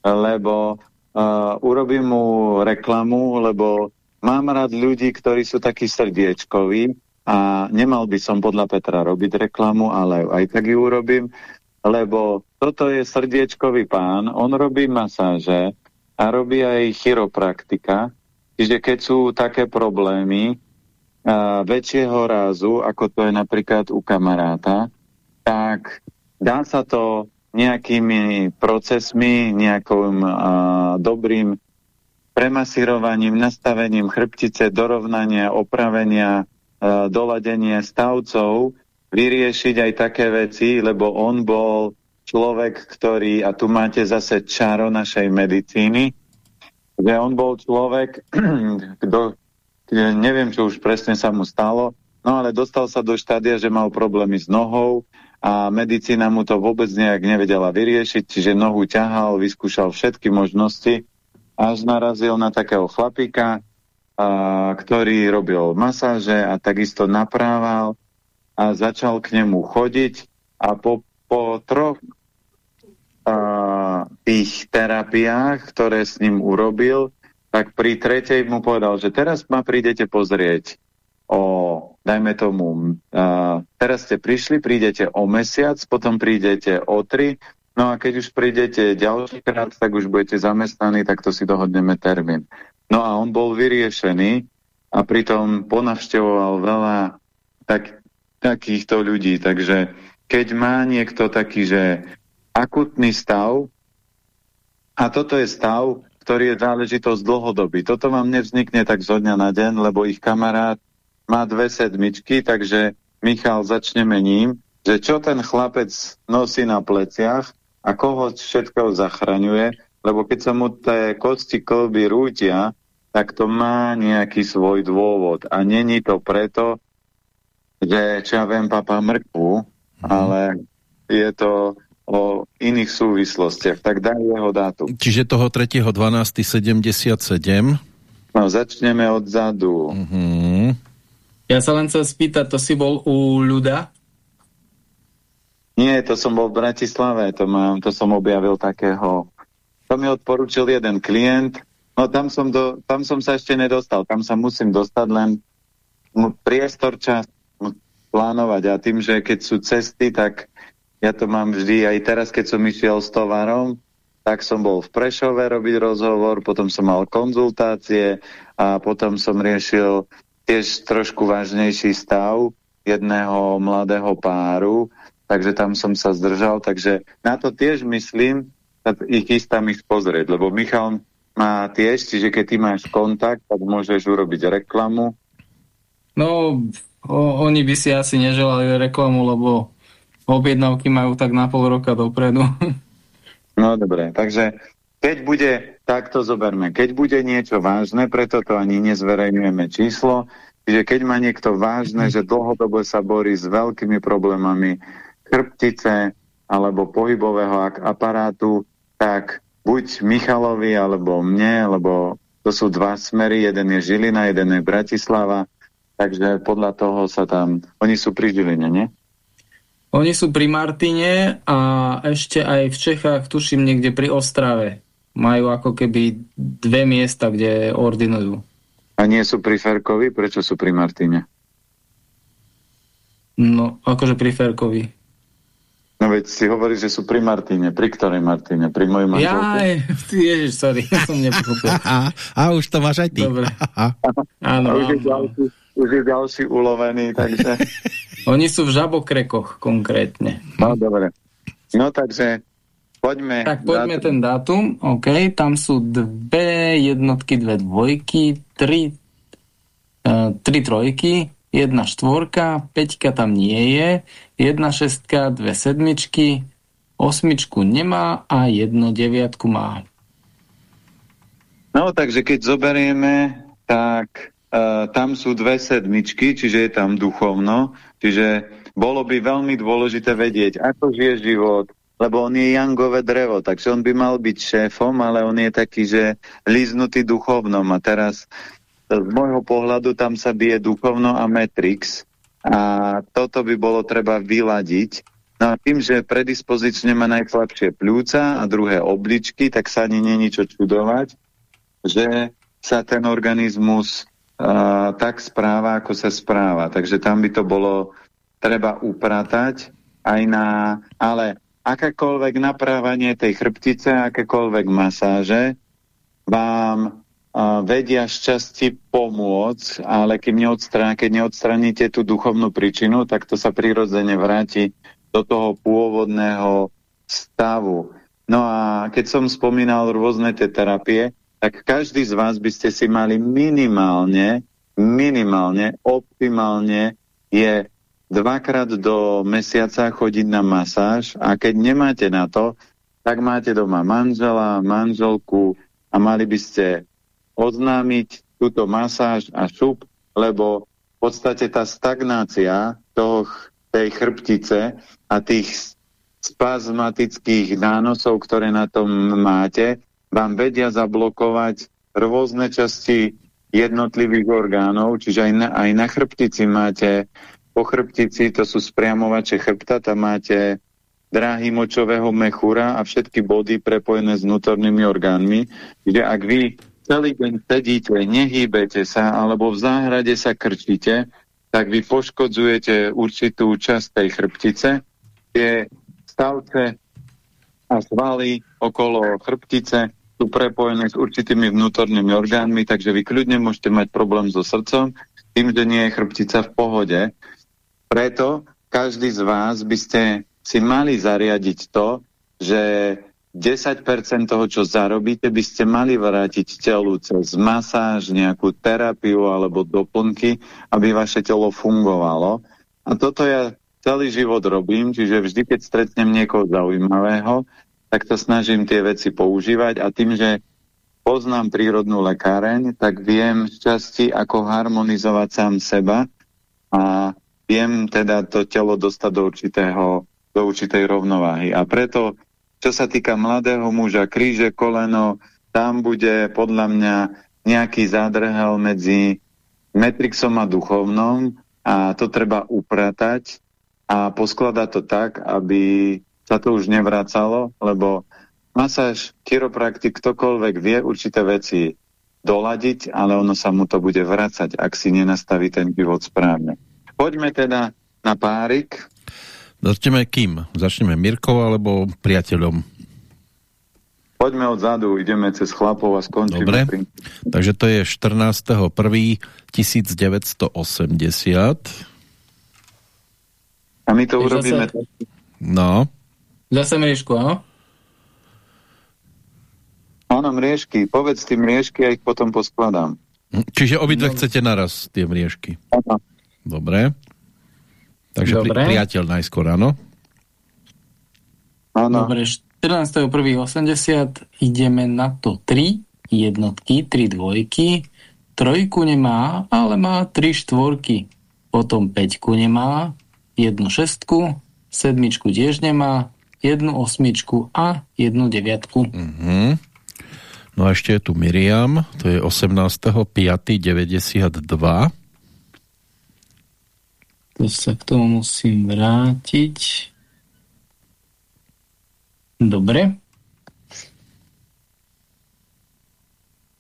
lebo uh, urobím mu reklamu, lebo mám rád ľudí, ktorí sú takí srdiečkoví a nemal by som podľa Petra robiť reklamu, ale aj tak ju urobím, lebo toto je srdiečkový pán, on robí masáže a robí aj chiropraktika, čiže keď sú také problémy, väčšieho rázu, ako to je napríklad u kamaráta, tak dá sa to nejakými procesmi, nejakým a, dobrým premasírovaním, nastavením chrbtice, dorovnania, opravenia, a, doladenie stavcov, vyriešiť aj také veci, lebo on bol človek, ktorý, a tu máte zase čaro našej medicíny, že on bol človek, kto neviem, čo už presne sa mu stalo, no ale dostal sa do štádia, že mal problémy s nohou a medicína mu to vôbec nejak nevedela vyriešiť, čiže nohu ťahal, vyskúšal všetky možnosti, až narazil na takého chlapíka, a, ktorý robil masáže a takisto naprával a začal k nemu chodiť a po, po troch a, tých terapiách, ktoré s ním urobil, tak pri tretej mu povedal, že teraz ma prídete pozrieť o, dajme tomu, uh, teraz ste prišli, prídete o mesiac, potom prídete o tri, no a keď už prídete ďalší krát, tak už budete zamestnaní, tak to si dohodneme termín. No a on bol vyriešený a pritom ponavštevoval veľa tak, takýchto ľudí, takže keď má niekto taký, že akutný stav, a toto je stav, ktorý je záležitosť dlhodobý. Toto vám nevznikne tak zo dňa na deň, lebo ich kamarát má dve sedmičky, takže Michal, začneme ním, že čo ten chlapec nosí na pleciach a koho všetkého zachraňuje, lebo keď sa mu tie kosti kolby rútia, tak to má nejaký svoj dôvod. A není to preto, že čo ja viem, papa mrkvu, mm. ale je to o iných súvislostiach. Tak daj jeho dátum. Čiže toho 3.12.77? No, začneme odzadu. Mm -hmm. Ja sa len chcem spýtať, to si bol u ľuda? Nie, to som bol v Bratislave, to, mám, to som objavil takého to mi odporučil jeden klient. No tam som, do, tam som sa ešte nedostal, tam sa musím dostať len priestor, čas plánovať a tým, že keď sú cesty, tak ja to mám vždy, aj teraz, keď som išiel s tovarom, tak som bol v Prešove robiť rozhovor, potom som mal konzultácie a potom som riešil tiež trošku vážnejší stav jedného mladého páru, takže tam som sa zdržal, takže na to tiež myslím, ich chystám ich pozrieť, lebo Michal má tiež, čiže keď ty máš kontakt, tak môžeš urobiť reklamu. No, o, oni by si asi neželali reklamu, lebo objednávky majú tak na pol roka dopredu. No dobre, takže keď bude, tak to zoberme, keď bude niečo vážne, preto to ani nezverejňujeme číslo, čiže keď má niekto vážne, že dlhodobo sa borí s veľkými problémami chrbtice alebo pohybového aparátu, tak buď Michalovi alebo mne, lebo to sú dva smery, jeden je Žilina, jeden je Bratislava, takže podľa toho sa tam, oni sú pri Žiline, nie? Oni sú pri Martine a ešte aj v Čechách, tuším niekde pri Ostrave. Majú ako keby dve miesta, kde ordinujú. A nie sú pri Ferkovi? Prečo sú pri Martine? No, akože pri Ferkovi. No veď si hovorí, že sú pri Martine. Pri ktorej Martine? Pri mojej manželke? Jaj, ty ježiš, sorry, som nepochopil. a už to máš aj ty. Dobre. Áno, už, je ďalší, už je ďalší ulovený, takže... Oni sú v žabokrekoch konkrétne. No, dobre. No, takže poďme... Tak poďme dátum. ten dátum. OK, tam sú dve jednotky, dve dvojky, tri, uh, tri trojky, jedna štvorka, peťka tam nie je, jedna šestka, dve sedmičky, osmičku nemá a jedno deviatku má. No, takže keď zoberieme, tak tam sú dve sedmičky, čiže je tam duchovno, čiže bolo by veľmi dôležité vedieť, ako žije život, lebo on je jangové drevo, takže on by mal byť šéfom, ale on je taký, že líznutý duchovnom. A teraz z môjho pohľadu tam sa bije duchovno a Matrix. A toto by bolo treba vyladiť. No a tým, že predispozične má najslabšie pľúca a druhé obličky, tak sa ani není čo čudovať, že sa ten organizmus uh, tak správa, ako sa správa. Takže tam by to bolo treba upratať aj na... Ale akékoľvek naprávanie tej chrbtice, akékoľvek masáže vám vedia šťastí pomôcť, ale keď, neodstran keď neodstraníte tú duchovnú príčinu, tak to sa prirodzene vráti do toho pôvodného stavu. No a keď som spomínal rôzne tie terapie, tak každý z vás by ste si mali minimálne, minimálne, optimálne je dvakrát do mesiaca chodiť na masáž a keď nemáte na to, tak máte doma manžela, manželku a mali by ste oznámiť túto masáž a šup, lebo v podstate tá stagnácia toho, tej chrbtice a tých spazmatických nánosov, ktoré na tom máte, vám vedia zablokovať rôzne časti jednotlivých orgánov, čiže aj na, aj na chrbtici máte, po chrbtici to sú spriamovače chrbta, tam máte dráhy močového mechúra a všetky body prepojené s vnútornými orgánmi. Čiže ak vy celý deň sedíte, nehýbete sa, alebo v záhrade sa krčíte, tak vy poškodzujete určitú časť tej chrbtice. Tie stavce a svaly okolo chrbtice sú prepojené s určitými vnútornými orgánmi, takže vy kľudne môžete mať problém so srdcom, tým, že nie je chrbtica v pohode. Preto každý z vás by ste si mali zariadiť to, že 10% toho, čo zarobíte, by ste mali vrátiť telu cez masáž, nejakú terapiu alebo doplnky, aby vaše telo fungovalo. A toto ja celý život robím, čiže vždy, keď stretnem niekoho zaujímavého, tak to snažím tie veci používať a tým, že poznám prírodnú lekáreň, tak viem šťastí, ako harmonizovať sám seba a viem teda to telo dostať do, určitého, do určitej rovnováhy. A preto, čo sa týka mladého muža, kríže, koleno, tam bude podľa mňa nejaký zádrhel medzi metrixom a duchovnom a to treba upratať a poskladať to tak, aby sa to už nevracalo, lebo masáž, chiropraktik, ktokoľvek vie určité veci doladiť, ale ono sa mu to bude vracať, ak si nenastaví ten život správne. Poďme teda na párik. Začneme kým? Začneme Mirkou alebo priateľom? Poďme odzadu, ideme cez chlapov a skončíme. Dobre, pri... takže to je 14.1.1980. A my to Takže urobíme... zase- No, Zase mriežku, áno? Áno, mriežky. Povedz ty mriežky a ich potom poskladám. Hm, čiže obidve chcete naraz tie mriežky. Áno. Dobre. Takže pri, Dobre. priateľ najskôr, áno? Áno. Dobre, 14.1.80 ideme na to 3 jednotky, 3 dvojky, trojku nemá, ale má 3 štvorky, potom 5 nemá, jednu šestku, sedmičku tiež nemá, jednu osmičku a jednu deviatku. Mhm. No a ešte je tu Miriam, to je 18.5.92. To sa k tomu musím vrátiť. Dobre.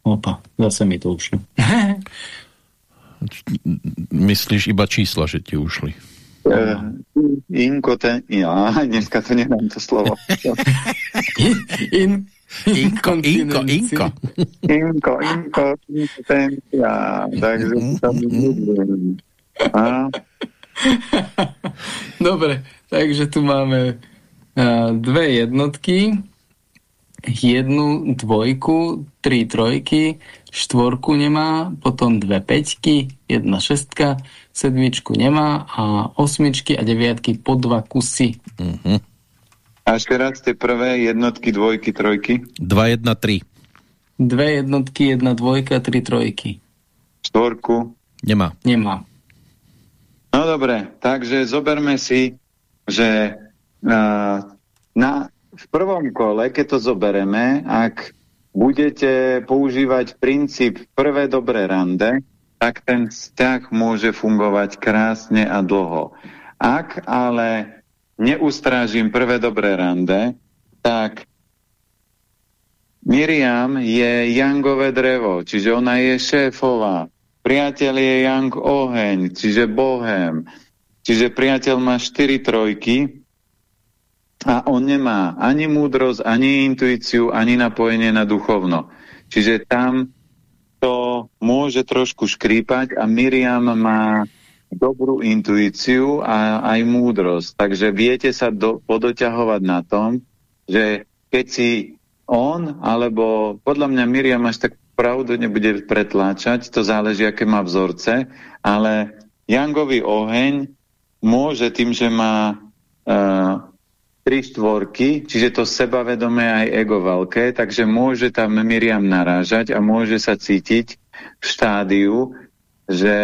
Opa, zase mi to ušlo. Myslíš iba čísla, že ti ušli. Uh, inko ten... Ja, dneska to nedám to slovo. In, Inko, inko, inko. Inko, inko, impotencia. Takže. A Dobre, takže tu máme uh, dve jednotky, jednu dvojku, tri trojky, štvorku nemá, potom dve peťky, jedna šestka, sedmičku nemá a osmičky a deviatky po dva kusy. Mhm. a ešte raz tie prvé jednotky, dvojky, trojky, 2, 1, 3. Dve jednotky, jedna dvojka, tri trojky. štvorku. Nemá. Nemá. No dobre, takže zoberme si, že uh, na, v prvom kole, keď to zobereme, ak budete používať princíp prvé dobré rande, tak ten vzťah môže fungovať krásne a dlho. Ak ale neustrážim prvé dobré rande, tak Miriam je Jangové drevo, čiže ona je šéfová. Priateľ je Yang oheň, čiže bohem. Čiže priateľ má štyri trojky a on nemá ani múdrosť, ani intuíciu, ani napojenie na duchovno. Čiže tam to môže trošku škrípať a Miriam má dobrú intuíciu a aj múdrosť. Takže viete sa do, podoťahovať na tom, že keď si on, alebo podľa mňa Miriam až tak pravdu nebude pretláčať, to záleží, aké má vzorce, ale Jangový oheň môže tým, že má uh, tri štvorky, čiže to sebavedomé aj ego veľké, takže môže tam Miriam narážať a môže sa cítiť v štádiu, že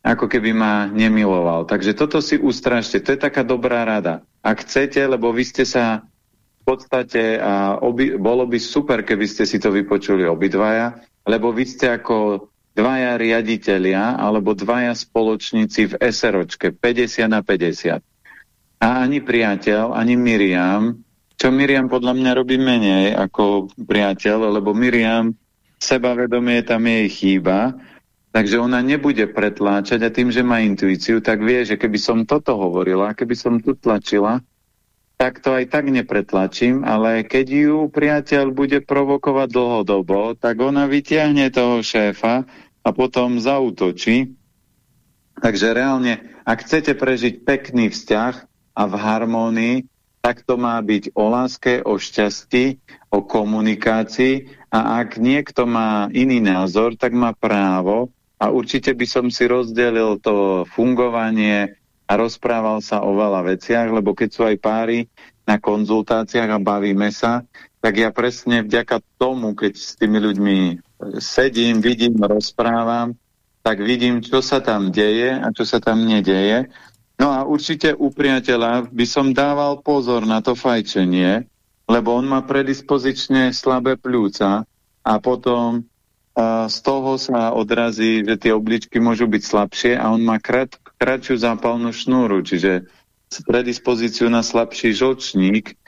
ako keby ma nemiloval. Takže toto si ustražte, to je taká dobrá rada. Ak chcete, lebo vy ste sa v podstate, a obi, bolo by super, keby ste si to vypočuli obidvaja, lebo vy ste ako dvaja riaditeľia alebo dvaja spoločníci v SROčke 50 na 50. A ani priateľ, ani Miriam, čo Miriam podľa mňa robí menej ako priateľ, lebo Miriam sebavedomie tam jej chýba, takže ona nebude pretláčať a tým, že má intuíciu, tak vie, že keby som toto hovorila, keby som tu tlačila, tak to aj tak nepretlačím, ale keď ju priateľ bude provokovať dlhodobo, tak ona vytiahne toho šéfa a potom zautočí. Takže reálne, ak chcete prežiť pekný vzťah a v harmónii, tak to má byť o láske, o šťastí, o komunikácii a ak niekto má iný názor, tak má právo a určite by som si rozdelil to fungovanie a rozprával sa o veľa veciach, lebo keď sú aj páry, na konzultáciách a bavíme sa, tak ja presne vďaka tomu, keď s tými ľuďmi sedím, vidím, rozprávam, tak vidím, čo sa tam deje a čo sa tam nedeje. No a určite u priateľa by som dával pozor na to fajčenie, lebo on má predispozične slabé pľúca a potom z toho sa odrazí, že tie obličky môžu byť slabšie a on má krat, kratšiu zápalnú šnúru, čiže predispozíciu na slabší žlčník,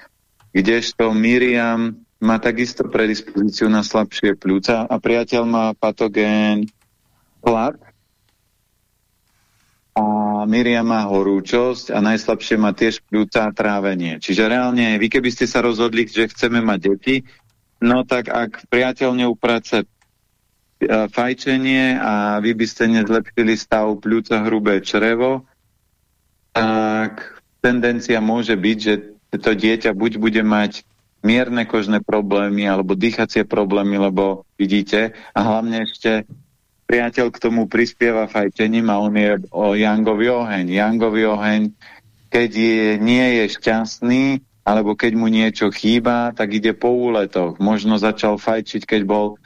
kdežto Miriam má takisto predispozíciu na slabšie pľúca a priateľ má patogén a Miriam má horúčosť a najslabšie má tiež pľúca a trávenie. Čiže reálne, vy keby ste sa rozhodli, že chceme mať deti, no tak ak priateľ neuprace fajčenie a vy by ste nezlepšili stav pľúca hrubé črevo, tak tendencia môže byť, že to dieťa buď bude mať mierne kožné problémy alebo dýchacie problémy, lebo vidíte, a hlavne ešte priateľ k tomu prispieva fajčením a on je o Jangový oheň. Jangový oheň, keď je, nie je šťastný, alebo keď mu niečo chýba, tak ide po úletoch. Možno začal fajčiť, keď bol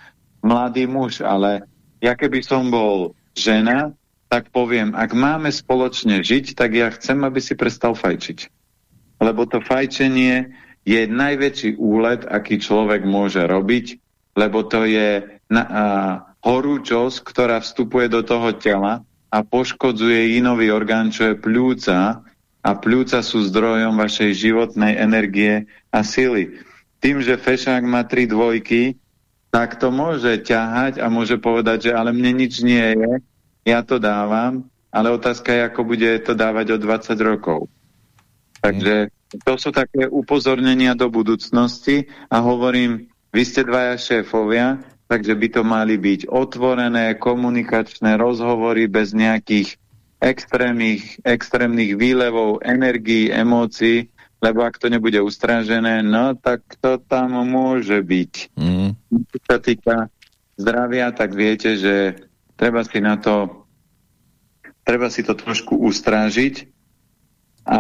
mladý muž, ale ja keby som bol žena, tak poviem, ak máme spoločne žiť, tak ja chcem, aby si prestal fajčiť. Lebo to fajčenie je najväčší úlet, aký človek môže robiť, lebo to je na, a, horúčosť, ktorá vstupuje do toho tela a poškodzuje inový orgán, čo je pľúca a pľúca sú zdrojom vašej životnej energie a sily. Tým, že fešák má tri dvojky, tak to môže ťahať a môže povedať, že ale mne nič nie je, ja to dávam, ale otázka je, ako bude to dávať o 20 rokov. Takže to sú také upozornenia do budúcnosti a hovorím, vy ste dvaja šéfovia, takže by to mali byť otvorené, komunikačné rozhovory bez nejakých extrémnych, extrémnych výlevov energií, emócií, lebo ak to nebude ustrážené, no tak to tam môže byť. Mm. Čo sa týka zdravia, tak viete, že treba si na to treba si to trošku ustrážiť a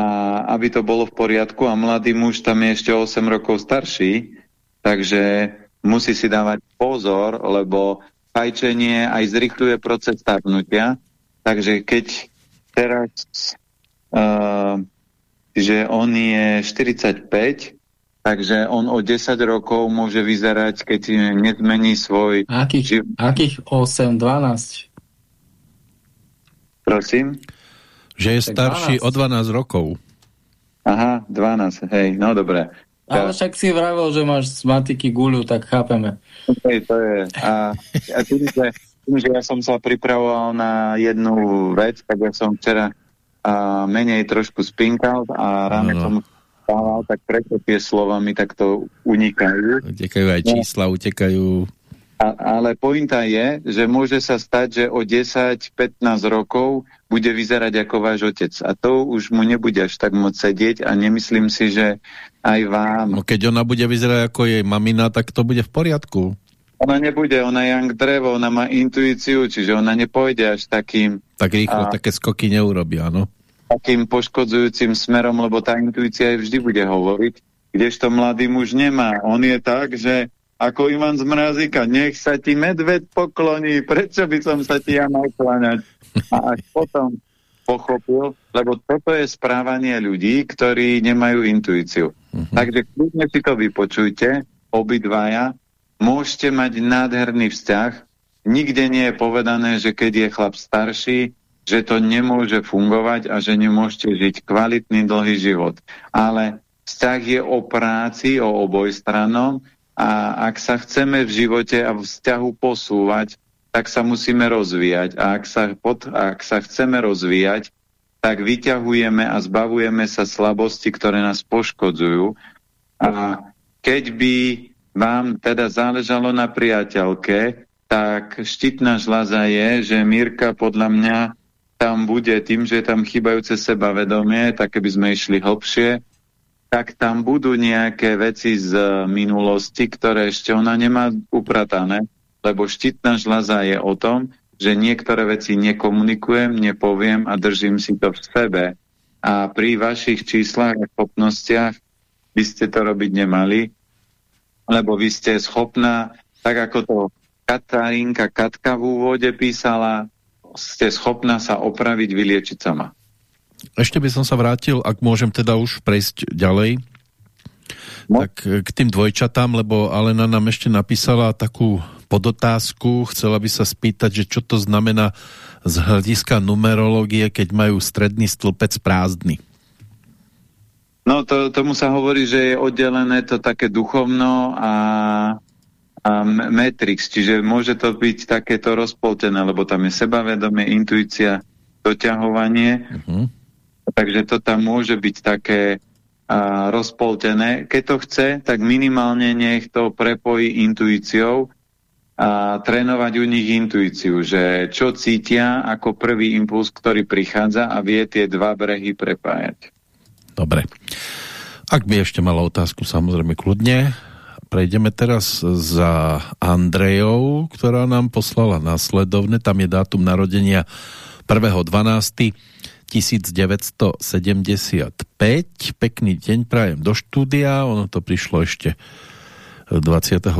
aby to bolo v poriadku a mladý muž tam je ešte 8 rokov starší, takže musí si dávať pozor, lebo fajčenie aj zrychluje proces starnutia, takže keď teraz uh, že on je 45, takže on o 10 rokov môže vyzerať, keď nezmení svoj... Akých, akých 8, 12? Prosím? Že je starší 12. o 12 rokov. Aha, 12, hej, no dobre. Ale však si vravel, že máš z matiky guľu, tak chápeme. Hej, to je. A, a tým, že, tým, že ja som sa pripravoval na jednu vec, tak ja som včera a menej trošku spinkal a ráno som stával, tak preto tie slova mi takto unikajú. Utekajú aj no. čísla, no. utekajú. A, ale pointa je, že môže sa stať, že o 10-15 rokov bude vyzerať ako váš otec. A to už mu nebude až tak moc sedieť a nemyslím si, že aj vám. No keď ona bude vyzerať ako jej mamina, tak to bude v poriadku. Ona nebude, ona je jak drevo, ona má intuíciu, čiže ona nepôjde až takým... Tak rýchlo a, také skoky neurobia, no. Takým poškodzujúcim smerom, lebo tá intuícia aj vždy bude hovoriť, kdežto mladý muž nemá. On je tak, že ako Ivan z Mrazika, nech sa ti medved pokloní, prečo by som sa ti ja mal kláňať? A až potom pochopil, lebo toto je správanie ľudí, ktorí nemajú intuíciu. Uh mhm. -huh. Takže kľudne si to vypočujte, obidvaja, môžete mať nádherný vzťah, nikde nie je povedané, že keď je chlap starší, že to nemôže fungovať a že nemôžete žiť kvalitný dlhý život. Ale vzťah je o práci, o obojstranom a ak sa chceme v živote a v vzťahu posúvať, tak sa musíme rozvíjať. A ak sa, pod, ak sa chceme rozvíjať, tak vyťahujeme a zbavujeme sa slabosti, ktoré nás poškodzujú. A keď by vám teda záležalo na priateľke, tak štítna žlaza je, že Mirka podľa mňa tam bude tým, že je tam chýbajúce sebavedomie, tak keby sme išli hlbšie, tak tam budú nejaké veci z minulosti, ktoré ešte ona nemá upratané, lebo štítna žľaza je o tom, že niektoré veci nekomunikujem, nepoviem a držím si to v sebe. A pri vašich číslach a schopnostiach by ste to robiť nemali, lebo vy ste schopná, tak ako to Katarínka Katka v úvode písala, ste schopná sa opraviť, vyliečiť sama. Ešte by som sa vrátil, ak môžem teda už prejsť ďalej, no. tak k tým dvojčatám, lebo Alena nám ešte napísala takú podotázku, chcela by sa spýtať, že čo to znamená z hľadiska numerológie, keď majú stredný stĺpec prázdny. No to, tomu sa hovorí, že je oddelené to také duchovno a, a matrix, čiže môže to byť takéto rozpoltené, lebo tam je sebavedomie, intuícia, doťahovanie. Uh mhm. -huh. Takže to tam môže byť také a, rozpoltené. Keď to chce, tak minimálne nech to prepojí intuíciou a trénovať u nich intuíciu, že čo cítia ako prvý impuls, ktorý prichádza a vie tie dva brehy prepájať. Dobre. Ak by ešte mala otázku, samozrejme kľudne. Prejdeme teraz za Andrejou, ktorá nám poslala následovne. Tam je dátum narodenia 1.12. 1975. Pekný deň prajem do štúdia. Ono to prišlo ešte 28.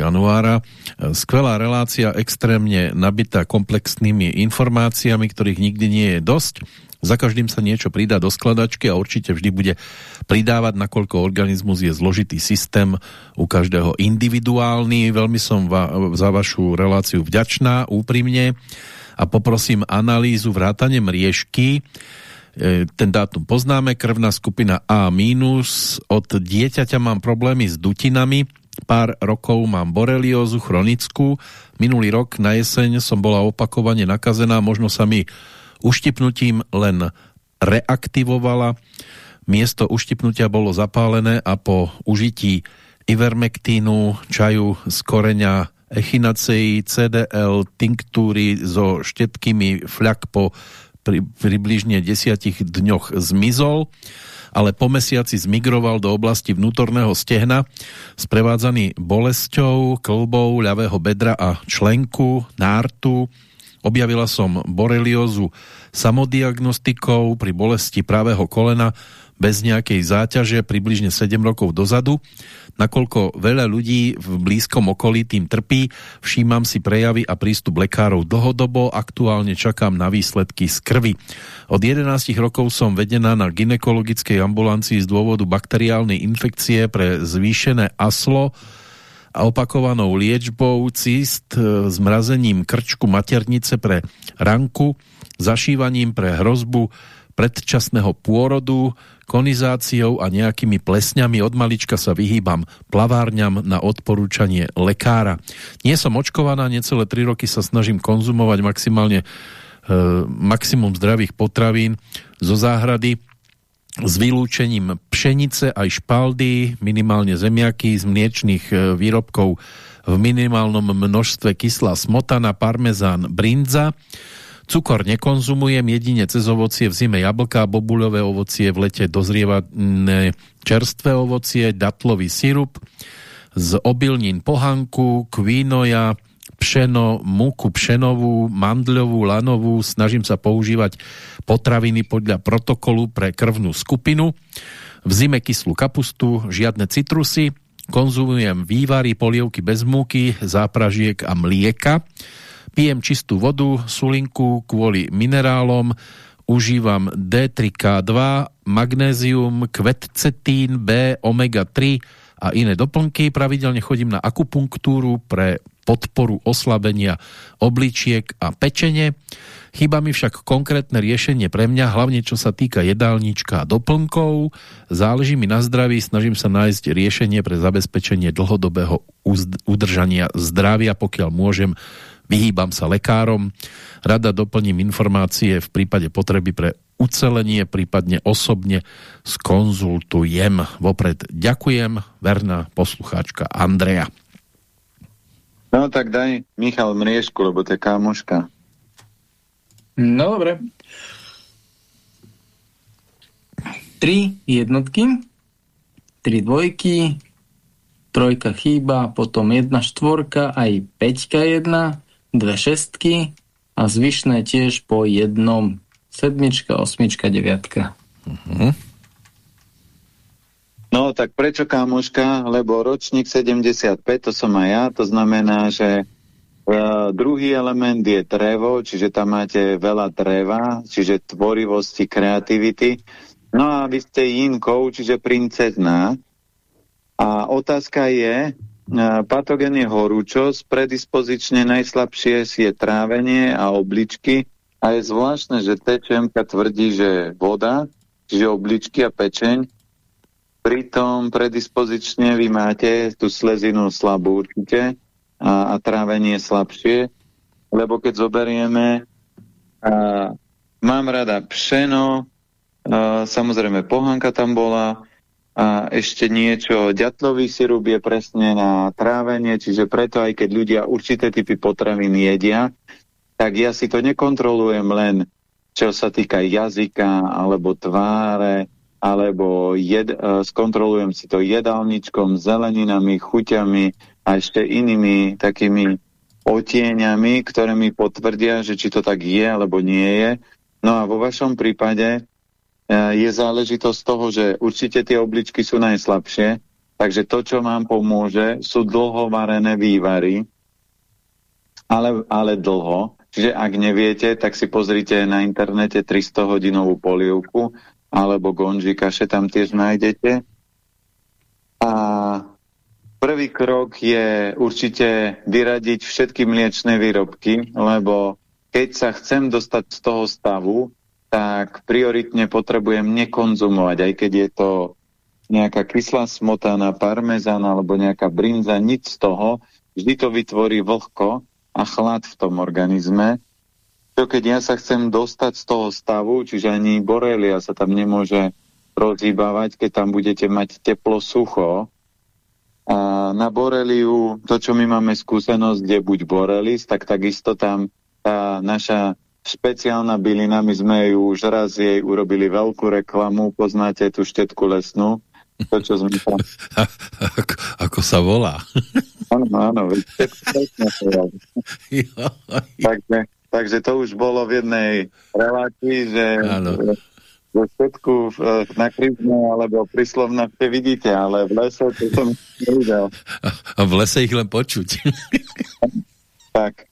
januára. Skvelá relácia, extrémne nabitá komplexnými informáciami, ktorých nikdy nie je dosť. Za každým sa niečo pridá do skladačky a určite vždy bude pridávať, nakoľko organizmus je zložitý systém, u každého individuálny. Veľmi som va za vašu reláciu vďačná, úprimne a poprosím analýzu vrátane mriežky. E, ten dátum poznáme, krvná skupina A-, od dieťaťa mám problémy s dutinami, pár rokov mám boreliózu chronickú. Minulý rok na jeseň som bola opakovane nakazená, možno sa mi uštipnutím len reaktivovala. Miesto uštipnutia bolo zapálené a po užití ivermektínu, čaju z koreňa echinacei, CDL, tinktúry so štetkými fľak po pri, približne desiatich dňoch zmizol ale po mesiaci zmigroval do oblasti vnútorného stehna, sprevádzaný bolesťou, klbou, ľavého bedra a členku, nártu. Objavila som boreliozu samodiagnostikou pri bolesti pravého kolena bez nejakej záťaže približne 7 rokov dozadu nakoľko veľa ľudí v blízkom okolí tým trpí, všímam si prejavy a prístup lekárov dlhodobo, aktuálne čakám na výsledky z krvi. Od 11 rokov som vedená na ginekologickej ambulancii z dôvodu bakteriálnej infekcie pre zvýšené aslo a opakovanou liečbou cyst, e, zmrazením krčku maternice pre ranku, zašívaním pre hrozbu predčasného pôrodu, konizáciou a nejakými plesňami. Od malička sa vyhýbam plavárňam na odporúčanie lekára. Nie som očkovaná, necelé 3 roky sa snažím konzumovať maximálne e, maximum zdravých potravín zo záhrady s vylúčením pšenice aj špaldy, minimálne zemiaky z mliečných e, výrobkov v minimálnom množstve kyslá smotana, parmezán, brinza Cukor nekonzumujem, jedine cez ovocie v zime jablka, bobuľové ovocie, v lete dozrievané čerstvé ovocie, datlový sirup, z obilnín pohanku, kvínoja, pšeno, múku pšenovú, mandľovú, lanovú, snažím sa používať potraviny podľa protokolu pre krvnú skupinu. V zime kyslú kapustu, žiadne citrusy, konzumujem vývary, polievky bez múky, zápražiek a mlieka. Pijem čistú vodu, sulinku kvôli minerálom, užívam D3K2, magnézium, kvetcetín, B, omega-3 a iné doplnky. Pravidelne chodím na akupunktúru pre podporu oslabenia obličiek a pečenie. Chýba mi však konkrétne riešenie pre mňa, hlavne čo sa týka jedálnička a doplnkov. Záleží mi na zdraví, snažím sa nájsť riešenie pre zabezpečenie dlhodobého udržania zdravia, pokiaľ môžem vyhýbam sa lekárom, rada doplním informácie v prípade potreby pre ucelenie, prípadne osobne skonzultujem. Vopred ďakujem, verná poslucháčka Andrea. No tak daj Michal mriežku, lebo to je kámoška. No dobre. Tri jednotky, tri dvojky, trojka chýba, potom jedna štvorka, aj peťka jedna, dve šestky a zvyšné tiež po jednom. Sedmička, osmička, deviatka. Uh mhm. -huh. No tak prečo kamoška? Lebo ročník 75, to som aj ja, to znamená, že uh, druhý element je drevo, čiže tam máte veľa dreva, čiže tvorivosti, kreativity. No a vy ste jinkou, čiže princezná. A otázka je, patogen je horúčosť, predispozične najslabšie je trávenie a obličky, a je zvláštne, že TČMK tvrdí, že voda, čiže obličky a pečeň, pritom predispozične vy máte tú slezinu slabú určite a, a trávenie slabšie, lebo keď zoberieme, a, mám rada pšeno, a, samozrejme pohanka tam bola, a ešte niečo, ďatlový sirup je presne na trávenie, čiže preto aj keď ľudia určité typy potravín jedia, tak ja si to nekontrolujem len, čo sa týka jazyka, alebo tváre, alebo jed, uh, skontrolujem si to jedálničkom, zeleninami, chuťami a ešte inými takými otieňami, ktoré mi potvrdia, že či to tak je, alebo nie je. No a vo vašom prípade je záležitosť toho, že určite tie obličky sú najslabšie, takže to, čo vám pomôže, sú dlhovarené vývary, ale, ale dlho. Čiže ak neviete, tak si pozrite na internete 300 hodinovú polievku alebo gonži kaše tam tiež nájdete. A prvý krok je určite vyradiť všetky mliečne výrobky, lebo keď sa chcem dostať z toho stavu, tak prioritne potrebujem nekonzumovať, aj keď je to nejaká kyslá smotana, parmezán alebo nejaká brinza, nič z toho, vždy to vytvorí vlhko a chlad v tom organizme. To keď ja sa chcem dostať z toho stavu, čiže ani borelia sa tam nemôže rozhýbavať, keď tam budete mať teplo, sucho. A na boreliu, to čo my máme skúsenosť, je buď borelis, tak takisto tam tá naša špeciálna bylina, my sme ju už raz jej urobili veľkú reklamu, poznáte tú štetku lesnú, to, čo sme tam... ako, ako sa volá? Áno, áno, takže, takže to už bolo v jednej relácii, že vo všetku na krizme alebo príslovna ste vidíte, ale v lese to som nevidel. A v lese ich len počuť. tak,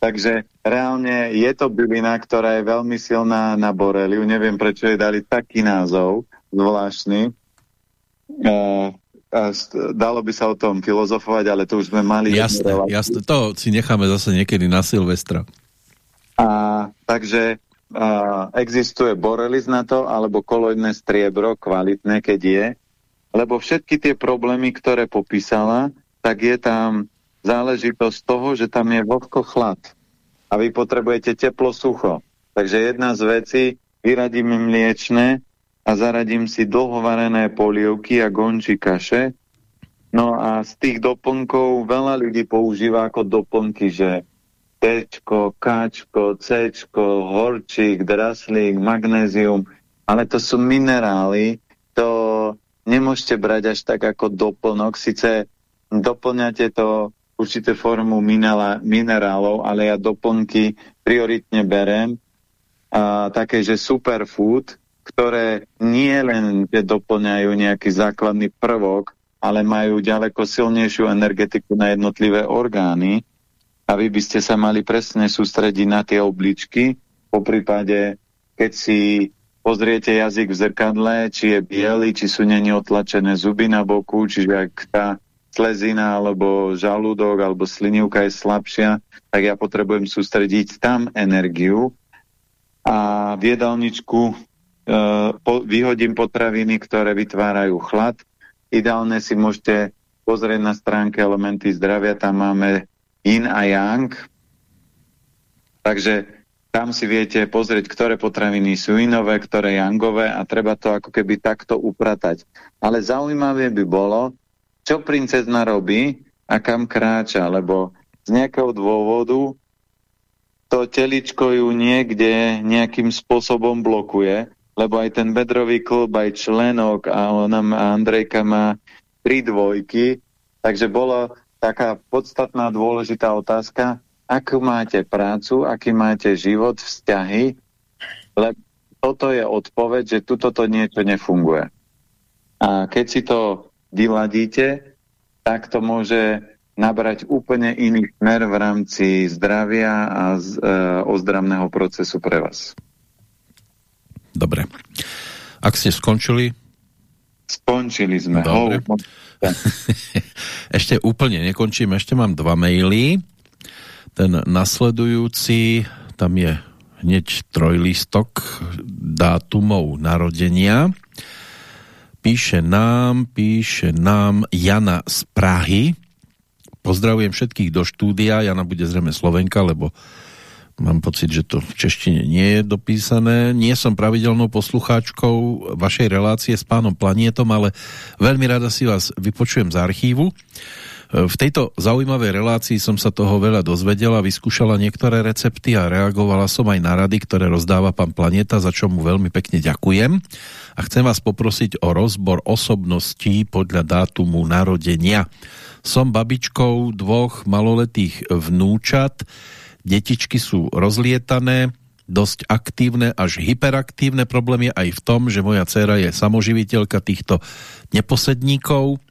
takže reálne je to bylina, ktorá je veľmi silná na boreliu. Neviem, prečo jej dali taký názov zvláštny. Uh, a dalo by sa o tom filozofovať, ale to už sme mali... Jasné, jasné, to si necháme zase niekedy na Silvestra. A, takže a, existuje borelis na to, alebo koloidné striebro, kvalitné, keď je, lebo všetky tie problémy, ktoré popísala, tak je tam záležitosť toho, že tam je vlhko chlad a vy potrebujete teplo sucho. Takže jedna z vecí, vyradíme mliečne, a zaradím si dlhovarené polievky a gonči kaše. No a z tých doplnkov veľa ľudí používa ako doplnky, že T, Kčko, C, horčík, draslík, magnézium, ale to sú minerály, to nemôžete brať až tak ako doplnok, síce doplňate to určité formu minerálov, ale ja doplnky prioritne berem, a také, že superfood, ktoré nie len doplňajú nejaký základný prvok, ale majú ďaleko silnejšiu energetiku na jednotlivé orgány. A vy by ste sa mali presne sústrediť na tie obličky, po prípade, keď si pozriete jazyk v zrkadle, či je biely, či sú není otlačené zuby na boku, čiže ak tá slezina alebo žalúdok alebo slinivka je slabšia, tak ja potrebujem sústrediť tam energiu a v jedálničku Eh, po, vyhodím potraviny, ktoré vytvárajú chlad. Ideálne si môžete pozrieť na stránke elementy zdravia, tam máme yin a yang. Takže tam si viete pozrieť, ktoré potraviny sú inové, ktoré yangové a treba to ako keby takto upratať. Ale zaujímavé by bolo, čo princezna robí a kam kráča, lebo z nejakého dôvodu to teličko ju niekde nejakým spôsobom blokuje lebo aj ten bedrový klub, aj členok a ona má, Andrejka má tri dvojky, takže bola taká podstatná dôležitá otázka, akú máte prácu, aký máte život, vzťahy, lebo toto je odpoveď, že tuto to niečo nefunguje. A keď si to vyladíte, tak to môže nabrať úplne iný smer v rámci zdravia a z, e, ozdravného procesu pre vás. Dobre. Ak ste skončili, Skončili sme. Dobre. Ho, ešte úplne nekončím, ešte mám dva maily. Ten nasledujúci, tam je hneď trojlistok dátumov narodenia. Píše nám, píše nám Jana z Prahy. Pozdravujem všetkých do štúdia. Jana bude zrejme Slovenka, lebo mám pocit, že to v češtine nie je dopísané. Nie som pravidelnou poslucháčkou vašej relácie s pánom Planietom, ale veľmi rada si vás vypočujem z archívu. V tejto zaujímavej relácii som sa toho veľa dozvedela, vyskúšala niektoré recepty a reagovala som aj na rady, ktoré rozdáva pán Planeta, za čo mu veľmi pekne ďakujem. A chcem vás poprosiť o rozbor osobností podľa dátumu narodenia. Som babičkou dvoch maloletých vnúčat, detičky sú rozlietané, dosť aktívne až hyperaktívne. Problém je aj v tom, že moja dcéra je samoživiteľka týchto neposedníkov.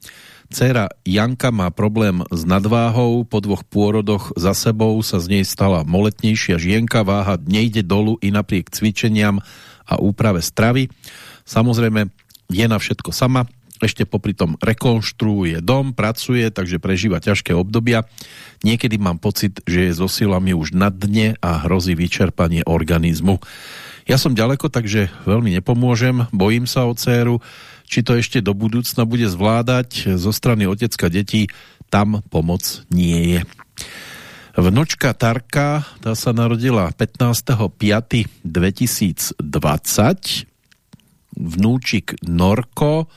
Cera Janka má problém s nadváhou, po dvoch pôrodoch za sebou sa z nej stala moletnejšia žienka, váha nejde dolu i napriek cvičeniam a úprave stravy. Samozrejme, je na všetko sama, ešte popri tom rekonštruuje dom, pracuje, takže prežíva ťažké obdobia. Niekedy mám pocit, že je so silami už na dne a hrozí vyčerpanie organizmu. Ja som ďaleko, takže veľmi nepomôžem, bojím sa o dceru, či to ešte do budúcna bude zvládať zo strany otecka detí, tam pomoc nie je. Vnučka Tarka, tá sa narodila 15.5.2020. Vnúčik Norko,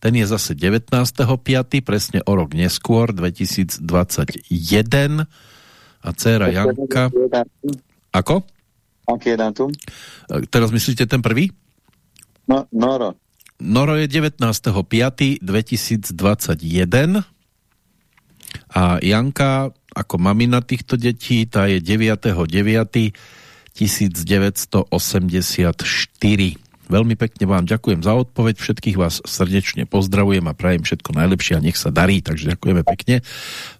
ten je zase 19.5., presne o rok neskôr, 2021. A dcera Janka... Ako? Aký je dátum? E, Teraz myslíte ten prvý? No, Noro. Noro je 19.5.2021 a Janka ako mamina týchto detí, tá je 9.9.1984. Veľmi pekne vám ďakujem za odpoveď, všetkých vás srdečne pozdravujem a prajem všetko najlepšie a nech sa darí, takže ďakujeme pekne.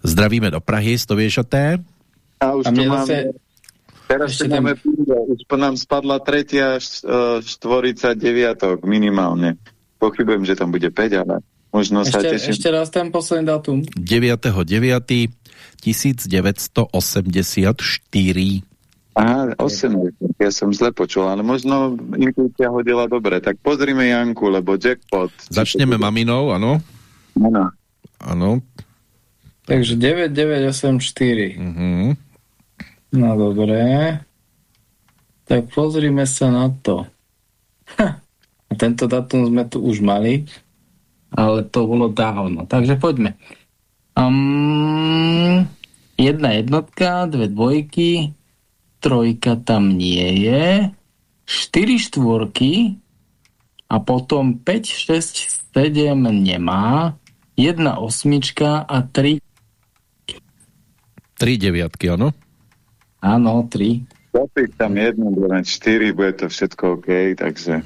Zdravíme do Prahy, stoviešaté. A už A tu máme... zase- Teraz ešte tu máme púda. Už po nám spadla tretia št- e, štvorica deviatok minimálne. Pochybujem, že tam bude 5, ale možno sa Ešte, teším. ešte raz ten posledný dátum. 9.9. 1984. Aha, 8. Ja som zle počul, ale možno intuícia hodila dobre. Tak pozrime Janku, lebo jackpot. Začneme maminou, áno? Áno. Áno. Takže 9984. Mhm. No dobré. Tak pozrime sa na to. Ha. Tento datum sme tu už mali, ale to bolo dávno. Takže poďme. Um, jedna jednotka, dve dvojky, trojka tam nie je, štyri štvorky a potom 5, 6, 7 nemá, jedna osmička a tri, Tri deviatky, áno? Áno, tri. Zapíš tam jednu, dve, štyri, bude to všetko OK, takže...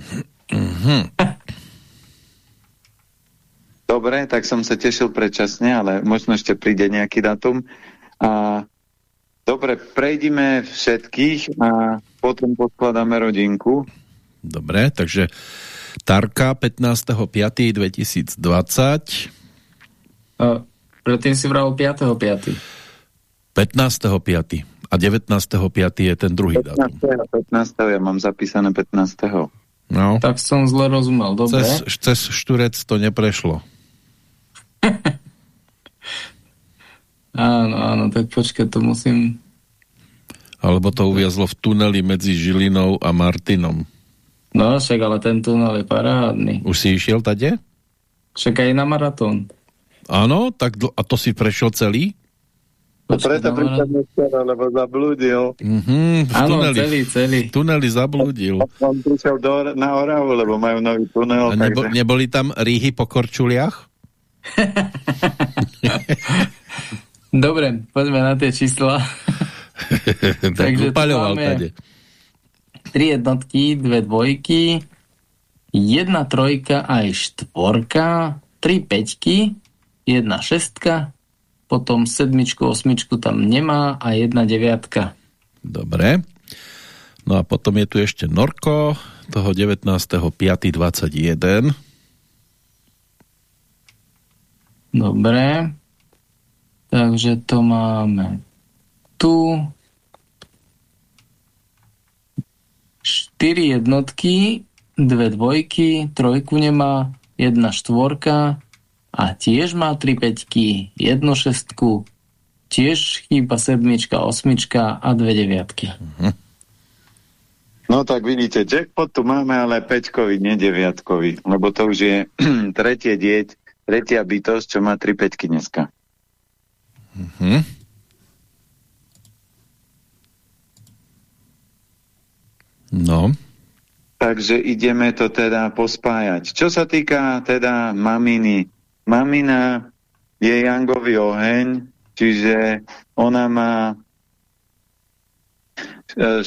Dobre, tak som sa tešil predčasne, ale možno ešte príde nejaký datum. A dobre, prejdime všetkých a potom podkladáme rodinku. Dobre, takže Tarka 15.5.2020 Uh, predtým si vral 5.5. 15.5. a 19.5. je ten druhý dátum. 15. 15. ja mám zapísané 15. No. Tak som zle rozumel, dobre. Cez, cez Šturec to neprešlo. Áno, áno, tak počkaj, to musím... Alebo to uviazlo v tuneli medzi Žilinou a Martinom. No, však ale ten tunel je parádny. Už si išiel tade? Však aj na maratón. Áno, tak a to si prešiel celý? Počkaj, preto na maratón. prišiel neskôr, lebo zablúdil. Mhm, v Áno, tuneli, celý, celý. v tuneli zablúdil. On prišiel do, na Oravu, lebo majú nový tunel. A nebo, takže... neboli tam rýhy po korčuliach? Dobre, poďme na tie čísla. tak Takže upaľoval tade. Tri jednotky, dve dvojky, jedna trojka aj štvorka, tri peťky, jedna šestka, potom sedmičku, osmičku tam nemá a jedna deviatka. Dobre. No a potom je tu ešte Norko, toho 19.5.21. Dobre. Takže to máme tu. 4 jednotky, dve dvojky, trojku nemá, jedna štvorka a tiež má 3 peťky, jednu šestku, tiež chýba sedmička, osmička a dve deviatky. No tak vidíte, jackpot tu máme, ale peťkový, nie deviatkový, lebo to už je tretie dieť, tretia bytosť, čo má tri peťky dneska. Mhm. No, Takže ideme to teda pospájať. Čo sa týka teda maminy. Mamina je Jangový oheň, čiže ona má e,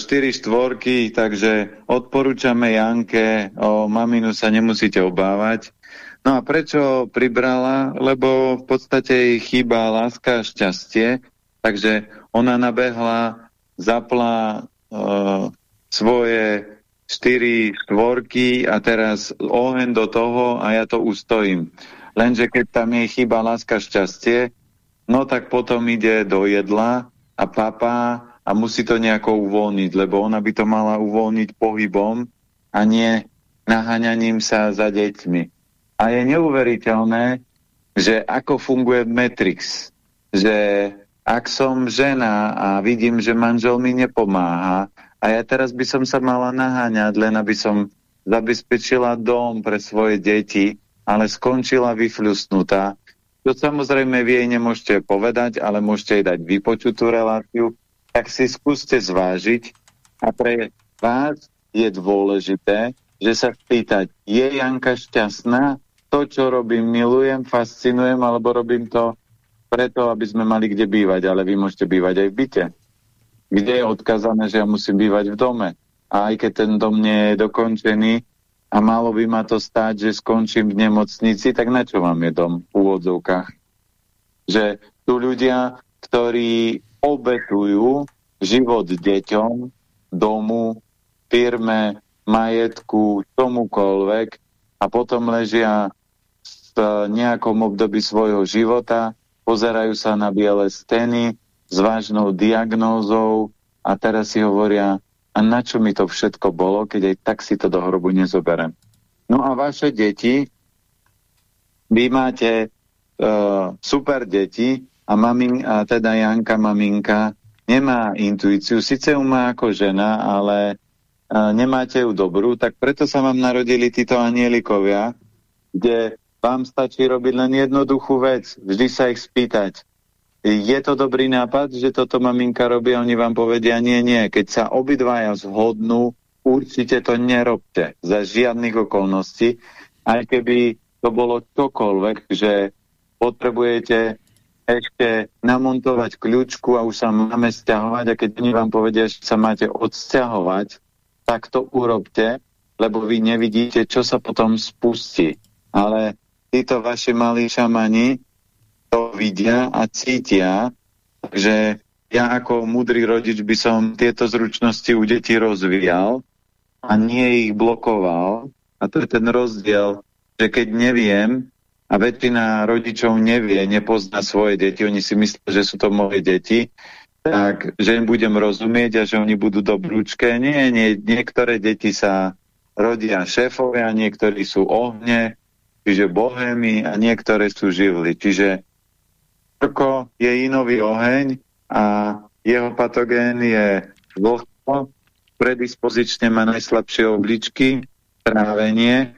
štyri štvorky, takže odporúčame Janke, o maminu sa nemusíte obávať. No a prečo pribrala? Lebo v podstate jej chýba láska a šťastie, takže ona nabehla, zapla uh, svoje štyri štvorky a teraz oheň do toho a ja to ustojím. Lenže keď tam jej chýba láska šťastie, no tak potom ide do jedla a papá a musí to nejako uvoľniť, lebo ona by to mala uvoľniť pohybom a nie naháňaním sa za deťmi. A je neuveriteľné, že ako funguje Matrix. Že ak som žena a vidím, že manžel mi nepomáha a ja teraz by som sa mala naháňať, len aby som zabezpečila dom pre svoje deti, ale skončila vyfľusnutá. To samozrejme vy jej nemôžete povedať, ale môžete jej dať vypočutú reláciu, tak si skúste zvážiť a pre vás je dôležité, že sa spýtať, je Janka šťastná? To, čo robím, milujem, fascinujem, alebo robím to preto, aby sme mali kde bývať, ale vy môžete bývať aj v byte, kde je odkazané, že ja musím bývať v dome. A aj keď ten dom nie je dokončený a malo by ma to stáť, že skončím v nemocnici, tak na čo vám je dom v úvodzovkách? Že tu ľudia, ktorí obetujú život deťom, domu, firme, majetku, čomukoľvek a potom ležia v nejakom období svojho života, pozerajú sa na biele steny s vážnou diagnózou a teraz si hovoria, a na čo mi to všetko bolo, keď aj tak si to do hrobu nezoberem. No a vaše deti, vy máte uh, super deti a, mamin, a teda Janka, maminka, nemá intuíciu, síce ju má ako žena, ale uh, nemáte ju dobrú, tak preto sa vám narodili títo anielikovia, kde vám stačí robiť len jednoduchú vec. Vždy sa ich spýtať. Je to dobrý nápad, že toto maminka robí oni vám povedia nie, nie. Keď sa obidvaja zhodnú, určite to nerobte za žiadnych okolností. Aj keby to bolo čokoľvek, že potrebujete ešte namontovať kľúčku a už sa máme stiahovať a keď oni vám povedia, že sa máte odsťahovať, tak to urobte, lebo vy nevidíte, čo sa potom spustí. Ale títo vaši malí šamani to vidia a cítia, takže ja ako múdry rodič by som tieto zručnosti u detí rozvíjal a nie ich blokoval. A to je ten rozdiel, že keď neviem, a väčšina rodičov nevie, nepozná svoje deti, oni si myslia, že sú to moje deti, tak že im budem rozumieť a že oni budú dobrúčké. Nie, nie, niektoré deti sa rodia šéfovia, niektorí sú ohne, čiže bohémy a niektoré sú živly. Čiže Trko je inový oheň a jeho patogén je vlhko, predispozične má najslabšie obličky, trávenie.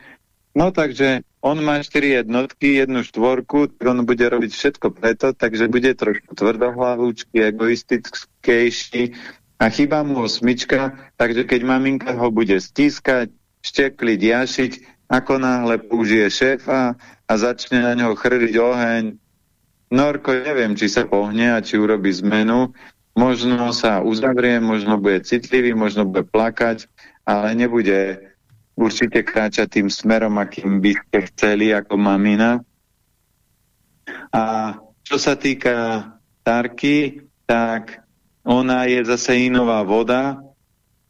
No takže on má 4 jednotky, jednu štvorku, tak on bude robiť všetko preto, takže bude trošku tvrdohlavúčky, egoistickejší a chýba mu osmička, takže keď maminka ho bude stískať, štekliť, jašiť, ako náhle použije šéfa a začne na ňo chrliť oheň. Norko, neviem, či sa pohne a či urobí zmenu. Možno sa uzavrie, možno bude citlivý, možno bude plakať, ale nebude určite kráčať tým smerom, akým by ste chceli ako mamina. A čo sa týka Tarky, tak ona je zase inová voda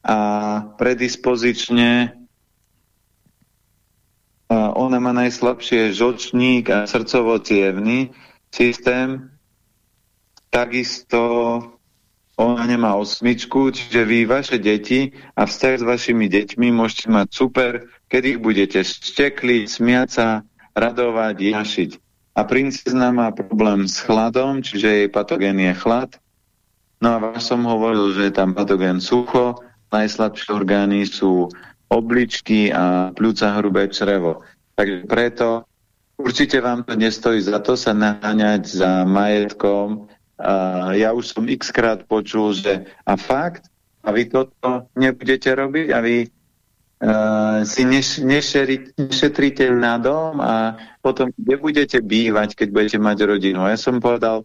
a predispozične ona má najslabšie žočník a srdcovo systém. Takisto ona nemá osmičku, čiže vy, vaše deti a vzťah s vašimi deťmi môžete mať super, keď ich budete štekliť, smiať sa, radovať, jašiť. A princezna má problém s chladom, čiže jej patogén je chlad. No a vás som hovoril, že je tam patogén sucho, najslabšie orgány sú obličky a pľúca hrubé črevo. Takže preto určite vám to nestojí za to sa naháňať za majetkom a ja už som x krát počul, že a fakt, a vy toto nebudete robiť a vy uh, si neš, nešeri, nešetríte na dom a potom kde budete bývať, keď budete mať rodinu. Ja som povedal,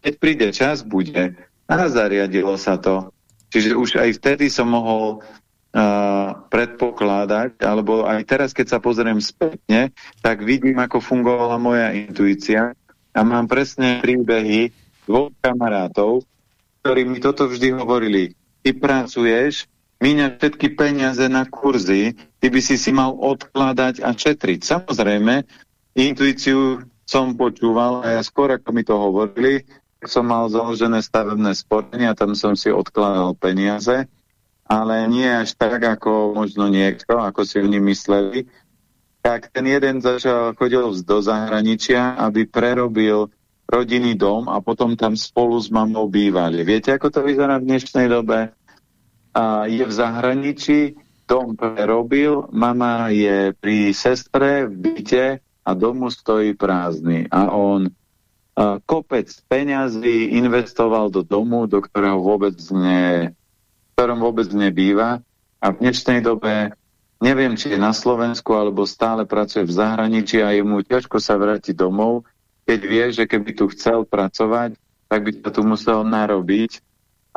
keď príde čas, bude. A zariadilo sa to. Čiže už aj vtedy som mohol uh, predpokladať, alebo aj teraz, keď sa pozriem spätne, tak vidím, ako fungovala moja intuícia a mám presne príbehy, dvoch kamarátov, ktorí mi toto vždy hovorili. Ty pracuješ, míňaš všetky peniaze na kurzy, ty by si si mal odkladať a četriť. Samozrejme, intuíciu som počúval a ja skôr, ako mi to hovorili, som mal založené stavebné sporenie a tam som si odkladal peniaze, ale nie až tak, ako možno niekto, ako si oni mysleli. Tak ten jeden začal, chodil do zahraničia, aby prerobil rodinný dom a potom tam spolu s mamou bývali. Viete, ako to vyzerá v dnešnej dobe? A je v zahraničí, dom prerobil, mama je pri sestre v byte a domu stojí prázdny. A on a kopec peňazí investoval do domu, do ktorého vôbec ne, ktorom vôbec nebýva. A v dnešnej dobe neviem, či je na Slovensku, alebo stále pracuje v zahraničí a je mu ťažko sa vrátiť domov, keď vie, že keby tu chcel pracovať, tak by to tu musel narobiť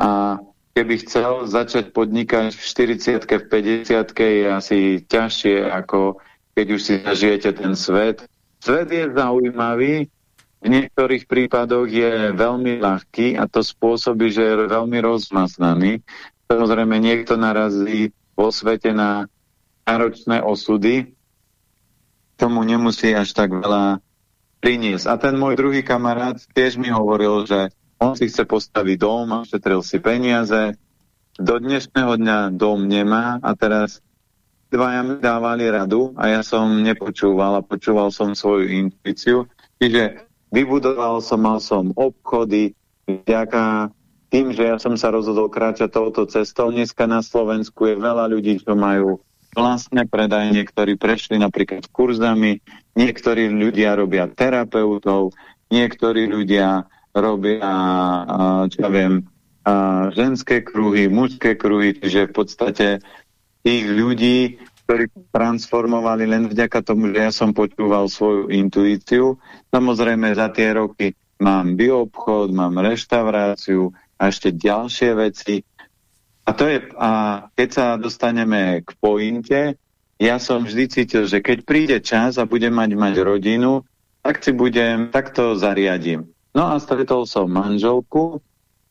a keby chcel začať podnikať v 40 v 50 je asi ťažšie, ako keď už si zažijete ten svet. Svet je zaujímavý, v niektorých prípadoch je veľmi ľahký a to spôsobí, že je veľmi rozmaznaný. Samozrejme, niekto narazí vo svete na náročné osudy, tomu nemusí až tak veľa priniesť. A ten môj druhý kamarát tiež mi hovoril, že on si chce postaviť dom a šetril si peniaze. Do dnešného dňa dom nemá a teraz dvaja mi dávali radu a ja som nepočúval a počúval som svoju intuíciu. Čiže vybudoval som, mal som obchody, vďaka tým, že ja som sa rozhodol kráčať touto cestou. Dneska na Slovensku je veľa ľudí, čo majú vlastné predajne, ktorí prešli napríklad kurzami, niektorí ľudia robia terapeutov, niektorí ľudia robia, čo ja viem, ženské kruhy, mužské kruhy, čiže v podstate tých ľudí, ktorí transformovali len vďaka tomu, že ja som počúval svoju intuíciu. Samozrejme za tie roky mám bioobchod, mám reštauráciu a ešte ďalšie veci, a, to je, a keď sa dostaneme k pointe, ja som vždy cítil, že keď príde čas a budem mať mať rodinu, tak si budem, tak to zariadím. No a stretol som manželku,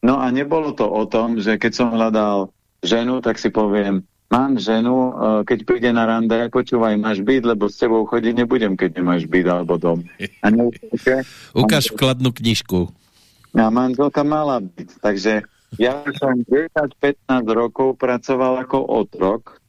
no a nebolo to o tom, že keď som hľadal ženu, tak si poviem, mám ženu, e, keď príde na rande, počúvaj, máš byt, lebo s tebou chodiť nebudem, keď nemáš byt alebo dom. A Ukáž vkladnú knižku. A manželka mala byt, takže ja som 10-15 rokov pracoval ako otrok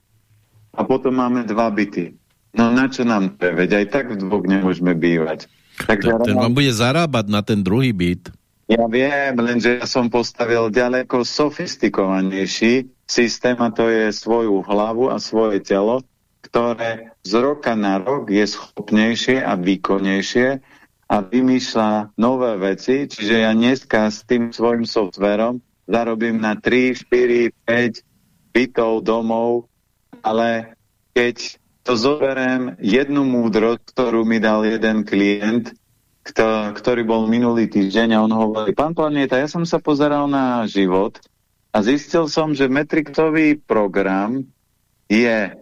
a potom máme dva byty. No na čo nám to? Veď aj tak v dvoch nemôžeme bývať. Takže ten vám bude zarábať na ten druhý byt. Ja viem, lenže ja som postavil ďaleko sofistikovanejší systém a to je svoju hlavu a svoje telo, ktoré z roka na rok je schopnejšie a výkonnejšie a vymýšľa nové veci, čiže ja dneska s tým svojim softverom zarobím na 3, 4, 5 bytov, domov, ale keď to zoberiem jednu múdrosť, ktorú mi dal jeden klient, kto, ktorý bol minulý týždeň a on hovorí, pán Planeta, ja som sa pozeral na život a zistil som, že metriktový program je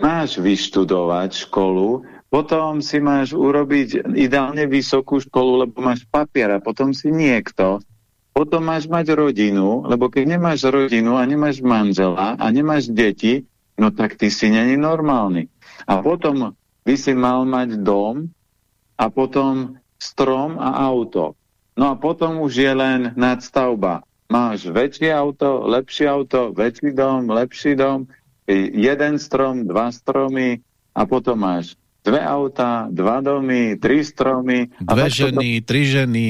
máš vyštudovať školu, potom si máš urobiť ideálne vysokú školu, lebo máš papier a potom si niekto. Potom máš mať rodinu, lebo keď nemáš rodinu a nemáš manžela a nemáš deti, no tak ty si není normálny. A potom by si mal mať dom a potom strom a auto. No a potom už je len nadstavba. Máš väčšie auto, lepšie auto, väčší dom, lepší dom, jeden strom, dva stromy a potom máš dve auta, dva domy, tri stromy. Dve ženy, to... tri ženy.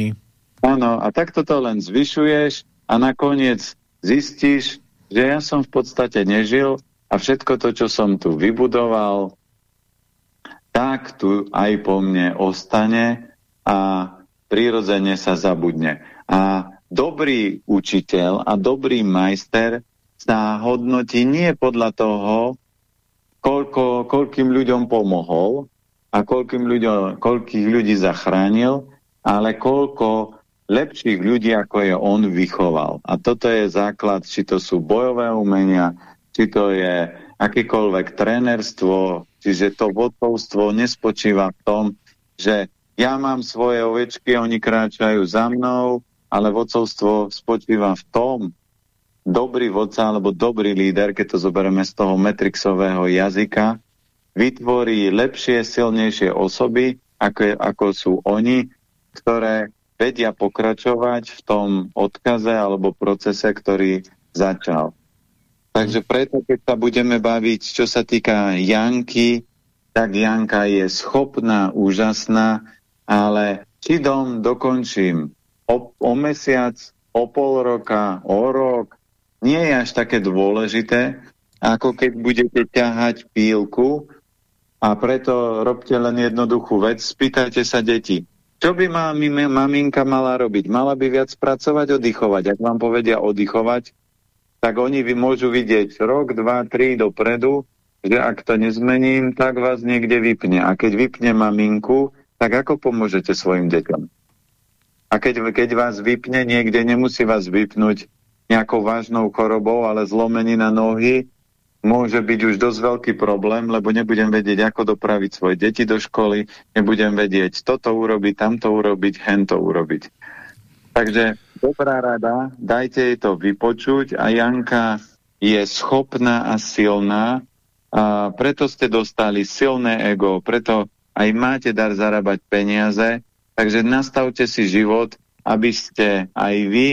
Áno, a takto to len zvyšuješ a nakoniec zistíš, že ja som v podstate nežil a všetko to, čo som tu vybudoval, tak tu aj po mne ostane a prirodzene sa zabudne. A dobrý učiteľ a dobrý majster sa hodnotí nie podľa toho, koľko, koľkým ľuďom pomohol a koľkým ľuďom, koľkých ľudí zachránil, ale koľko lepších ľudí, ako je on, vychoval. A toto je základ, či to sú bojové umenia, či to je akýkoľvek trénerstvo, čiže to vodcovstvo nespočíva v tom, že ja mám svoje ovečky, oni kráčajú za mnou, ale vodcovstvo spočíva v tom, dobrý vodca alebo dobrý líder, keď to zoberieme z toho metrixového jazyka, vytvorí lepšie, silnejšie osoby, ako, ako sú oni, ktoré vedia pokračovať v tom odkaze alebo procese, ktorý začal. Takže preto, keď sa budeme baviť, čo sa týka Janky, tak Janka je schopná, úžasná, ale či dom dokončím o, o mesiac, o pol roka, o rok, nie je až také dôležité, ako keď budete ťahať pílku a preto robte len jednoduchú vec, spýtajte sa deti. Čo by mami, maminka mala robiť? Mala by viac pracovať, oddychovať. Ak vám povedia oddychovať, tak oni vy môžu vidieť rok, dva, tri dopredu, že ak to nezmením, tak vás niekde vypne. A keď vypne maminku, tak ako pomôžete svojim deťom? A keď, keď vás vypne niekde, nemusí vás vypnúť nejakou vážnou chorobou, ale zlomenina nohy môže byť už dosť veľký problém, lebo nebudem vedieť, ako dopraviť svoje deti do školy, nebudem vedieť toto urobiť, tamto urobiť, hento urobiť. Takže dobrá rada, dajte jej to vypočuť a Janka je schopná a silná a preto ste dostali silné ego, preto aj máte dar zarábať peniaze, takže nastavte si život, aby ste aj vy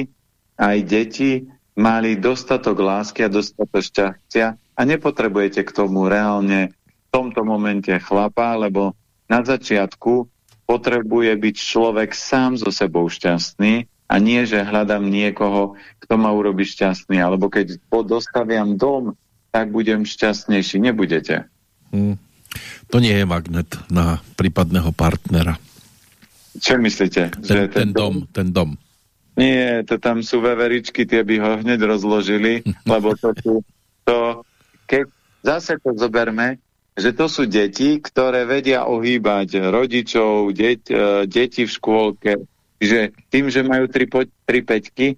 aj deti mali dostatok lásky a dostatok šťastia a nepotrebujete k tomu reálne v tomto momente chlapa, lebo na začiatku potrebuje byť človek sám so sebou šťastný a nie, že hľadám niekoho, kto ma urobí šťastný, alebo keď dostaviam dom, tak budem šťastnejší. Nebudete. Hmm. To nie je magnet na prípadného partnera. Čo myslíte? Ten, že ten, ten dom, ten dom. Nie, to tam sú veveričky, tie by ho hneď rozložili, lebo to sú, to, keď zase to zoberme, že to sú deti, ktoré vedia ohýbať rodičov, deť, uh, deti v škôlke, že tým, že majú tri, po, tri peťky,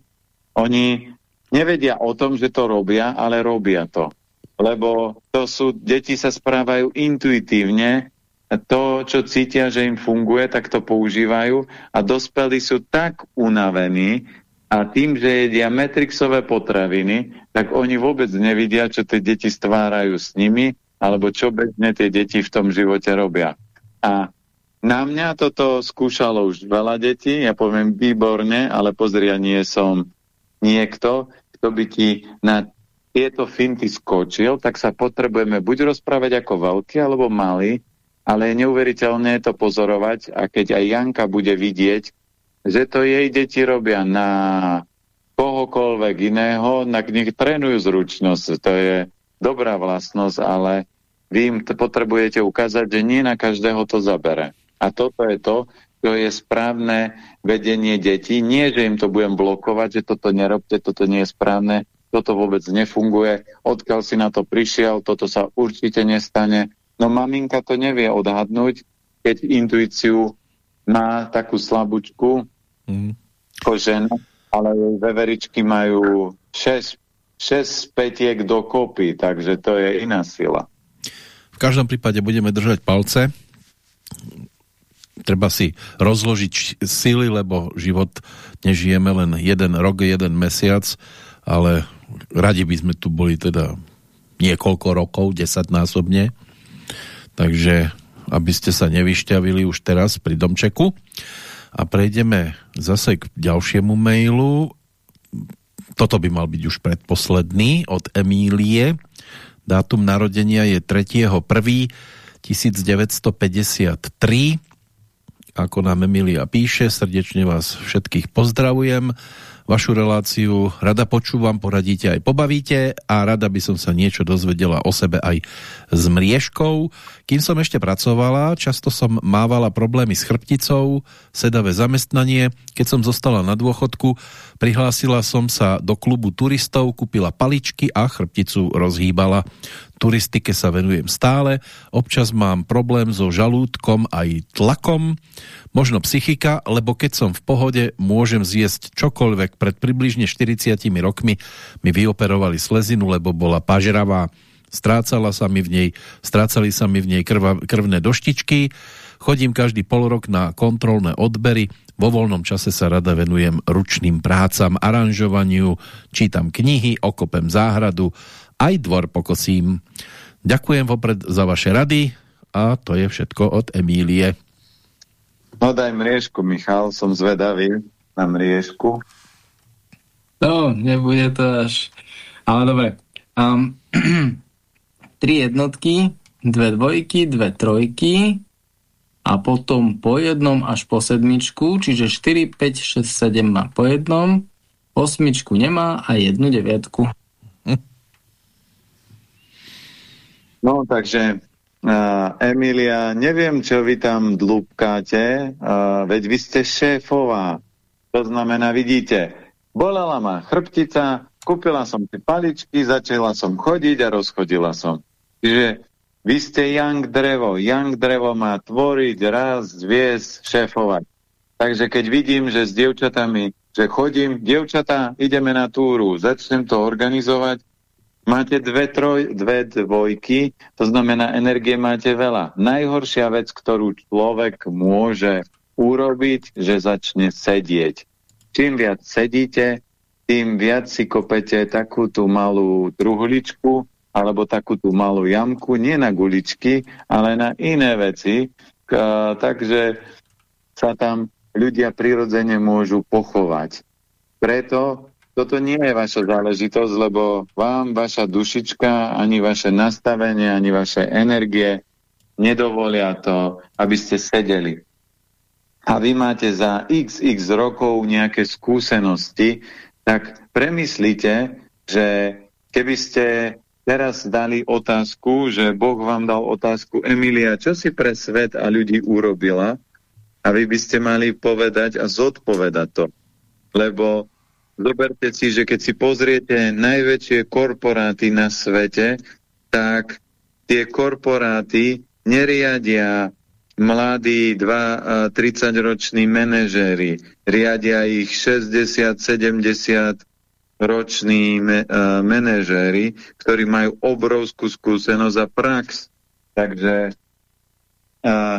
oni nevedia o tom, že to robia, ale robia to. Lebo to sú, deti sa správajú intuitívne, to, čo cítia, že im funguje, tak to používajú a dospelí sú tak unavení a tým, že jedia metrixové potraviny, tak oni vôbec nevidia, čo tie deti stvárajú s nimi alebo čo bežne tie deti v tom živote robia. A na mňa toto skúšalo už veľa detí, ja poviem výborne, ale pozri, ja nie som niekto, kto by ti na tieto finty skočil, tak sa potrebujeme buď rozprávať ako veľký alebo malý, ale je neuveriteľné to pozorovať a keď aj Janka bude vidieť, že to jej deti robia na kohokoľvek iného, na nich trénujú zručnosť. To je dobrá vlastnosť, ale vy im potrebujete ukázať, že nie na každého to zabere. A toto je to, čo je správne vedenie detí. Nie, že im to budem blokovať, že toto nerobte, toto nie je správne, toto vôbec nefunguje, odkiaľ si na to prišiel, toto sa určite nestane, No maminka to nevie odhadnúť, keď intuíciu má takú slabúčku mm. ako žena, ale jej veveričky majú 6, 6 petiek dokopy, takže to je iná sila. V každom prípade budeme držať palce. Treba si rozložiť sily, lebo život nežijeme len jeden rok, jeden mesiac, ale radi by sme tu boli teda niekoľko rokov, desaťnásobne. Takže aby ste sa nevyšťavili už teraz pri domčeku. A prejdeme zase k ďalšiemu mailu. Toto by mal byť už predposledný od Emílie. Dátum narodenia je 3.1.1953. Ako nám Emília píše, srdečne vás všetkých pozdravujem vašu reláciu. Rada počúvam, poradíte aj pobavíte a rada by som sa niečo dozvedela o sebe aj s mriežkou. Kým som ešte pracovala, často som mávala problémy s chrbticou, sedavé zamestnanie. Keď som zostala na dôchodku, prihlásila som sa do klubu turistov, kúpila paličky a chrbticu rozhýbala. Turistike sa venujem stále, občas mám problém so žalúdkom aj tlakom, možno psychika, lebo keď som v pohode, môžem zjesť čokoľvek. Pred približne 40 rokmi mi vyoperovali slezinu, lebo bola pažravá. Strácala sa mi v nej, strácali sa mi v nej krva, krvné doštičky. Chodím každý pol rok na kontrolné odbery. Vo voľnom čase sa rada venujem ručným prácam, aranžovaniu, čítam knihy, okopem záhradu, aj dvor pokosím. Ďakujem vopred za vaše rady a to je všetko od Emílie. No daj mriežku, Michal, som zvedavý na mriežku. No, nebude to až... Ale dobre. Um, tri jednotky, dve dvojky, dve trojky a potom po jednom až po sedmičku, čiže 4, 5, 6, 7 má po jednom, osmičku nemá a jednu deviatku. No, takže uh, Emilia, neviem, čo vy tam dlúbkáte, uh, veď vy ste šéfová. To znamená, vidíte, bolela ma chrbtica, kúpila som si paličky, začala som chodiť a rozchodila som. Čiže vy ste young drevo. Young drevo má tvoriť, raz, viesť, šéfovať. Takže keď vidím, že s dievčatami, že chodím, dievčatá, ideme na túru, začnem to organizovať, Máte dve, troj, dve dvojky, to znamená, energie máte veľa. Najhoršia vec, ktorú človek môže urobiť, že začne sedieť. Čím viac sedíte, tým viac si kopete takú tú malú truhličku alebo takú tú malú jamku, nie na guličky, ale na iné veci. Takže sa tam ľudia prirodzene môžu pochovať. Preto toto nie je vaša záležitosť, lebo vám vaša dušička, ani vaše nastavenie, ani vaše energie nedovolia to, aby ste sedeli. A vy máte za xx rokov nejaké skúsenosti, tak premyslite, že keby ste teraz dali otázku, že Boh vám dal otázku, Emilia, čo si pre svet a ľudí urobila? A vy by ste mali povedať a zodpovedať to. Lebo Zoberte si, že keď si pozriete najväčšie korporáty na svete, tak tie korporáty neriadia mladí 30-roční manažéri, riadia ich 60-70 roční me, manažéri, ktorí majú obrovskú skúsenosť a prax. Takže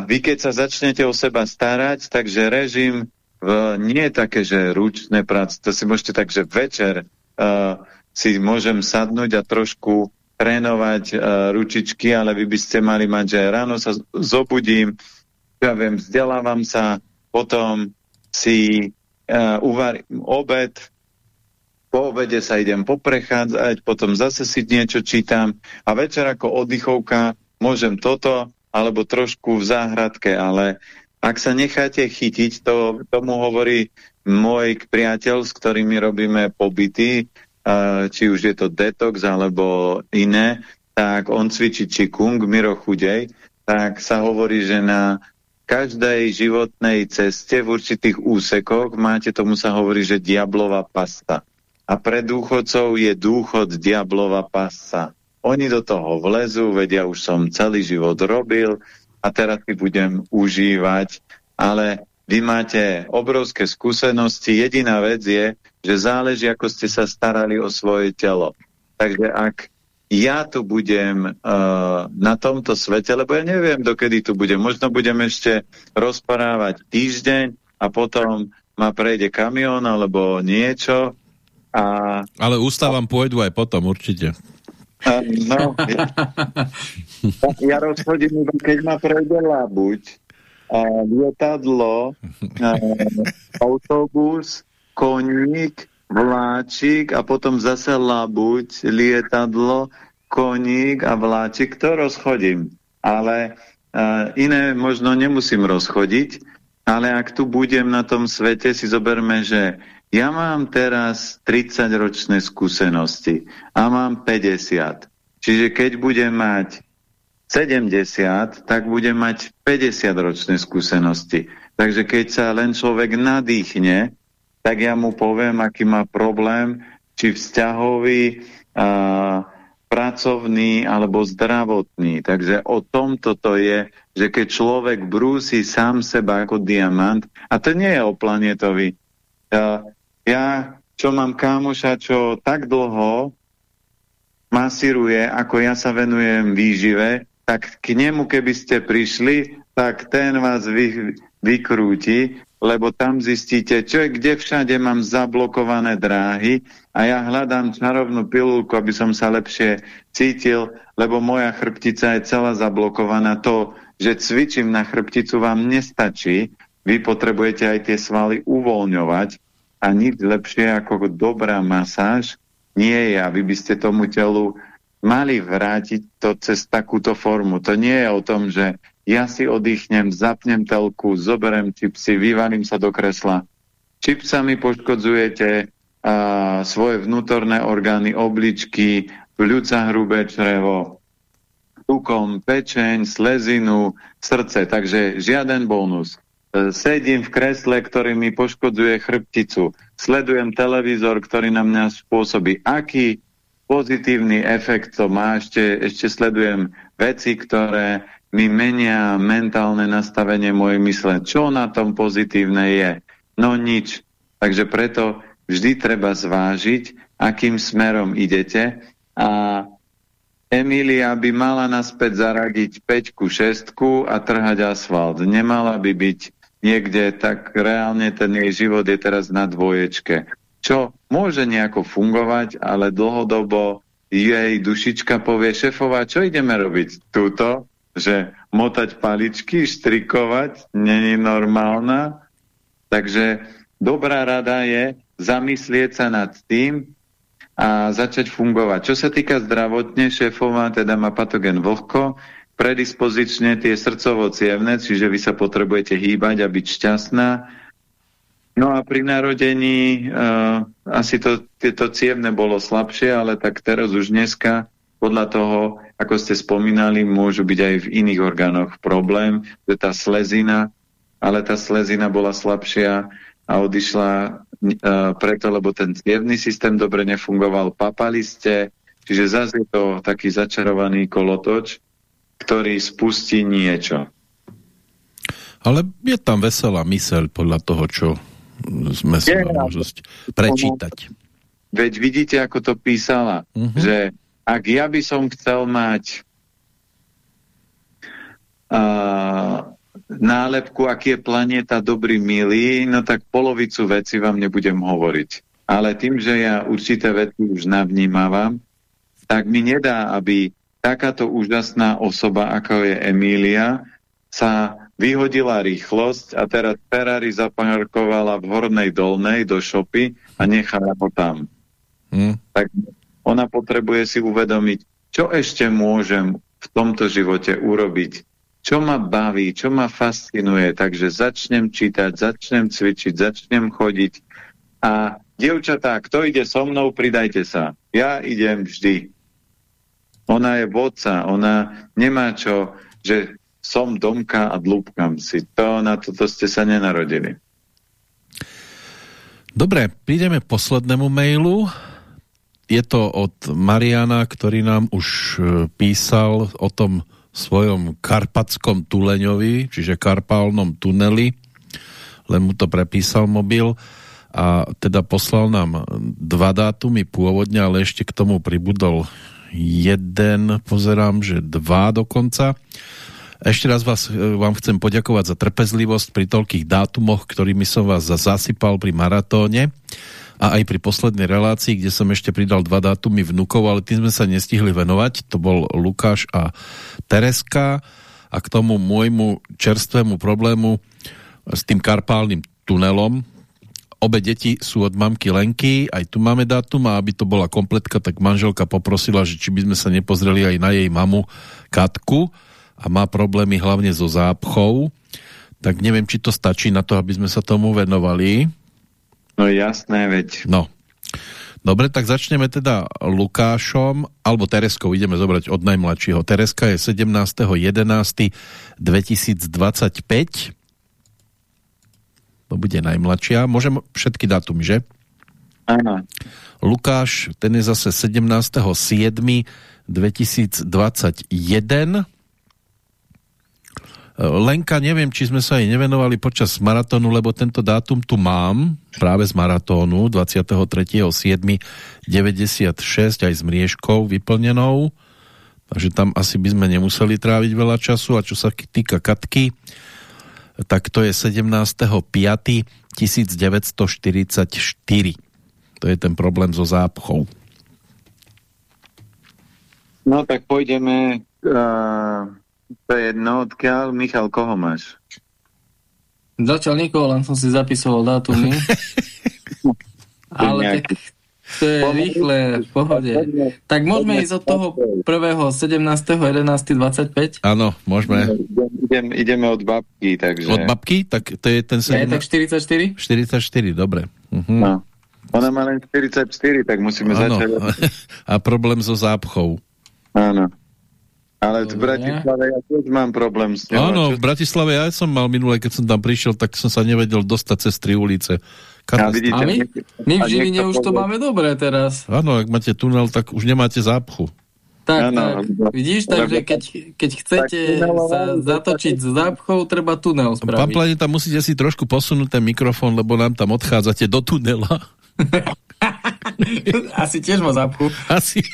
vy keď sa začnete o seba starať, takže režim v, nie je také, že ručné práce, to si môžete tak, že večer uh, si môžem sadnúť a trošku trénovať uh, ručičky, ale vy by ste mali mať, že ráno sa zobudím, ja viem, vzdelávam sa, potom si uh, uvarím obed, po obede sa idem poprechádzať, potom zase si niečo čítam a večer ako oddychovka môžem toto, alebo trošku v záhradke, ale ak sa necháte chytiť, to tomu hovorí môj priateľ, s ktorými robíme pobyty, či už je to detox alebo iné, tak on cvičí čikung, Miro Chudej, tak sa hovorí, že na každej životnej ceste v určitých úsekoch máte, tomu sa hovorí, že diablová pasta. A pre dôchodcov je dôchod diablová pasta. Oni do toho vlezú, vedia, už som celý život robil, a teraz si budem užívať, ale vy máte obrovské skúsenosti. Jediná vec je, že záleží, ako ste sa starali o svoje telo. Takže ak ja tu budem uh, na tomto svete, lebo ja neviem, dokedy tu budem. Možno budem ešte rozprávať týždeň a potom ma prejde kamión alebo niečo. A, Ale ústavam pôjdu aj potom, určite. No, ja, ja rozchodím, keď ma prejde labuť, lietadlo, autobus, koník, vláčik a potom zase labuť, lietadlo, koník a vláčik, to rozchodím. Ale uh, iné možno nemusím rozchodiť, ale ak tu budem na tom svete, si zoberme, že ja mám teraz 30-ročné skúsenosti a mám 50. Čiže keď budem mať 70, tak budem mať 50-ročné skúsenosti. Takže keď sa len človek nadýchne, tak ja mu poviem, aký má problém, či vzťahový, a, pracovný alebo zdravotný. Takže o tomto to je, že keď človek brúsi sám seba ako diamant, a to nie je o planetovi. Ja, ja čo mám kámoša, čo tak dlho masíruje, ako ja sa venujem výžive, tak k nemu, keby ste prišli, tak ten vás vy, vykrúti, lebo tam zistíte, čo je, kde všade mám zablokované dráhy a ja hľadám čarovnú pilulku, aby som sa lepšie cítil, lebo moja chrbtica je celá zablokovaná. To, že cvičím na chrbticu vám nestačí, vy potrebujete aj tie svaly uvoľňovať a nič lepšie ako dobrá masáž nie je a vy by ste tomu telu mali vrátiť to cez takúto formu. To nie je o tom, že ja si oddychnem, zapnem telku, zoberem čipsy, vyvalím sa do kresla. Čipsami poškodzujete a, svoje vnútorné orgány, obličky, pľúca hrubé črevo, tukom, pečeň, slezinu, srdce, takže žiaden bonus. Sedím v kresle, ktorý mi poškodzuje chrbticu. Sledujem televízor, ktorý na mňa spôsobí. Aký pozitívny efekt to má? Ešte, ešte sledujem veci, ktoré mi menia mentálne nastavenie mojej mysle. Čo na tom pozitívne je? No nič. Takže preto vždy treba zvážiť, akým smerom idete a Emília by mala naspäť zaradiť 5 6 a trhať asfalt. Nemala by byť niekde, tak reálne ten jej život je teraz na dvoječke. Čo môže nejako fungovať, ale dlhodobo jej dušička povie, šefová, čo ideme robiť? Túto? že motať paličky, štrikovať, není normálna. Takže dobrá rada je zamyslieť sa nad tým a začať fungovať. Čo sa týka zdravotne, šéfová teda má patogen vlhko, predispozične tie srdcovo-cievne, čiže vy sa potrebujete hýbať a byť šťastná. No a pri narodení uh, asi to, tieto cievne bolo slabšie, ale tak teraz už dneska podľa toho, ako ste spomínali, môžu byť aj v iných orgánoch problém, že tá slezina, ale tá slezina bola slabšia a odišla uh, preto, lebo ten cievný systém dobre nefungoval, papali ste, čiže zase je to taký začarovaný kolotoč, ktorý spustí niečo. Ale je tam veselá myseľ podľa toho, čo sme si môžosť prečítať. Veď vidíte, ako to písala, uh mhm. -huh. že ak ja by som chcel mať uh, nálepku, aký je planéta dobrý, milý, no tak polovicu veci vám nebudem hovoriť. Ale tým, že ja určité veci už navnímavam, tak mi nedá, aby takáto úžasná osoba, ako je Emília, sa vyhodila rýchlosť a teraz Ferrari zaparkovala v Hornej Dolnej do šopy a nechala ho tam. Hmm. Tak ona potrebuje si uvedomiť, čo ešte môžem v tomto živote urobiť, čo ma baví, čo ma fascinuje, takže začnem čítať, začnem cvičiť, začnem chodiť a dievčatá, kto ide so mnou, pridajte sa. Ja idem vždy. Ona je vodca, ona nemá čo, že som domka a dlúbkam si. To na toto ste sa nenarodili. Dobre, prídeme k poslednému mailu je to od Mariana, ktorý nám už e, písal o tom svojom karpatskom tuleňovi, čiže karpálnom tuneli, len mu to prepísal mobil a teda poslal nám dva dátumy pôvodne, ale ešte k tomu pribudol jeden, pozerám, že dva dokonca. Ešte raz vás, e, vám chcem poďakovať za trpezlivosť pri toľkých dátumoch, ktorými som vás zasypal pri maratóne a aj pri poslednej relácii, kde som ešte pridal dva dátumy vnukov, ale tým sme sa nestihli venovať. To bol Lukáš a Tereska a k tomu môjmu čerstvému problému s tým karpálnym tunelom. Obe deti sú od mamky Lenky, aj tu máme dátum a aby to bola kompletka, tak manželka poprosila, že či by sme sa nepozreli aj na jej mamu Katku, a má problémy hlavne so zápchou, tak neviem, či to stačí na to, aby sme sa tomu venovali. No jasné, veď. No. Dobre, tak začneme teda Lukášom, alebo Tereskou, ideme zobrať od najmladšieho. Tereska je 17.11.2025. To bude najmladšia. Môžem všetky dátumy, že? Áno. Lukáš, ten je zase 17.7.2021. Lenka, neviem, či sme sa jej nevenovali počas maratónu, lebo tento dátum tu mám, práve z maratónu, 23.7.96, aj s mriežkou vyplnenou, takže tam asi by sme nemuseli tráviť veľa času. A čo sa týka Katky, tak to je 17.5.1944. To je ten problém so zápchou. No tak pôjdeme uh, to je jedno, odkiaľ. Michal, koho máš? Začal nikoho, len som si zapisoval dátumy. Ale tak to je rýchle, v pohode. Tak môžeme ísť od toho prvého 17.11.25? Áno, môžeme. Idem, ideme od babky, takže... Od babky? Tak to je ten... Je tak 44? 44, dobre. Uh-huh. No. Ona má len 44, tak musíme Áno. začať. A problém so zápchou. Áno. Ale v. Bratislave ja tiež mám problém s ňou. Áno, Čo- v Bratislave ja som mal minule, keď som tam prišiel, tak som sa nevedel dostať cez tri ulice. A vidíte, A my? My v Žiline už to máme dobre teraz. Áno, ak máte tunel, tak už nemáte zápchu. Tak, Áno, tak. Vidíš, takže keď, keď chcete sa zatočiť s zápchou, treba tunel Pán spraviť. Planeta, musíte si trošku posunúť ten mikrofón, lebo nám tam odchádzate do tunela. Asi tiež má zápchu. Asi.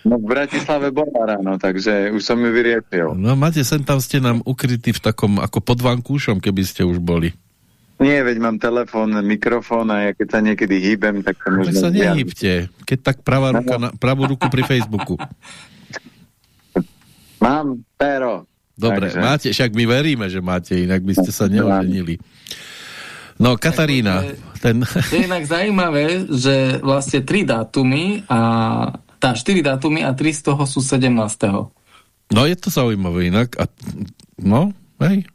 No v Bratislave bola ráno, takže už som ju vyriešil. No máte sem tam ste nám ukrytí v takom ako pod vankúšom, keby ste už boli. Nie, veď mám telefón, mikrofón a ja keď sa niekedy hýbem, tak sa Veď možno... sa nehybte. Keď tak pravá ruka na, pravú ruku pri Facebooku. Mám pero. Dobre, Takže- máte, však my veríme, že máte, inak by ste sa neoženili. No, Katarína, ten... Je inak zaujímavé, že vlastne tri dátumy a tá štyri dátumy a tri z toho sú 17. No, je to zaujímavé inak. A, no, hej.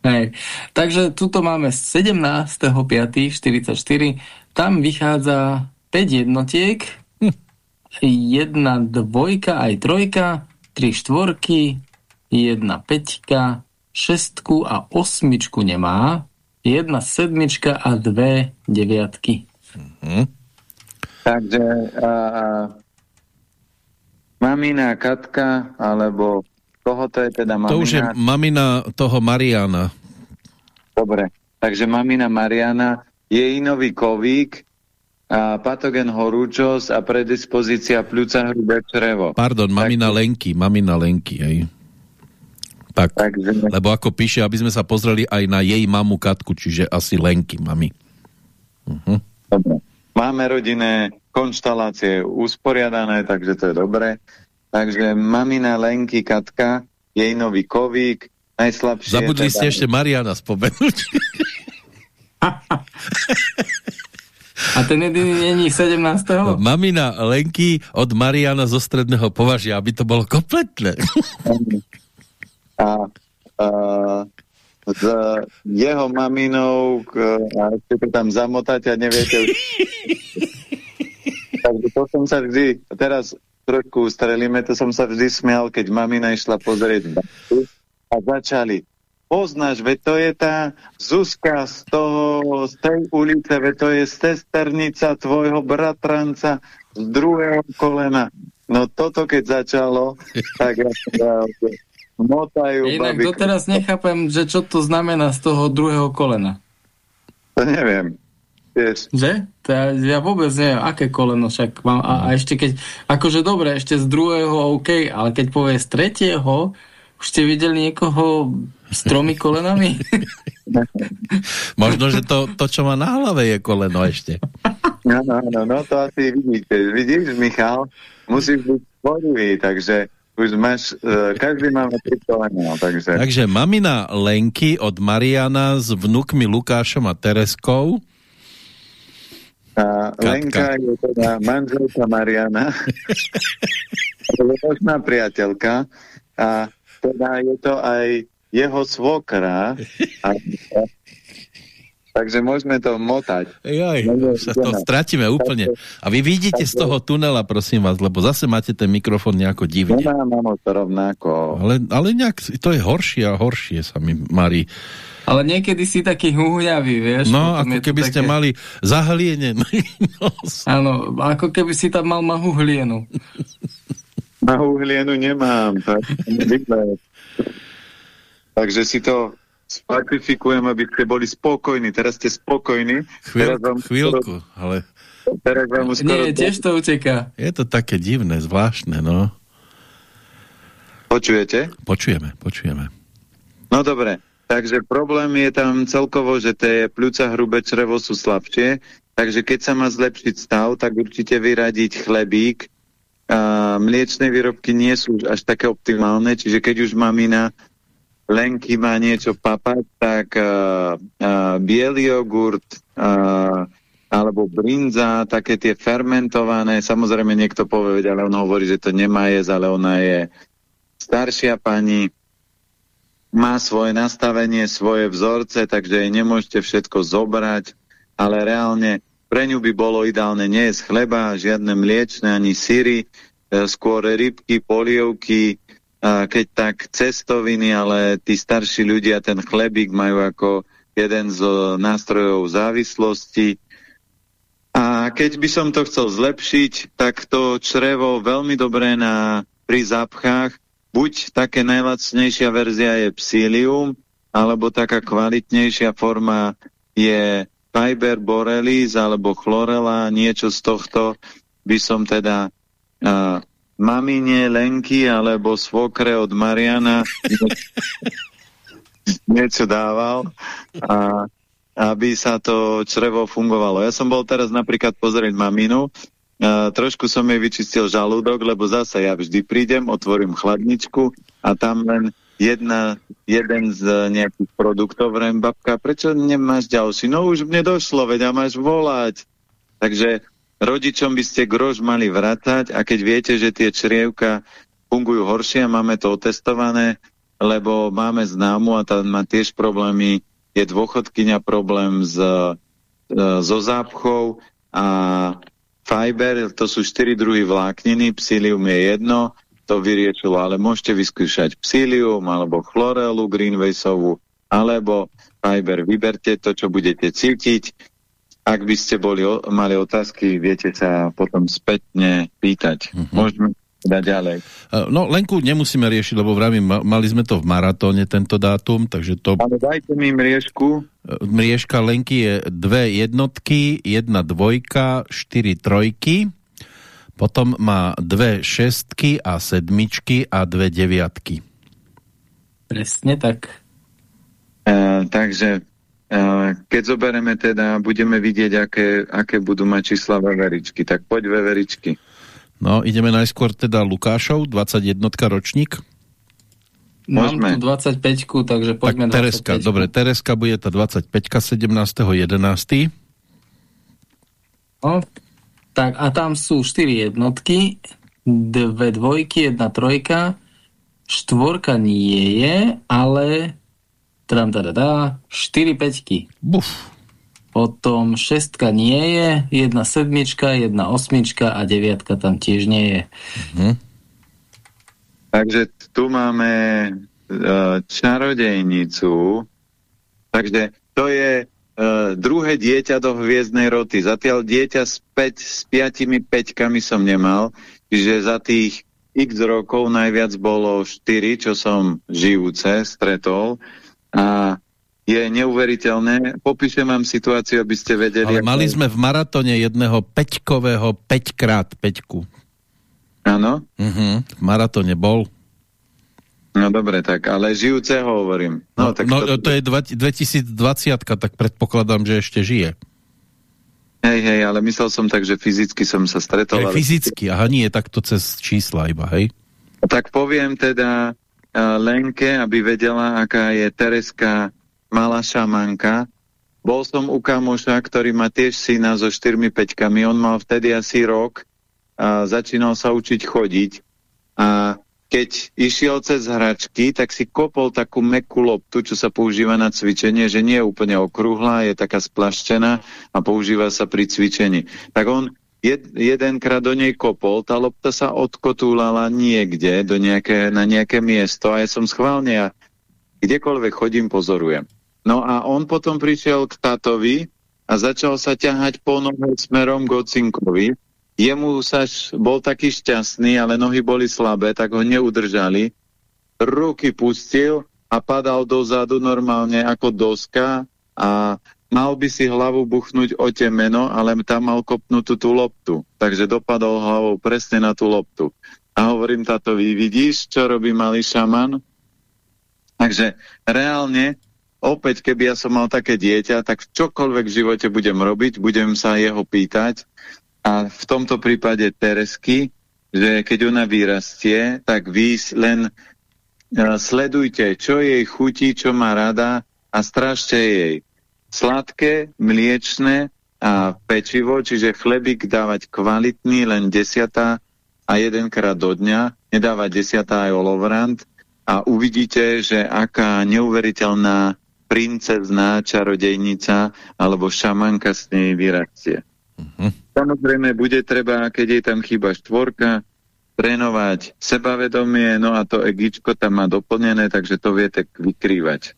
Hej. Takže tuto máme 17.5.44. Tam vychádza 5 jednotiek, Hm. jedna dvojka aj trojka, tri štvorky, jedna peťka, šestku a osmičku nemá, jedna sedmička a dve deviatky. Hm. Takže a, mamina Katka, alebo koho to je teda mamina? To už je mamina toho Mariana. Dobre, takže mamina Mariana, jej nový kovík, a patogen horúčos a predispozícia pľúca hrubé črevo. Pardon, mamina Lenky, mamina Lenky, hej. Tak, Takže lebo ako píše, aby sme sa pozreli aj na jej mamu Katku, čiže asi Lenky, mami. Uh-huh. dobre. máme rodinné konštalácie usporiadané, takže to je dobré. Takže mamina Lenky Katka, jej nový kovík, najslabšie... Zabudli teda- ste ešte Mariana spomenúť. A ten jediný není 17. Mamina Lenky od Mariana zo stredného považia, aby to bolo kompletné. a, a s jeho maminou k, a ešte to tam zamotáte a neviete už. Takže to som sa vždy, teraz trošku ustrelíme, to som sa vždy smial, keď mamina išla pozrieť a začali poznáš, veď to je tá Zuzka z toho, z tej ulice, veď to je sesternica tvojho bratranca z druhého kolena. No toto keď začalo, tak ja motajú Inak babiku. doteraz nechápem, že čo to znamená z toho druhého kolena. To neviem. Vieš, Že? To ja, ja vôbec neviem, aké koleno však mám. A, a ešte keď, akože dobre, ešte z druhého OK, ale keď povie z tretieho, už ste videli niekoho s tromi kolenami? Možno, že to, to, čo má na hlave, je koleno ešte. No, no, no, no, to asi vidíte. Vidíš, Michal, musíš byť sporový, takže už máš, uh, každý máme tri kolena, takže... Takže mamina Lenky od Mariana s vnukmi Lukášom a Tereskou. A Lenka je teda manželka Mariana, možná priateľka a teda je to aj jeho svokra. A, takže môžeme to motať. No, no, sa to stratíme úplne. A vy vidíte z toho tunela, prosím vás, lebo zase máte ten mikrofón nejako divne. Nemá mamo to rovnako. Ale, ale nejak, to je horšie a horšie sa mi marí. Ale niekedy si taký huhňavý, vieš? No, ako keby ste také- mali zahlienený nos. Áno, ako keby si tam mal mahu hlienu. Na uhlienu nemám. Tak, takže si to spartifikujem, aby ste boli spokojní. Teraz ste spokojní. Teraz Chvíľku, vám chvíľku, ale Skoro, teraz vám skoro Nie, tiež to uteká. je to také divné, zvláštne, no. Počujete? Počujeme, počujeme. No dobre, takže problém je tam celkovo, že tie pľúca hrubé črevo sú slabšie, takže keď sa má zlepšiť stav, tak určite vyradiť chlebík. A mliečne výrobky nie sú až také optimálne, čiže keď už mamina Lenky má niečo papať, tak uh, uh, biely jogurt uh, alebo brinza, také tie fermentované, samozrejme niekto povie, ale on hovorí, že to nemá jesť, ale ona je staršia pani, má svoje nastavenie, svoje vzorce, takže jej nemôžete všetko zobrať, ale reálne pre ňu by bolo ideálne nie jesť chleba, žiadne mliečne ani syry, e, skôr rybky, polievky, keď tak cestoviny, ale tí starší ľudia ten chlebík majú ako jeden z nástrojov závislosti. A keď by som to chcel zlepšiť, tak to črevo veľmi dobré na, pri zápchách, buď také najlacnejšia verzia je psílium, alebo taká kvalitnejšia forma je Fiber borelis alebo chlorela, niečo z tohto by som teda uh, mamine Lenky alebo svokre od Mariana niečo dával a aby sa to črevo fungovalo. Ja som bol teraz napríklad pozrieť maminu, Trošku som jej vyčistil žalúdok, lebo zase ja vždy prídem, otvorím chladničku a tam len jedna, jeden z nejakých produktov, vrem, babka, prečo nemáš ďalší? No už mne došlo, veď a máš volať. Takže rodičom by ste grož mali vratať a keď viete, že tie črievka fungujú horšie, máme to otestované, lebo máme známu a tá má tiež problémy, je dôchodkyňa problém s, e, so zápchou a fiber, to sú štyri druhy vlákniny, psílium je jedno, to vyriešilo, ale môžete vyskúšať psílium alebo chlorelu greenwaysovú, alebo fiber, vyberte to, čo budete cítiť. Ak by ste boli, mali otázky, viete sa potom spätne pýtať. Mhm. Môžeme ďalej. Uh, No, Lenku nemusíme riešiť, lebo vravím, ma- mali sme to v maratóne, tento dátum, takže to Ale dajte mi mriežku. mriežka Lenky je dve jednotky, jedna dvojka, štyri trojky, potom má dve šestky a sedmičky a dve deviatky. Presne tak. Uh, takže uh, keď zoberieme teda, budeme vidieť, aké, aké budú mať čísla veveričky. Tak poď veveričky. No, ideme najskôr teda Lukášov, 21 ročník. Mám Môžeme. tu 25, takže Tak poďme Tereska, 25. dobre, Tereska bude tá 25 17.11. No, tak a tam sú 4 jednotky, dve dvojky, jedna trojka, štvorka nie je, ale tram da, da, da, 4 peťky. Buf, Potom šestka nie je, jedna sedmička, jedna osmička a deviatka tam tiež nie je. Takže tu máme uh, čarodejnicu. Takže to je uh, druhé dieťa do hviezdnej roty. Zatiaľ dieťa s, päť, s piatimi peťkami som nemal, čiže za tých x rokov najviac bolo 4, čo som žijúce stretol. A je neuveriteľné. Popíšem vám situáciu, aby ste vedeli. Ale mali sme v maratóne jedného peťkového 5 krát peťku. Áno? Uh V maratóne bol. No dobre, tak, ale žijúceho hovorím. No, No, tak no to, to je dva- 2020, tak predpokladám, že ešte žije. Hej, hej, ale myslel som tak, že fyzicky som sa stretol. Aj ale... fyzicky, aha, nie takto cez čísla iba, hej? Tak poviem teda uh, Lenke, aby vedela, aká je Tereska malá šamanka. Bol som u kamoša, ktorý má tiež syna so štyrmi peťkami. On mal vtedy asi rok a začínal sa učiť chodiť. A keď išiel cez hračky, tak si kopol takú mekú loptu, čo sa používa na cvičenie, že nie je úplne okrúhla, je taká splaštená a používa sa pri cvičení. Tak on jed, jedenkrát do nej kopol, tá lopta sa odkotúlala niekde do nejaké, na nejaké miesto a ja som schválne, ja kdekoľvek chodím, pozorujem. No a on potom prišiel k tatovi a začal sa ťahať po nohe smerom k ocinkovi. Jemu sa bol taký šťastný, ale nohy boli slabé, tak ho neudržali. Ruky pustil a padal dozadu normálne ako doska a mal by si hlavu buchnúť o temeno, ale tam mal kopnutú tú loptu. Takže dopadol hlavou presne na tú loptu. A hovorím tatovi, vidíš, čo robí malý šaman? Takže reálne, opäť, keby ja som mal také dieťa, tak čokoľvek v živote budem robiť, budem sa jeho pýtať. A v tomto prípade Teresky, že keď ona vyrastie, tak vy len uh, sledujte, čo jej chutí, čo má rada a strašte jej sladké, mliečne a pečivo, čiže chlebík dávať kvalitný, len desiatá a jedenkrát do dňa, nedávať desiatá aj olovrant a uvidíte, že aká neuveriteľná princezná čarodejnica alebo šamanka s nej vyrastie. Mhm. Samozrejme, bude treba, keď jej tam chýba štvorka, trénovať sebavedomie, no a to egičko tam má doplnené, takže to viete vykrývať.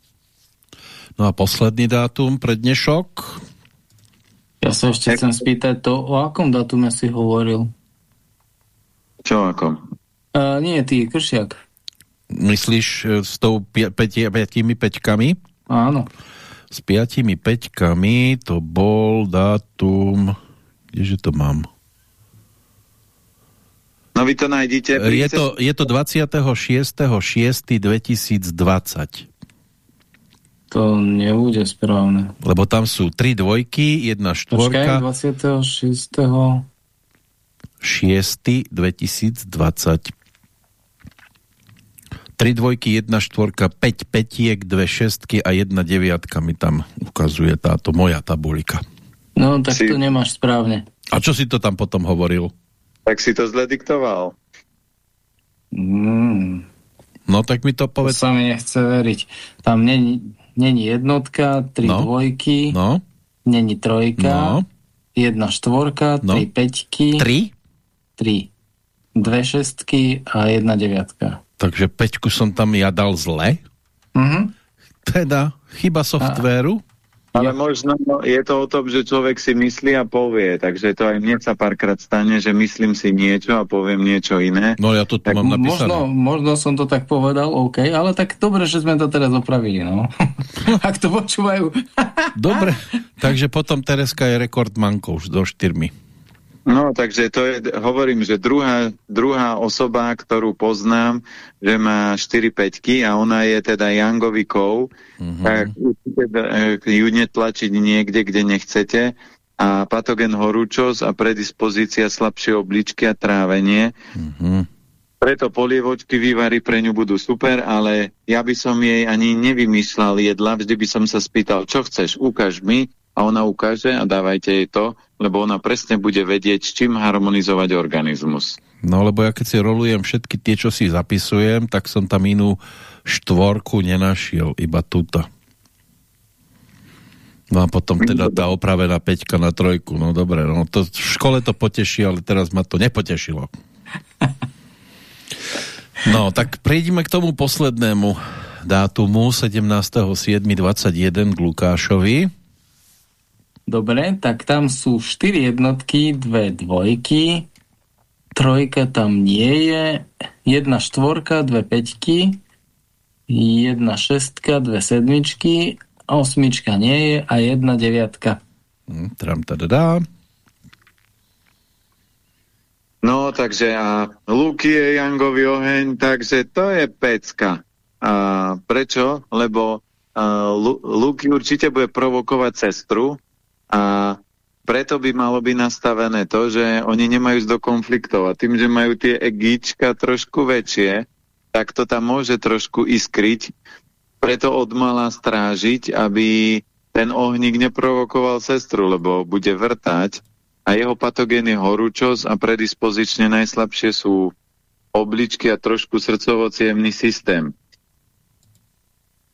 No a posledný dátum pre dnešok? Ja sa ešte chcem spýtať to, o akom datume si hovoril? Čo ako? Uh, nie, ty, Kršiak. Myslíš e, s tou piatimi peťkami? Áno. S piatimi peťkami to bol dátum... Kdeže to mám? No vy to nájdete. E, Je to, je to 26.6.2020. To nebude správne. Lebo tam sú tri dvojky, jedna Počkaj, štvorka, 26. 6. 2020. Tri dvojky, jedna štvorka, 5 petiek, dve šestky a jedna deviatka mi tam ukazuje táto moja tabulika. No, tak Si- to nemáš správne. A čo si to tam potom hovoril? Tak si to zle diktoval. Mm, No tak mi to to povedz. sa mi nechce veriť. Tam není, není jednotka, tri No. dvojky, No, není trojka, no, jedna štvorka, No. tri peťky, tri. tri. Dve šestky a jedna deviatka. Takže peťku som tam ja dal zle. Mhm. Teda chyba softvéru. Ale možno je to o tom, že človek si myslí a povie, takže to aj mne sa párkrát stane, že myslím si niečo a poviem niečo iné. No ja to tu Tak mám napísané. Možno, možno som to tak povedal, OK, ale tak dobre, že sme to teraz opravili, no. Ak to počúvajú. Dobre, takže potom Tereska je rekordmankou so štyrmi. No, takže to je, hovorím, že druhá, druhá osoba, ktorú poznám, že má 4 peťky a ona je teda Jangovikou, Mhm. tak eh, ju netlačiť niekde, kde nechcete a patogen horúčos a predispozícia slabšie obličky a trávenie. Mhm. Preto polievočky vývary pre ňu budú super, ale ja by som jej ani nevymýšľal jedla, vždy by som sa spýtal, čo chceš, ukáž mi a ona ukáže a dávajte jej to, lebo ona presne bude vedieť, s čím harmonizovať organizmus. No lebo ja keď si rolujem všetky tie, čo si zapisujem, tak som tam inú štvorku nenašiel, iba túto. No a potom teda tá opravená peťka na trojku. No dobre, no to v škole to poteší, ale teraz ma to nepotešilo. No, tak prejdime k tomu poslednému dátumu 17.7.21 k Lukášovi. Dobre, tak tam sú 4 jednotky, dve dvojky, trojka tam nie je, jedna štvorka, dve peťky, jedna šestka, dve sedmičky osmička nie je a jedna deviatka. Hm, tram tadadá. No, takže a Luky je Jangový oheň, takže to je pecka. A prečo? Lebo Luky určite bude provokovať sestru a preto by malo byť nastavené to, že oni nemajú ísť do konfliktov. A tým, že majú tie egíčka trošku väčšie, tak to tam môže trošku iskryť, preto odmala strážiť, aby ten ohník neprovokoval sestru, lebo bude vrtať. A jeho patogén je horúčosť a predispozične najslabšie sú obličky a trošku srdcovo systém.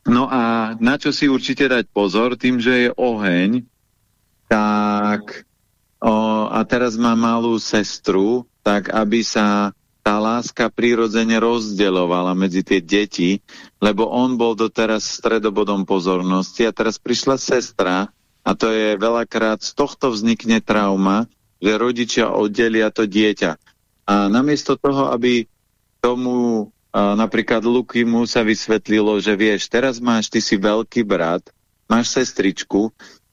No a na čo si určite dať pozor, tým, že je oheň, tak o, a teraz má malú sestru, tak aby sa tá láska prirodzene rozdeľovala medzi tie deti, lebo on bol doteraz stredobodom pozornosti a teraz prišla sestra a to je veľakrát z tohto vznikne trauma, že rodičia oddelia to dieťa. A namiesto toho, aby tomu a napríklad Lukimu sa vysvetlilo, že vieš, teraz máš, ty si veľký brat, máš sestričku,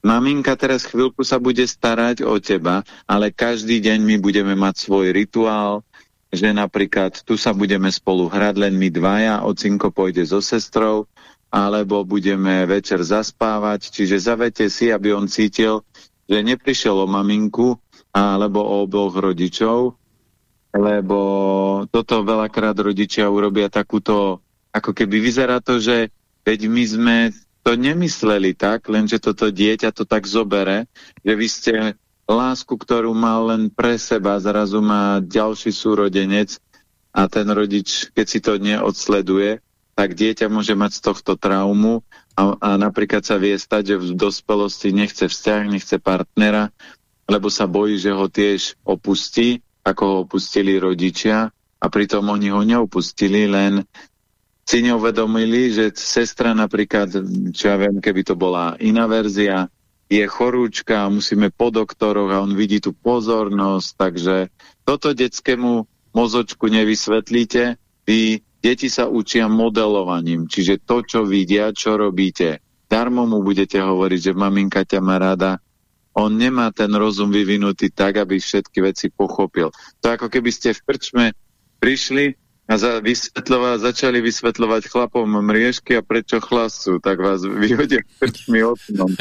maminka teraz chvíľku sa bude starať o teba, ale každý deň my budeme mať svoj rituál, že napríklad tu sa budeme spolu hrať len my dvaja, ocinko pôjde so sestrou, alebo budeme večer zaspávať, čiže zavete si, aby on cítil, že neprišiel o maminku, alebo o oboch rodičov, lebo toto veľakrát rodičia urobia takúto, ako keby vyzerá to, že veď my sme to nemysleli tak, lenže toto dieťa to tak zobere, že vy ste lásku, ktorú mal len pre seba, zrazu má ďalší súrodenec a ten rodič, keď si to neodsleduje, tak dieťa môže mať z tohto traumu a, a napríklad sa vie stať, že v dospelosti nechce vzťah, nechce partnera, lebo sa bojí, že ho tiež opustí ako ho opustili rodičia a pritom oni ho neopustili, len si neuvedomili, že sestra napríklad, čo ja viem, keby to bola iná verzia, je chorúčka, musíme po doktoroch a on vidí tú pozornosť, takže toto detskému mozočku nevysvetlíte, vy deti sa učia modelovaním, čiže to, čo vidia, čo robíte. Darmo mu budete hovoriť, že maminka ťa má rada, on nemá ten rozum vyvinutý tak, aby všetky veci pochopil. To ako keby ste v krčme prišli a za, vysvetľovať, začali vysvetľovať chlapom mriežky a prečo chlasú, tak vás vyhodia krčmi oknom.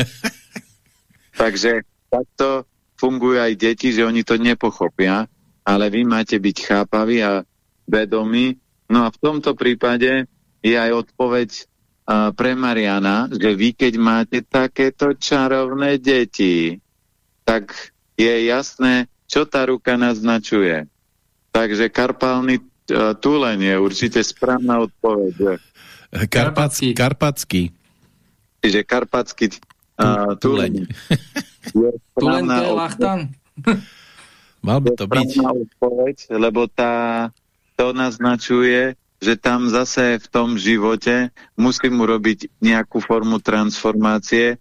Takže takto fungujú aj deti, že oni to nepochopia, ale vy máte byť chápaví a vedomí. No a v tomto prípade je aj odpoveď uh, pre Mariana, že vy keď máte takéto čarovné deti, tak je jasné, čo tá ruka naznačuje. Takže karpálny túleň je určite správna odpoveď. Karpacký. Karpacký. Čiže karpacký uh, túleň. Túleň to je lachtan. Mal by to byť. Odpoveď, lebo tá, to naznačuje, že tam zase v tom živote musím urobiť nejakú formu transformácie,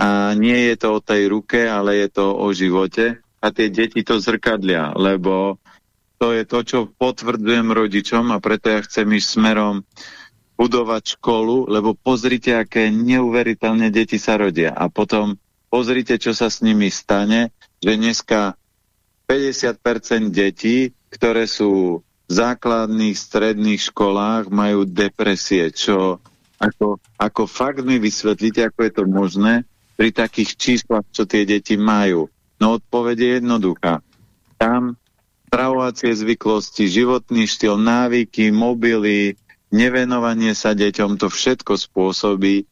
a nie je to o tej ruke, ale je to o živote. A tie deti to zrkadlia, lebo to je to, čo potvrdzujem rodičom a preto ja chcem ísť smerom budovať školu, lebo pozrite, aké neuveriteľne deti sa rodia. A potom pozrite, čo sa s nimi stane, že dneska 50% detí, ktoré sú v základných, stredných školách, majú depresie, čo ako, ako fakt mi vysvetlíte, ako je to možné, pri takých číslach, čo tie deti majú? No odpoveď je jednoduchá. Tam stravovacie zvyklosti, životný štýl, návyky, mobily, nevenovanie sa deťom, to všetko spôsobí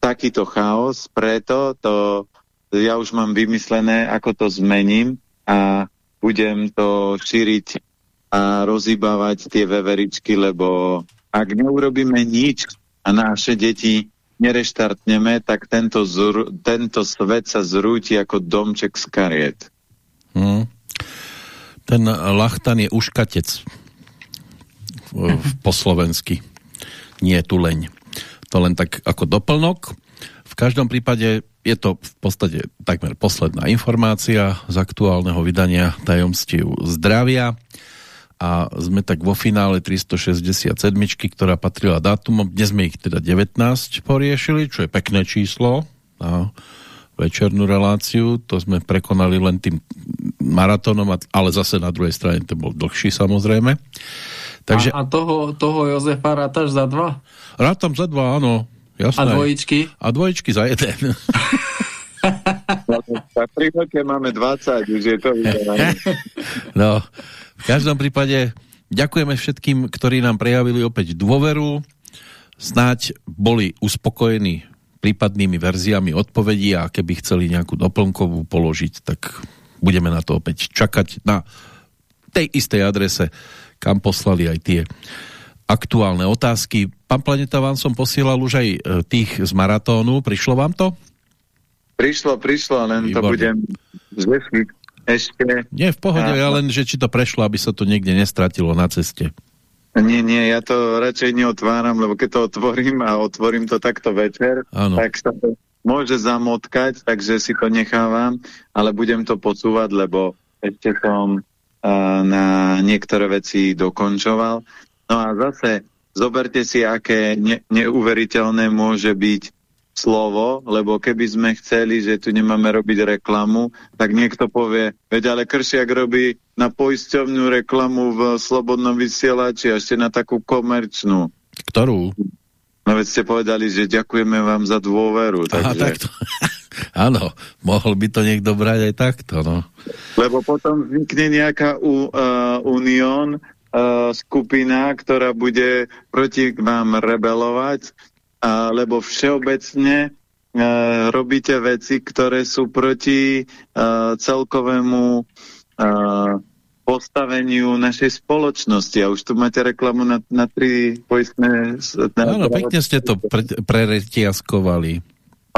takýto chaos, preto to ja už mám vymyslené, ako to zmením a budem to šíriť a rozhýbavať tie veveričky, lebo ak neurobíme nič a naše deti nereštartneme, tak tento, zr tento svet sa zrúti ako domček z kariet. Hmm. Ten lachtan je uškatec po slovensky. Nie tuleň. To len tak ako doplnok. V každom prípade je to v podstate takmer posledná informácia z aktuálneho vydania tajomstiev zdravia a sme tak vo finále 367, ktorá patrila dátumom. Dnes sme ich teda 19 poriešili, čo je pekné číslo na večernú reláciu. To sme prekonali len tým maratónom, ale zase na druhej strane to bol dlhší samozrejme. Takže... A, a toho, toho Jozefa rátaš za dva? Rátam za dva, áno. Jasné. A dvojičky? A dvojičky za jeden. pri máme 20, už je to No, v každom prípade ďakujeme všetkým, ktorí nám prejavili opäť dôveru. Snáď boli uspokojení prípadnými verziami odpovedí a keby chceli nejakú doplnkovú položiť, tak budeme na to opäť čakať na tej istej adrese, kam poslali aj tie aktuálne otázky. Pán Planeta, vám som posielal už aj e, tých z maratónu. Prišlo vám to? Prišlo, prišlo, len Výborné. to budem zvešiť ešte. Nie, v pohode, a... ja len, že či to prešlo, aby sa to niekde nestratilo na ceste. Nie, nie, ja to radšej neotváram, lebo keď to otvorím a otvorím to takto večer, ano. tak sa to môže zamotkať, takže si to nechávam, ale budem to posúvať, lebo ešte som uh, na niektoré veci dokončoval. No a zase zoberte si, aké ne neuveriteľné môže byť slovo, lebo keby sme chceli, že tu nemáme robiť reklamu, tak niekto povie, veď ale Kršiak robí na poisťovňu reklamu v Slobodnom vysielači a ešte na takú komerčnú. Ktorú? No veď ste povedali, že ďakujeme vám za dôveru. Takže... Aha, takto. Áno, mohol by to niekto brať aj takto, no. Lebo potom vznikne nejaká uh, unión, uh, skupina, ktorá bude proti vám rebelovať lebo všeobecne e, robíte veci, ktoré sú proti e, celkovému e, postaveniu našej spoločnosti. A už tu máte reklamu na, na tri poistné... Áno, pekne ste to pre, preretiaskovali.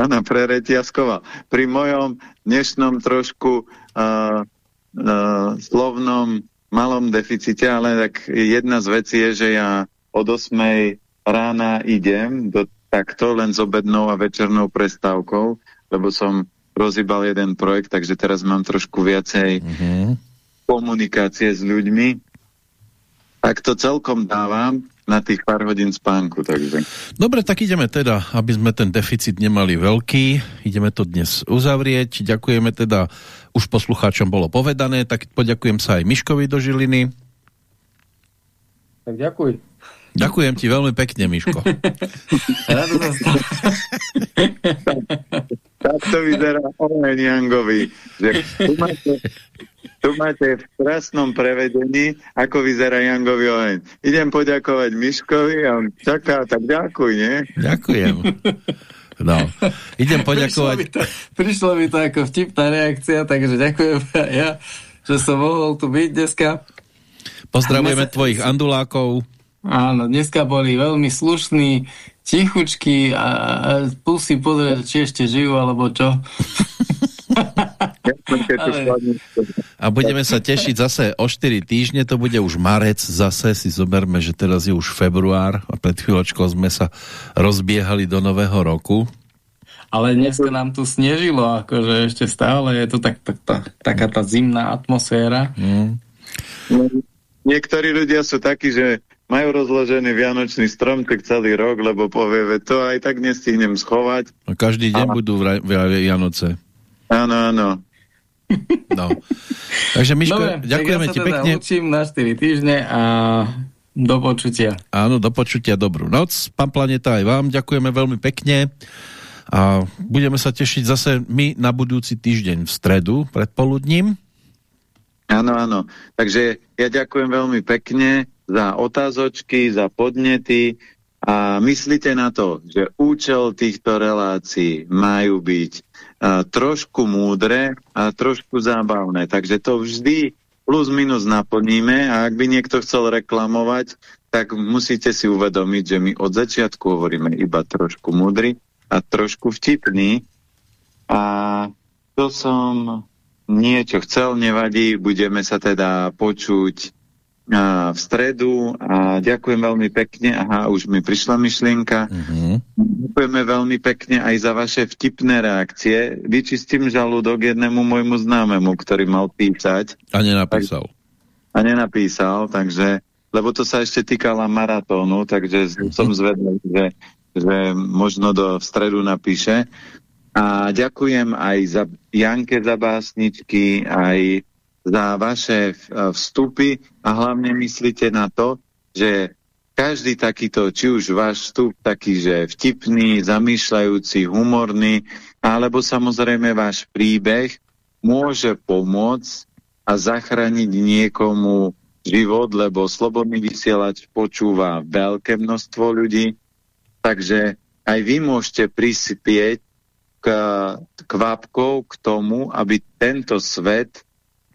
Áno, preretiaskoval. Pri mojom dnešnom trošku uh, uh, slovnom malom deficite, ale tak jedna z vecí je, že ja od 8 rána idem do takto len s obednou a večernou prestávkou, lebo som rozhýbal jeden projekt, takže teraz mám trošku viacej mm -hmm. komunikácie s ľuďmi. Tak to celkom dávam na tých pár hodín spánku. Takže. Dobre, tak ideme teda, aby sme ten deficit nemali veľký. Ideme to dnes uzavrieť. Ďakujeme teda, už poslucháčom bolo povedané, tak poďakujem sa aj Miškovi do Žiliny. Tak ďakuj. Ďakujem ti veľmi pekne, Miško. tak to vyzerá oheň Jangovi. Že tu, máte, tu máte v krásnom prevedení, ako vyzerá Jangovi oheň. Idem poďakovať Miškovi a on čaká, tak ďakuj, nie? Ďakujem. No, idem poďakovať. Prišlo mi, to, prišlo mi to ako vtipná reakcia, takže ďakujem ja, že som mohol tu byť dneska. Pozdravujeme sa... tvojich andulákov. Áno, dneska boli veľmi slušní, tichučky a, a si pozrieť, či ešte žijú, alebo čo. A budeme sa tešiť zase o 4 týždne, to bude už marec zase, si zoberme, že teraz je už február a pred chvíľočkou sme sa rozbiehali do nového roku. Ale dneska nám tu snežilo, akože ešte stále je to tak, tak, tak, taká tá zimná atmosféra. Mm. Niektorí ľudia sú takí, že majú rozložený vianočný stromček celý rok, lebo povie, to aj tak nestihnem schovať. A každý deň a... budú Vianoce. Áno, áno. No. Takže Miško, Dobre, ďakujeme ja ti teda pekne. učím na 4 týždne a do počutia. Áno, do počutia, dobrú noc. Pán Planeta, aj vám ďakujeme veľmi pekne. A budeme sa tešiť zase my na budúci týždeň v stredu predpoludním. Áno, áno. Takže ja ďakujem veľmi pekne za otázočky, za podnety a myslíte na to, že účel týchto relácií majú byť a, trošku múdre a trošku zábavné. Takže to vždy plus minus naplníme a ak by niekto chcel reklamovať, tak musíte si uvedomiť, že my od začiatku hovoríme iba trošku múdry a trošku vtipný. A to som niečo chcel, nevadí, budeme sa teda počuť v stredu a ďakujem veľmi pekne. Aha, už mi prišla myšlienka. Mm -hmm. Ďakujeme veľmi pekne aj za vaše vtipné reakcie. Vyčistím žalúdok jednému môjmu známemu, ktorý mal písať. A nenapísal. A nenapísal, takže lebo to sa ešte týkala maratónu, takže mm -hmm. som zvedel, že, že možno do v stredu napíše. A ďakujem aj za Janke za básničky, aj za vaše eh, vstupy a hlavne myslíte na to, že každý takýto, či už váš vstup taký, že vtipný, zamýšľajúci, humorný, alebo samozrejme váš príbeh môže pomôcť a zachrániť niekomu život, lebo Slobodný vysielač počúva veľké množstvo ľudí, takže aj vy môžete prispieť k, kvapkou k tomu, aby tento svet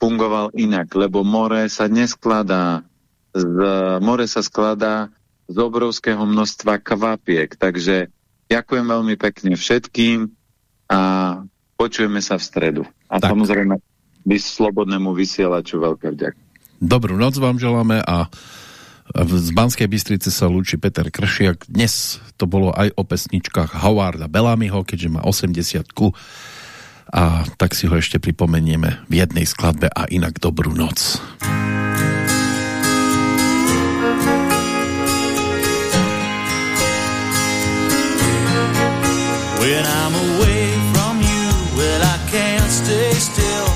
fungoval inak, lebo more sa neskladá, z, more sa skladá z obrovského množstva kvapiek, takže ďakujem veľmi pekne všetkým a počujeme sa v stredu. A tak. samozrejme by slobodnému vysielaču veľká vďaka. Dobrú noc vám želáme a z Banskej Bystrice sa lúči Peter Kršiak. Dnes to bolo aj o pesničkách Howarda Bellamiho, keďže má 80 -ku a tak si ho ešte pripomenieme v jednej skladbe a inak dobrú noc. When I'm away from you, well I can't stay still.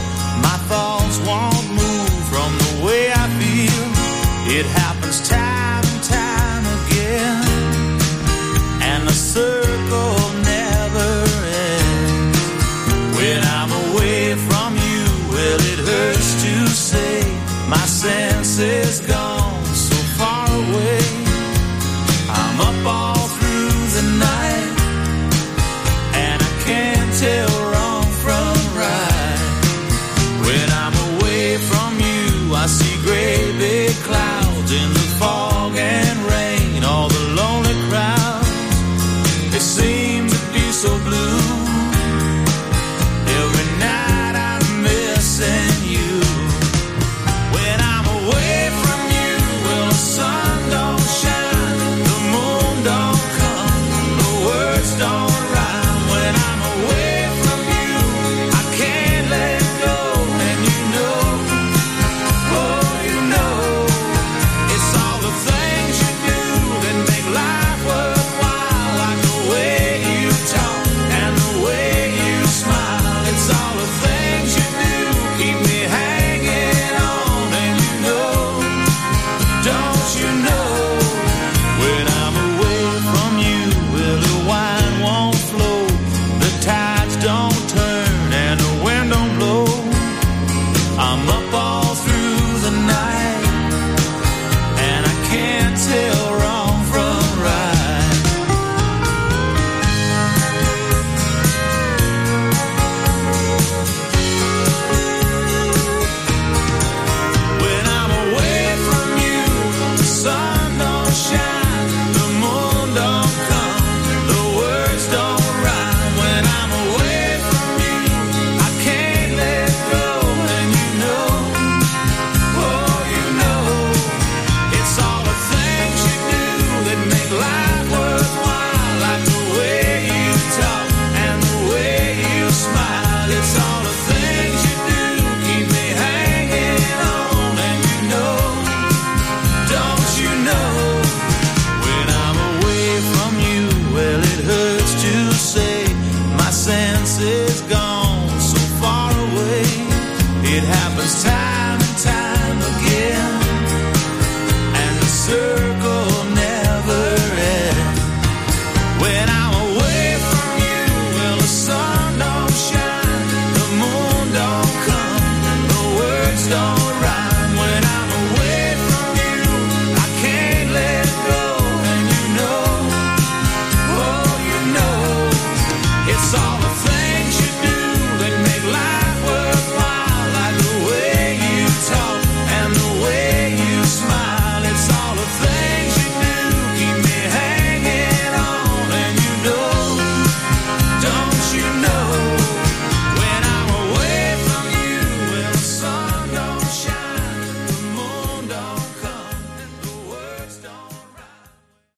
My thoughts won't move from the way I feel. It happens senses gone.